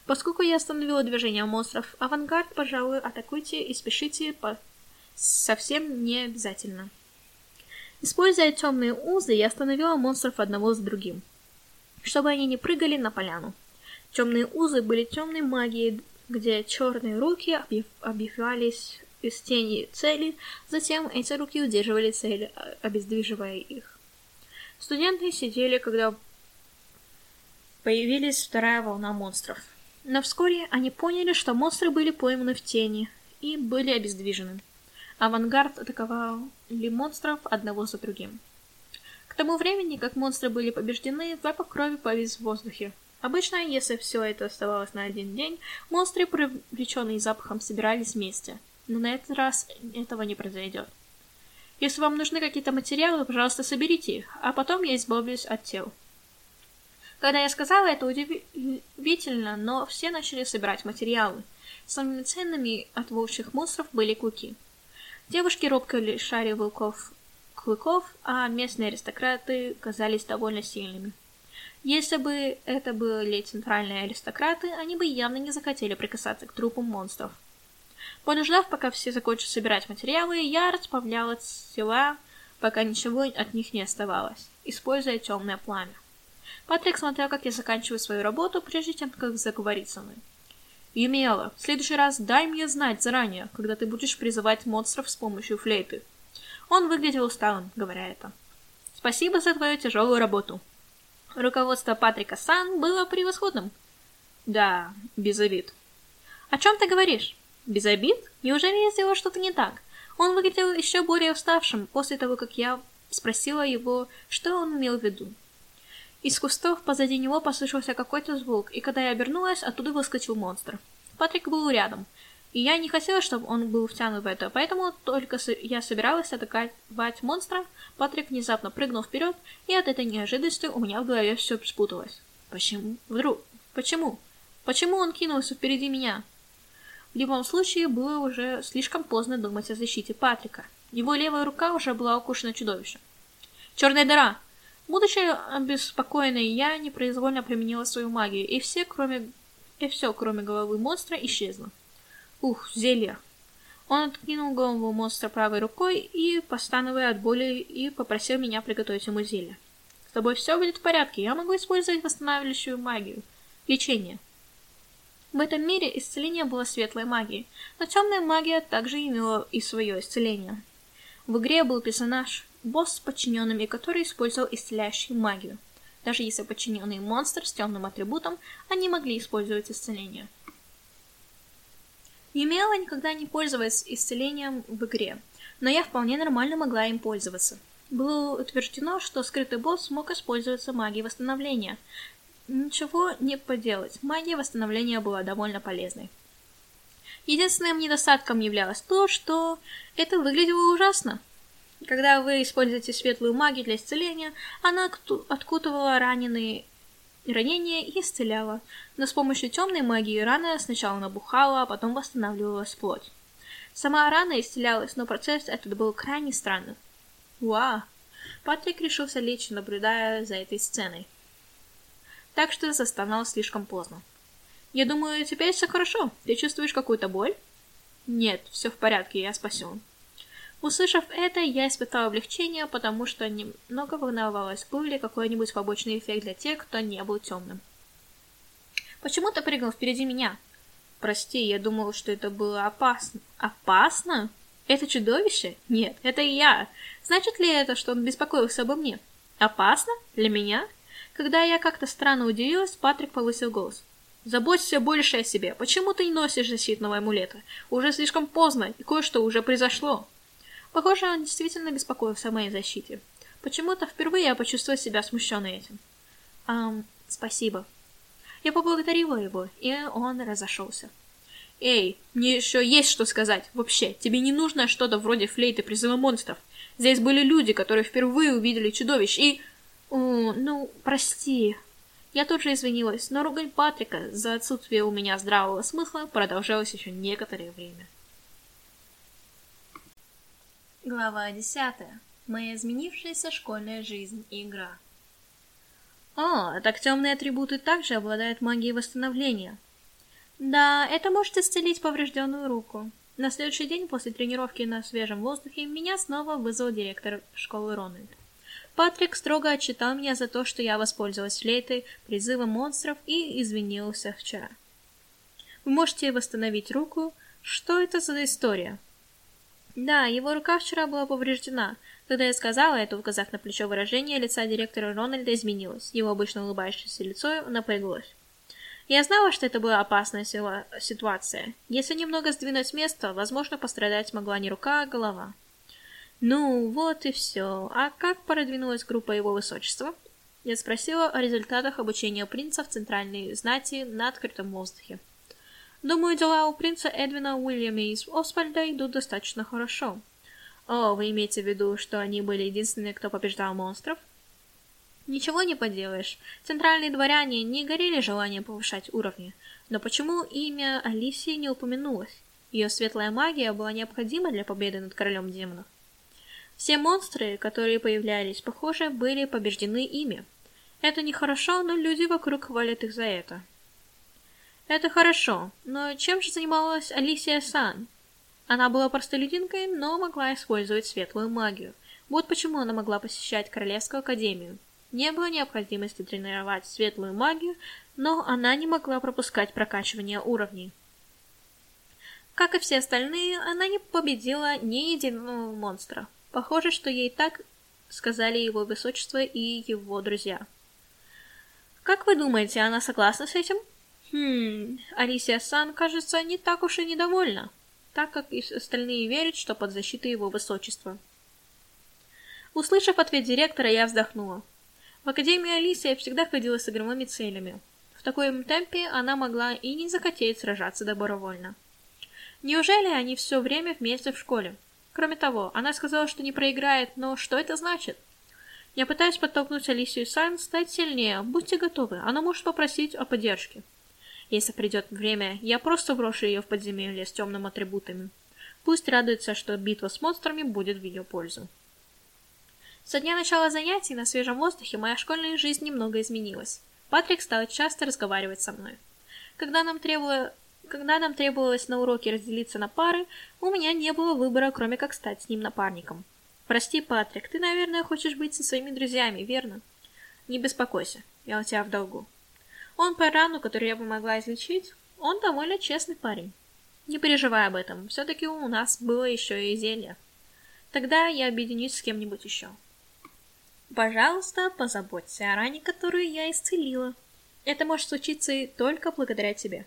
Поскольку я остановила движение монстров, авангард, пожалуй, атакуйте и спешите по... совсем не обязательно. Используя темные узы, я остановила монстров одного с другим, чтобы они не прыгали на поляну. Темные узы были темной магией, где черные руки обвивались из тени цели, затем эти руки удерживали цели, обездвиживая их. Студенты сидели, когда появились вторая волна монстров. Но вскоре они поняли, что монстры были пойманы в тени и были обездвижены. Авангард атаковал ли монстров одного за другим. К тому времени, как монстры были побеждены, запах крови повис в воздухе. Обычно, если все это оставалось на один день, монстры, привлеченные запахом, собирались вместе. Но на этот раз этого не произойдет. Если вам нужны какие-то материалы, пожалуйста, соберите их, а потом я избавлюсь от тел. Когда я сказала это удивительно, но все начали собирать материалы. Самыми ценными от волчьих монстров были клыки. Девушки робко лишали волков клыков, а местные аристократы казались довольно сильными. Если бы это были центральные аристократы, они бы явно не захотели прикасаться к трупам монстров. Подождав, пока все закончат собирать материалы, я расправляла тела, пока ничего от них не оставалось, используя темное пламя. Патрик смотрел, как я заканчиваю свою работу, прежде чем как заговорить со мной. Юмиэла, в следующий раз дай мне знать заранее, когда ты будешь призывать монстров с помощью флейты. Он выглядел усталым, говоря это. Спасибо за твою тяжелую работу. Руководство Патрика Сан было превосходным. Да, без обид. О чем ты говоришь? Без обид? Неужели я сделала что-то не так? Он выглядел еще более уставшим после того, как я спросила его, что он имел в виду. Из кустов позади него послышался какой-то звук, и когда я обернулась, оттуда выскочил монстр. Патрик был рядом, и я не хотела, чтобы он был втянут в это, поэтому только я собиралась атаковать монстра, Патрик внезапно прыгнул вперед, и от этой неожиданности у меня в голове все спуталось. Почему? Вдруг? Почему? Почему он кинулся впереди меня? В любом случае, было уже слишком поздно думать о защите Патрика. Его левая рука уже была укушена чудовищем. «Черная дыра!» Будучи обеспокоенной, я непроизвольно применила свою магию, и все, кроме... и все, кроме головы монстра, исчезло. Ух, зелье! Он откинул голову монстра правой рукой и, постановая от боли, и попросил меня приготовить ему зелье. «С тобой все будет в порядке, я могу использовать восстанавливающую магию. Лечение». В этом мире исцеление было светлой магией, но темная магия также имела и свое исцеление. В игре был персонаж, босс с подчиненными, который использовал исцеляющую магию. Даже если подчиненный монстр с темным атрибутом, они могли использовать исцеление. Емела никогда не пользовалась исцелением в игре, но я вполне нормально могла им пользоваться. Было утверждено, что скрытый босс мог использоваться магией восстановления. Ничего не поделать, магия восстановления была довольно полезной. Единственным недостатком являлось то, что это выглядело ужасно. Когда вы используете светлую магию для исцеления, она откутывала раненые ранения и исцеляла. Но с помощью темной магии рана сначала набухала, а потом восстанавливалась плоть. Сама рана исцелялась, но процесс этот был крайне странным. Уа! Патрик решился лечь, наблюдая за этой сценой. Так что застонал слишком поздно. Я думаю, теперь все хорошо. Ты чувствуешь какую-то боль? Нет, все в порядке, я спасен. Услышав это, я испытала облегчение, потому что немного волновалась, был ли какой-нибудь побочный эффект для тех, кто не был темным. Почему ты прыгал впереди меня? Прости, я думал, что это было опасно. Опасно? Это чудовище? Нет, это я. Значит ли это, что он беспокоился обо мне? Опасно? Для меня? Когда я как-то странно удивилась, Патрик повысил голос. Заботься больше о себе. Почему ты не носишь защитного амулета? Уже слишком поздно, и кое-что уже произошло. Похоже, он действительно беспокоился о моей защите. Почему-то впервые я почувствовала себя смущенной этим. Ам, спасибо. Я поблагодарила его, и он разошелся. Эй, мне еще есть что сказать. Вообще, тебе не нужно что-то вроде флейты призыва монстров. Здесь были люди, которые впервые увидели чудовищ, и... О, ну, прости. Я тут же извинилась, но ругань Патрика за отсутствие у меня здравого смысла продолжалась еще некоторое время. Глава 10. Моя изменившаяся школьная жизнь и игра. О, так темные атрибуты также обладают магией восстановления. Да, это может исцелить поврежденную руку. На следующий день после тренировки на свежем воздухе меня снова вызвал директор школы Рональд. Патрик строго отчитал меня за то, что я воспользовалась флейтой призыва монстров и извинился вчера. Вы можете восстановить руку? Что это за история? Да, его рука вчера была повреждена. Когда я сказала это, указав на плечо выражение лица директора Рональда изменилось. Его обычно улыбающееся лицо напряглось. Я знала, что это была опасная ситуация. Если немного сдвинуть с места, возможно, пострадать могла не рука, а голова. Ну, вот и все. А как продвинулась группа его высочества? Я спросила о результатах обучения принца в центральной знати на открытом воздухе. Думаю, дела у принца Эдвина Уильяма из Освальда идут достаточно хорошо. О, вы имеете в виду, что они были единственные, кто побеждал монстров? Ничего не поделаешь. Центральные дворяне не горели желанием повышать уровни. Но почему имя Алисии не упомянулось? Ее светлая магия была необходима для победы над королем демонов. Все монстры, которые появлялись, похоже, были побеждены ими. Это нехорошо, но люди вокруг хвалят их за это. Это хорошо, но чем же занималась Алисия Сан? Она была простолюдинкой, но могла использовать светлую магию. Вот почему она могла посещать Королевскую Академию. Не было необходимости тренировать светлую магию, но она не могла пропускать прокачивание уровней. Как и все остальные, она не победила ни единого монстра. Похоже, что ей так сказали его высочество и его друзья. Как вы думаете, она согласна с этим? Хм, Алисия Сан, кажется, не так уж и недовольна, так как и остальные верят, что под защитой его высочества. Услышав ответ директора, я вздохнула. В Академии Алисия всегда ходила с игровыми целями. В таком темпе она могла и не захотеть сражаться добровольно. Неужели они все время вместе в школе? Кроме того, она сказала, что не проиграет, но что это значит? Я пытаюсь подтолкнуть Алисию Сан стать сильнее. Будьте готовы, она может попросить о поддержке. Если придет время, я просто брошу ее в подземелье с темными атрибутами. Пусть радуется, что битва с монстрами будет в ее пользу. Со дня начала занятий на свежем воздухе моя школьная жизнь немного изменилась. Патрик стал часто разговаривать со мной. Когда нам требовало... Когда нам требовалось на уроке разделиться на пары, у меня не было выбора, кроме как стать с ним напарником. Прости, Патрик, ты, наверное, хочешь быть со своими друзьями, верно? Не беспокойся, я у тебя в долгу. Он по рану, которую я бы могла излечить, он довольно честный парень. Не переживай об этом, все-таки у нас было еще и зелье. Тогда я объединюсь с кем-нибудь еще. Пожалуйста, позаботься о ране, которую я исцелила. Это может случиться только благодаря тебе.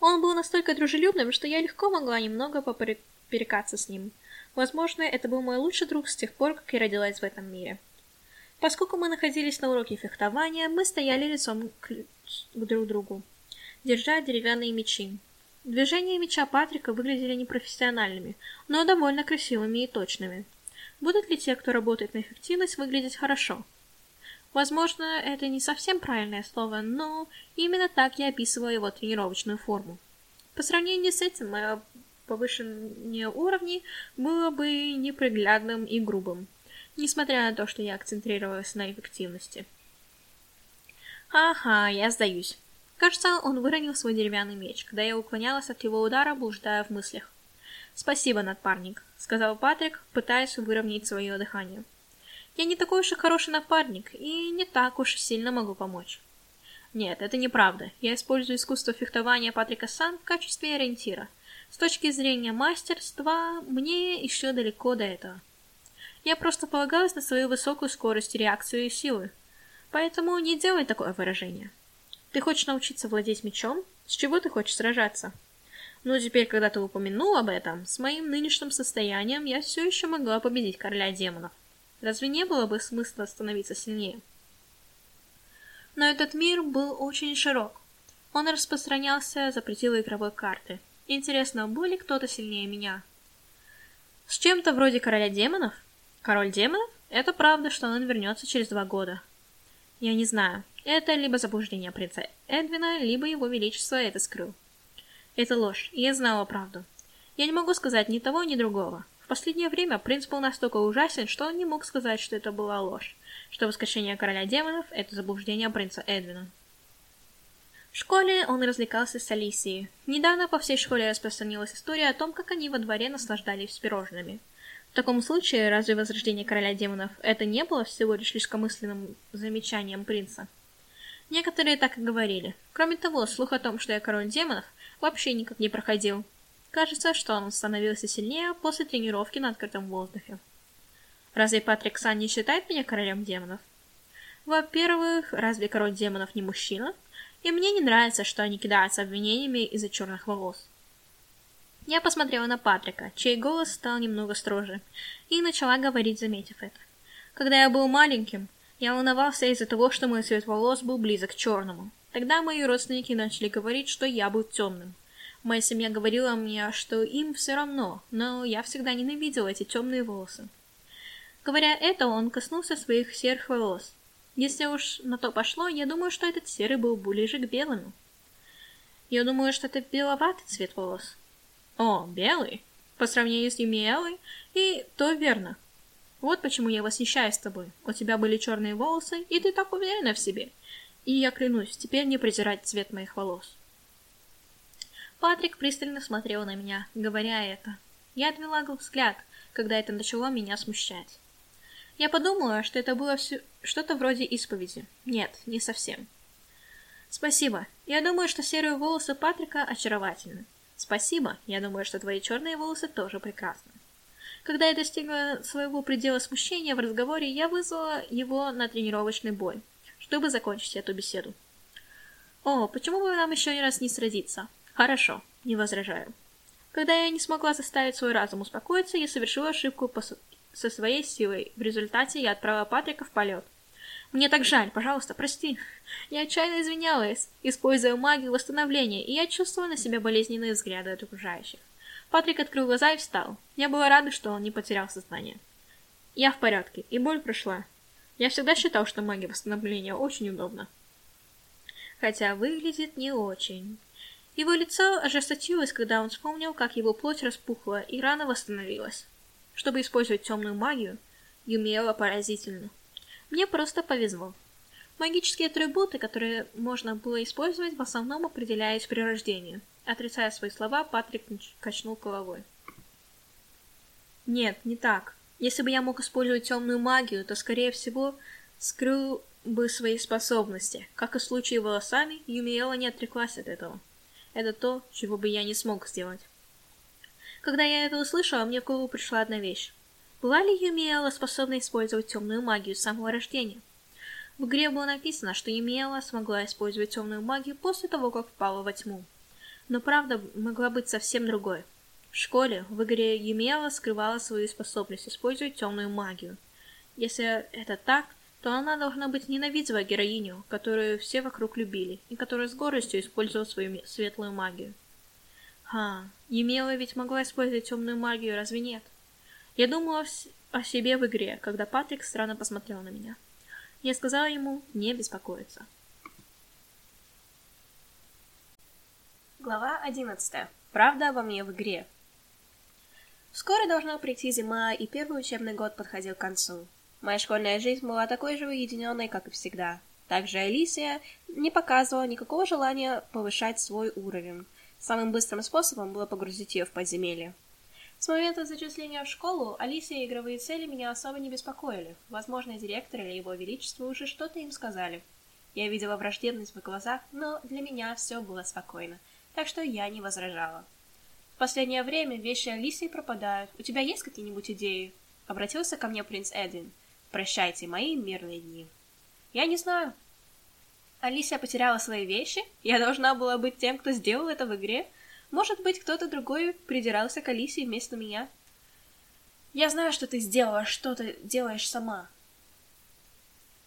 Он был настолько дружелюбным, что я легко могла немного поперекаться с ним. Возможно, это был мой лучший друг с тех пор, как я родилась в этом мире. Поскольку мы находились на уроке фехтования, мы стояли лицом к, к друг другу, держа деревянные мечи. Движения меча Патрика выглядели непрофессиональными, но довольно красивыми и точными. Будут ли те, кто работает на эффективность, выглядеть хорошо? Возможно, это не совсем правильное слово, но именно так я описывала его тренировочную форму. По сравнению с этим, мое повышение уровней было бы неприглядным и грубым, несмотря на то, что я акцентрировалась на эффективности. Ага, я сдаюсь. Кажется, он выронил свой деревянный меч, когда я уклонялась от его удара, блуждая в мыслях. «Спасибо, напарник», — сказал Патрик, пытаясь выровнять свое дыхание. Я не такой уж и хороший напарник, и не так уж сильно могу помочь. Нет, это неправда. Я использую искусство фехтования Патрика Сан в качестве ориентира. С точки зрения мастерства, мне еще далеко до этого. Я просто полагалась на свою высокую скорость реакции и силы. Поэтому не делай такое выражение. Ты хочешь научиться владеть мечом? С чего ты хочешь сражаться? Ну, теперь, когда ты упомянул об этом, с моим нынешним состоянием я все еще могла победить короля демонов. Разве не было бы смысла становиться сильнее? Но этот мир был очень широк. Он распространялся за пределы игровой карты. Интересно, был ли кто-то сильнее меня? С чем-то вроде короля демонов? Король демонов? Это правда, что он вернется через два года. Я не знаю. Это либо заблуждение принца Эдвина, либо его величество это скрыл. Это ложь, я знала правду. Я не могу сказать ни того, ни другого. В последнее время принц был настолько ужасен, что он не мог сказать, что это была ложь, что воскрешение короля демонов — это заблуждение принца Эдвина. В школе он развлекался с Алисией. Недавно по всей школе распространилась история о том, как они во дворе наслаждались пирожными. В таком случае, разве возрождение короля демонов это не было всего лишь легкомысленным замечанием принца? Некоторые так и говорили. Кроме того, слух о том, что я король демонов, вообще никак не проходил. Кажется, что он становился сильнее после тренировки на открытом воздухе. Разве Патрик Сан не считает меня королем демонов? Во-первых, разве король демонов не мужчина? И мне не нравится, что они кидаются обвинениями из-за черных волос. Я посмотрела на Патрика, чей голос стал немного строже, и начала говорить, заметив это. Когда я был маленьким, я волновался из-за того, что мой цвет волос был близок к черному. Тогда мои родственники начали говорить, что я был темным. Моя семья говорила мне, что им все равно, но я всегда ненавидела эти темные волосы. Говоря это, он коснулся своих серых волос. Если уж на то пошло, я думаю, что этот серый был ближе к белому. Я думаю, что это беловатый цвет волос. О, белый? По сравнению с Юмиэлой? И то верно. Вот почему я восхищаюсь тобой. У тебя были черные волосы, и ты так уверена в себе. И я клянусь, теперь не презирать цвет моих волос. Патрик пристально смотрел на меня, говоря это. Я отвела взгляд, когда это начало меня смущать. Я подумала, что это было все... что-то вроде исповеди. Нет, не совсем. Спасибо. Я думаю, что серые волосы Патрика очаровательны. Спасибо. Я думаю, что твои черные волосы тоже прекрасны. Когда я достигла своего предела смущения в разговоре, я вызвала его на тренировочный бой, чтобы закончить эту беседу. О, почему бы нам еще не раз не сразиться? Хорошо, не возражаю. Когда я не смогла заставить свой разум успокоиться, я совершила ошибку по... со своей силой. В результате я отправила Патрика в полет. Мне так жаль, пожалуйста, прости. Я отчаянно извинялась, используя магию восстановления, и я чувствовала на себе болезненные взгляды от окружающих. Патрик открыл глаза и встал. Я была рада, что он не потерял сознание. Я в порядке, и боль прошла. Я всегда считал, что магия восстановления очень удобна. Хотя выглядит не очень. Его лицо ожесточилось, когда он вспомнил, как его плоть распухла и рана восстановилась. Чтобы использовать темную магию, Юмиэла поразительно. Мне просто повезло. Магические атрибуты, которые можно было использовать, в основном определяясь при рождении. Отрицая свои слова, Патрик качнул головой. Нет, не так. Если бы я мог использовать темную магию, то, скорее всего, скрыл бы свои способности. Как и в случае волосами, Юмиэла не отреклась от этого. Это то, чего бы я не смог сделать. Когда я это услышала, мне в голову пришла одна вещь. Была ли Юмиэла способна использовать темную магию с самого рождения? В игре было написано, что Юмиэла смогла использовать темную магию после того, как впала во тьму. Но правда могла быть совсем другой. В школе в игре Юмиэла скрывала свою способность использовать темную магию. Если это так, то она должна быть ненавидела героиню, которую все вокруг любили, и которая с гордостью использовала свою светлую магию. Ха, Емела ведь могла использовать темную магию, разве нет? Я думала о себе в игре, когда Патрик странно посмотрел на меня. Я сказала ему не беспокоиться. Глава 11. Правда обо мне в игре. Вскоре должна прийти зима, и первый учебный год подходил к концу. Моя школьная жизнь была такой же уединенной, как и всегда. Также Алисия не показывала никакого желания повышать свой уровень. Самым быстрым способом было погрузить ее в подземелье. С момента зачисления в школу Алисия и игровые цели меня особо не беспокоили. Возможно, директор или его величество уже что-то им сказали. Я видела враждебность в глазах, но для меня все было спокойно, так что я не возражала. В последнее время вещи Алисии пропадают. У тебя есть какие-нибудь идеи? Обратился ко мне принц Эдвин. Прощайте мои мирные дни. Я не знаю. Алисия потеряла свои вещи? Я должна была быть тем, кто сделал это в игре? Может быть, кто-то другой придирался к Алисии вместо меня? Я знаю, что ты сделала, что ты делаешь сама.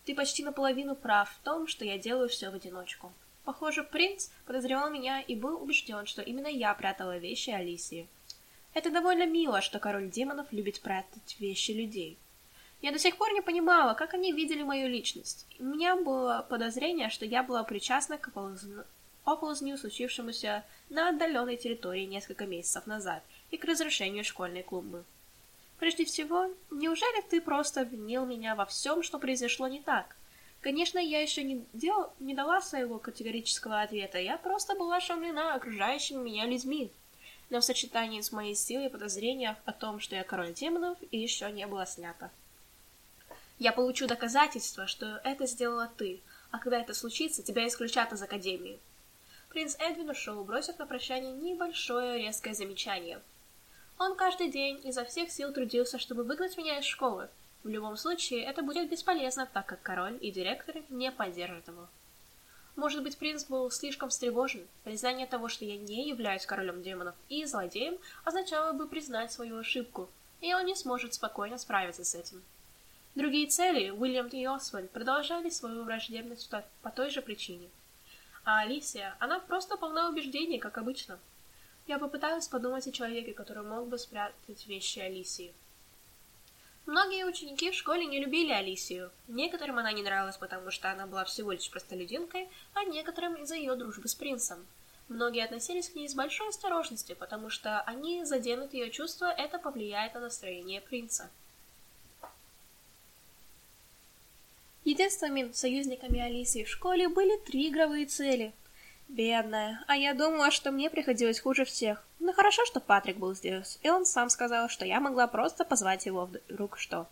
Ты почти наполовину прав в том, что я делаю все в одиночку. Похоже, принц подозревал меня и был убежден, что именно я прятала вещи Алисии. Это довольно мило, что король демонов любит прятать вещи людей. Я до сих пор не понимала, как они видели мою личность. У меня было подозрение, что я была причастна к оползню, случившемуся на отдаленной территории несколько месяцев назад, и к разрушению школьной клумбы. Прежде всего, неужели ты просто обвинил меня во всем, что произошло не так? Конечно, я еще не, дел... не дала своего категорического ответа, я просто была ошеломлена окружающими меня людьми. Но в сочетании с моей силой подозрения о том, что я король демонов, еще не было снято. Я получу доказательства, что это сделала ты, а когда это случится, тебя исключат из Академии. Принц Эдвин ушел, бросив на прощание небольшое резкое замечание. Он каждый день изо всех сил трудился, чтобы выгнать меня из школы. В любом случае, это будет бесполезно, так как король и директоры не поддержат его. Может быть, принц был слишком встревожен. Признание того, что я не являюсь королем демонов и злодеем, означало бы признать свою ошибку, и он не сможет спокойно справиться с этим. Другие цели, Уильям и Освальд, продолжали свою враждебность по той же причине. А Алисия, она просто полна убеждений, как обычно. Я попыталась подумать о человеке, который мог бы спрятать вещи Алисии. Многие ученики в школе не любили Алисию. Некоторым она не нравилась, потому что она была всего лишь простолюдинкой, а некоторым из-за ее дружбы с принцем. Многие относились к ней с большой осторожностью, потому что они заденут ее чувства, это повлияет на настроение принца. Единственными союзниками Алисии в школе были три игровые цели. Бедная, а я думала, что мне приходилось хуже всех. Но хорошо, что Патрик был здесь, и он сам сказал, что я могла просто позвать его вдруг что.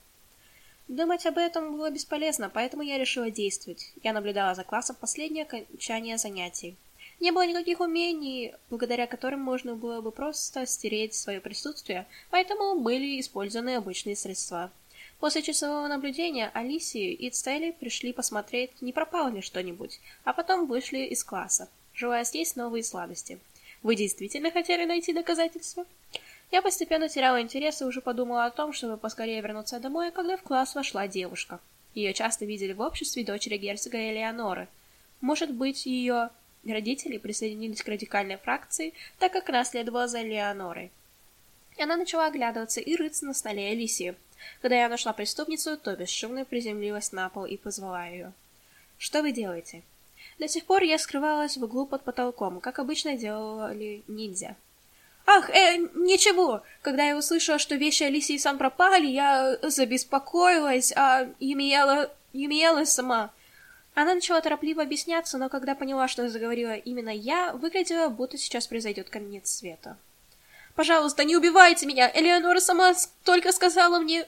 Думать об этом было бесполезно, поэтому я решила действовать. Я наблюдала за классом последнее окончание занятий. Не было никаких умений, благодаря которым можно было бы просто стереть свое присутствие, поэтому были использованы обычные средства. После часового наблюдения Алисию и Цели пришли посмотреть, не пропало ли что-нибудь, а потом вышли из класса, желая съесть новые сладости. Вы действительно хотели найти доказательства? Я постепенно теряла интерес и уже подумала о том, чтобы поскорее вернуться домой, когда в класс вошла девушка. Ее часто видели в обществе дочери герцога Элеоноры. Может быть, ее родители присоединились к радикальной фракции, так как она следовала за Элеонорой. Она начала оглядываться и рыться на столе Алисии, когда я нашла преступницу, то бесшумно приземлилась на пол и позвала ее. «Что вы делаете?» До сих пор я скрывалась в углу под потолком, как обычно делали ниндзя. «Ах, э, ничего! Когда я услышала, что вещи Алисии сан пропали, я забеспокоилась, а Юмиэла... Юмиэла сама...» Она начала торопливо объясняться, но когда поняла, что заговорила именно я, выглядела, будто сейчас произойдет конец света. Пожалуйста, не убивайте меня! Элеонора сама только сказала мне...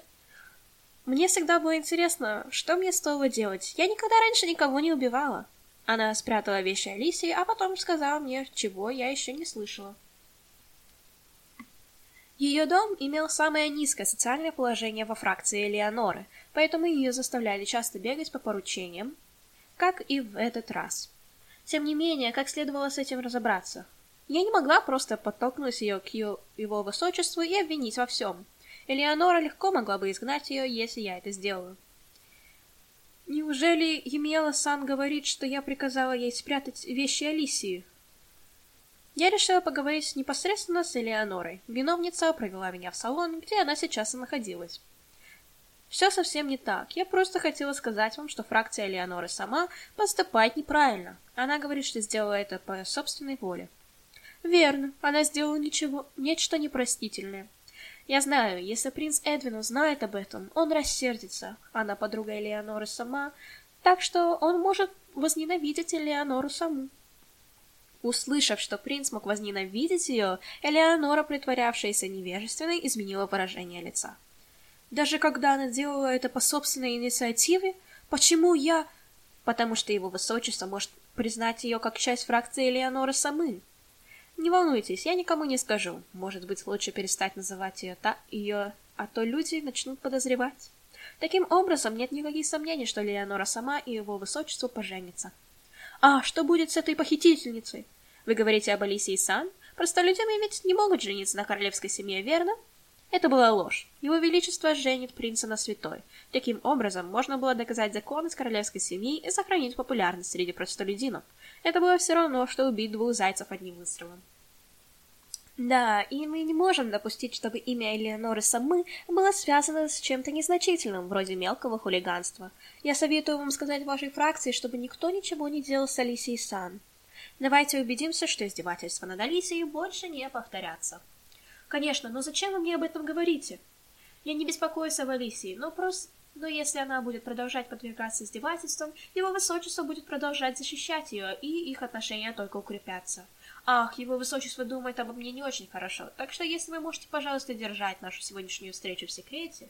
Мне всегда было интересно, что мне стоило делать. Я никогда раньше никого не убивала. Она спрятала вещи Алисии, а потом сказала мне, чего я еще не слышала. Ее дом имел самое низкое социальное положение во фракции Элеоноры, поэтому ее заставляли часто бегать по поручениям, как и в этот раз. Тем не менее, как следовало с этим разобраться? Я не могла просто подтолкнуть ее к ее, его высочеству и обвинить во всем. Элеонора легко могла бы изгнать ее, если я это сделаю. Неужели Емела-сан говорит, что я приказала ей спрятать вещи Алисии? Я решила поговорить непосредственно с Элеонорой. Виновница провела меня в салон, где она сейчас и находилась. Все совсем не так. Я просто хотела сказать вам, что фракция Элеоноры сама поступает неправильно. Она говорит, что сделала это по собственной воле. Верно, она сделала ничего, нечто непростительное. Я знаю, если принц Эдвин узнает об этом, он рассердится. Она подруга Элеоноры сама, так что он может возненавидеть Элеонору саму. Услышав, что принц мог возненавидеть ее, Элеонора, притворявшаяся невежественной, изменила выражение лица. Даже когда она делала это по собственной инициативе, почему я... Потому что его высочество может признать ее как часть фракции Элеоноры самы. Не волнуйтесь, я никому не скажу. Может быть, лучше перестать называть ее та, ее, а то люди начнут подозревать. Таким образом, нет никаких сомнений, что Леонора сама и его высочество поженятся. А что будет с этой похитительницей? Вы говорите об Алисии Сан? Простолюдины ведь не могут жениться на королевской семье, верно? Это была ложь. Его Величество женит принца на святой. Таким образом, можно было доказать законность королевской семьи и сохранить популярность среди простолюдинов. Это было все равно, что убить двух зайцев одним выстрелом. Да, и мы не можем допустить, чтобы имя Элеоноры Самы было связано с чем-то незначительным, вроде мелкого хулиганства. Я советую вам сказать вашей фракции, чтобы никто ничего не делал с Алисией Сан. Давайте убедимся, что издевательства над Алисией больше не повторятся. Конечно, но зачем вы мне об этом говорите? Я не беспокоюсь об Алисии, но просто... Но если она будет продолжать подвергаться издевательствам, его высочество будет продолжать защищать ее, и их отношения только укрепятся. Ах, его высочество думает обо мне не очень хорошо, так что если вы можете, пожалуйста, держать нашу сегодняшнюю встречу в секрете.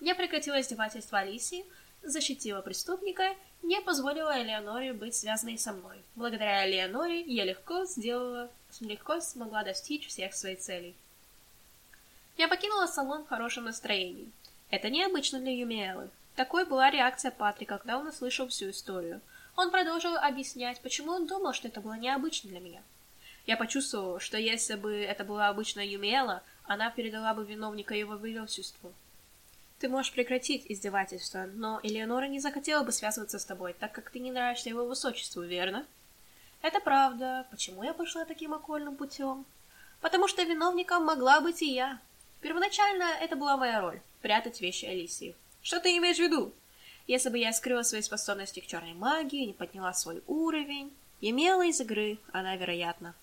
Я прекратила издевательство Алисии, защитила преступника, не позволила Элеоноре быть связанной со мной. Благодаря Элеоноре я легко сделала, легко смогла достичь всех своих целей. Я покинула салон в хорошем настроении. Это необычно для Юмиэлы. Такой была реакция Патрика, когда он услышал всю историю. Он продолжил объяснять, почему он думал, что это было необычно для меня. Я почувствовал, что если бы это была обычная Юмиэла, она передала бы виновника его величеству. Ты можешь прекратить издевательство, но Элеонора не захотела бы связываться с тобой, так как ты не нравишься его высочеству, верно? Это правда. Почему я пошла таким окольным путем? Потому что виновником могла быть и я. Первоначально это была моя роль — прятать вещи Алисии. Что ты имеешь в виду? Если бы я скрыла свои способности к черной магии, не подняла свой уровень, имела из игры, она, вероятно,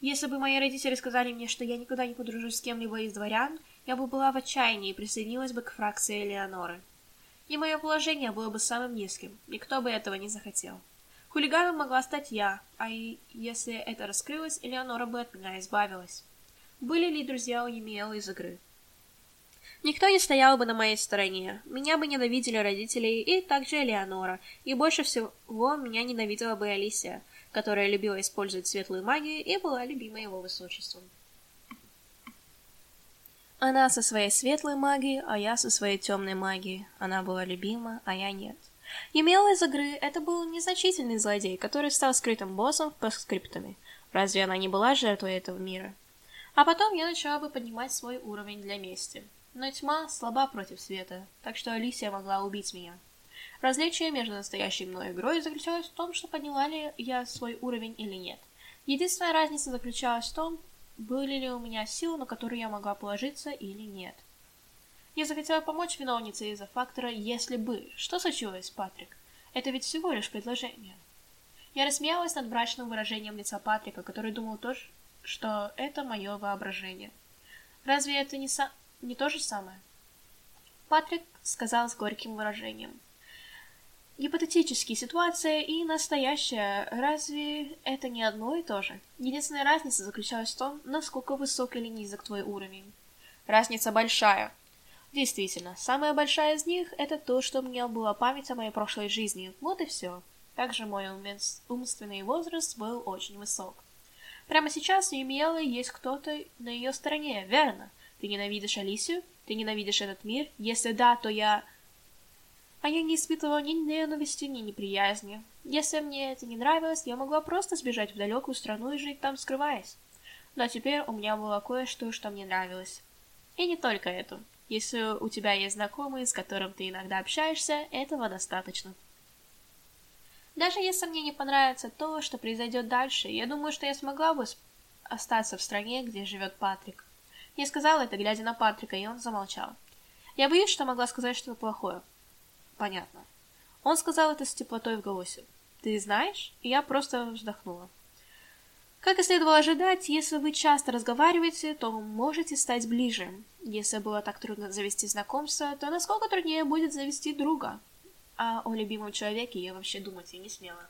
если бы мои родители сказали мне, что я никогда не подружусь с кем-либо из дворян, я бы была в отчаянии и присоединилась бы к фракции Элеоноры. И мое положение было бы самым низким, никто бы этого не захотел. Хулиганом могла стать я, а и если это раскрылось, Элеонора бы от меня избавилась. Были ли друзья у Емиэла из игры? Никто не стоял бы на моей стороне. Меня бы ненавидели родители и также Элеонора, и больше всего меня ненавидела бы Алисия — которая любила использовать светлую магию и была любима его высочеством. Она со своей светлой магией, а я со своей темной магией. Она была любима, а я нет. Емела из игры — это был незначительный злодей, который стал скрытым боссом по скриптами. Разве она не была жертвой этого мира? А потом я начала бы поднимать свой уровень для мести. Но тьма слаба против света, так что Алисия могла убить меня. Различие между настоящей мной игрой заключалось в том, что подняла ли я свой уровень или нет. Единственная разница заключалась в том, были ли у меня силы, на которые я могла положиться или нет. Я захотела помочь виновнице из-за фактора «если бы». Что случилось, Патрик? Это ведь всего лишь предложение. Я рассмеялась над мрачным выражением лица Патрика, который думал тоже, что это мое воображение. Разве это не, са... не то же самое? Патрик сказал с горьким выражением. Гипотетические ситуация и настоящая, разве это не одно и то же? Единственная разница заключалась в том, насколько высок или низок твой уровень. Разница большая. Действительно, самая большая из них — это то, что у меня была память о моей прошлой жизни. Вот и все. Также мой умственный возраст был очень высок. Прямо сейчас у Емиэлы есть кто-то на ее стороне, верно? Ты ненавидишь Алисию? Ты ненавидишь этот мир? Если да, то я... А я не испытывала ни ненависти, ни неприязни. Если мне это не нравилось, я могла просто сбежать в далекую страну и жить там, скрываясь. Но теперь у меня было кое-что, что мне нравилось. И не только это. Если у тебя есть знакомый, с которым ты иногда общаешься, этого достаточно. Даже если мне не понравится то, что произойдет дальше, я думаю, что я смогла бы остаться в стране, где живет Патрик. Я сказала это, глядя на Патрика, и он замолчал. Я боюсь, что могла сказать что-то плохое. Понятно. Он сказал это с теплотой в голосе. Ты знаешь? И я просто вздохнула. Как и следовало ожидать, если вы часто разговариваете, то можете стать ближе. Если было так трудно завести знакомство, то насколько труднее будет завести друга. А о любимом человеке я вообще думать и не смела.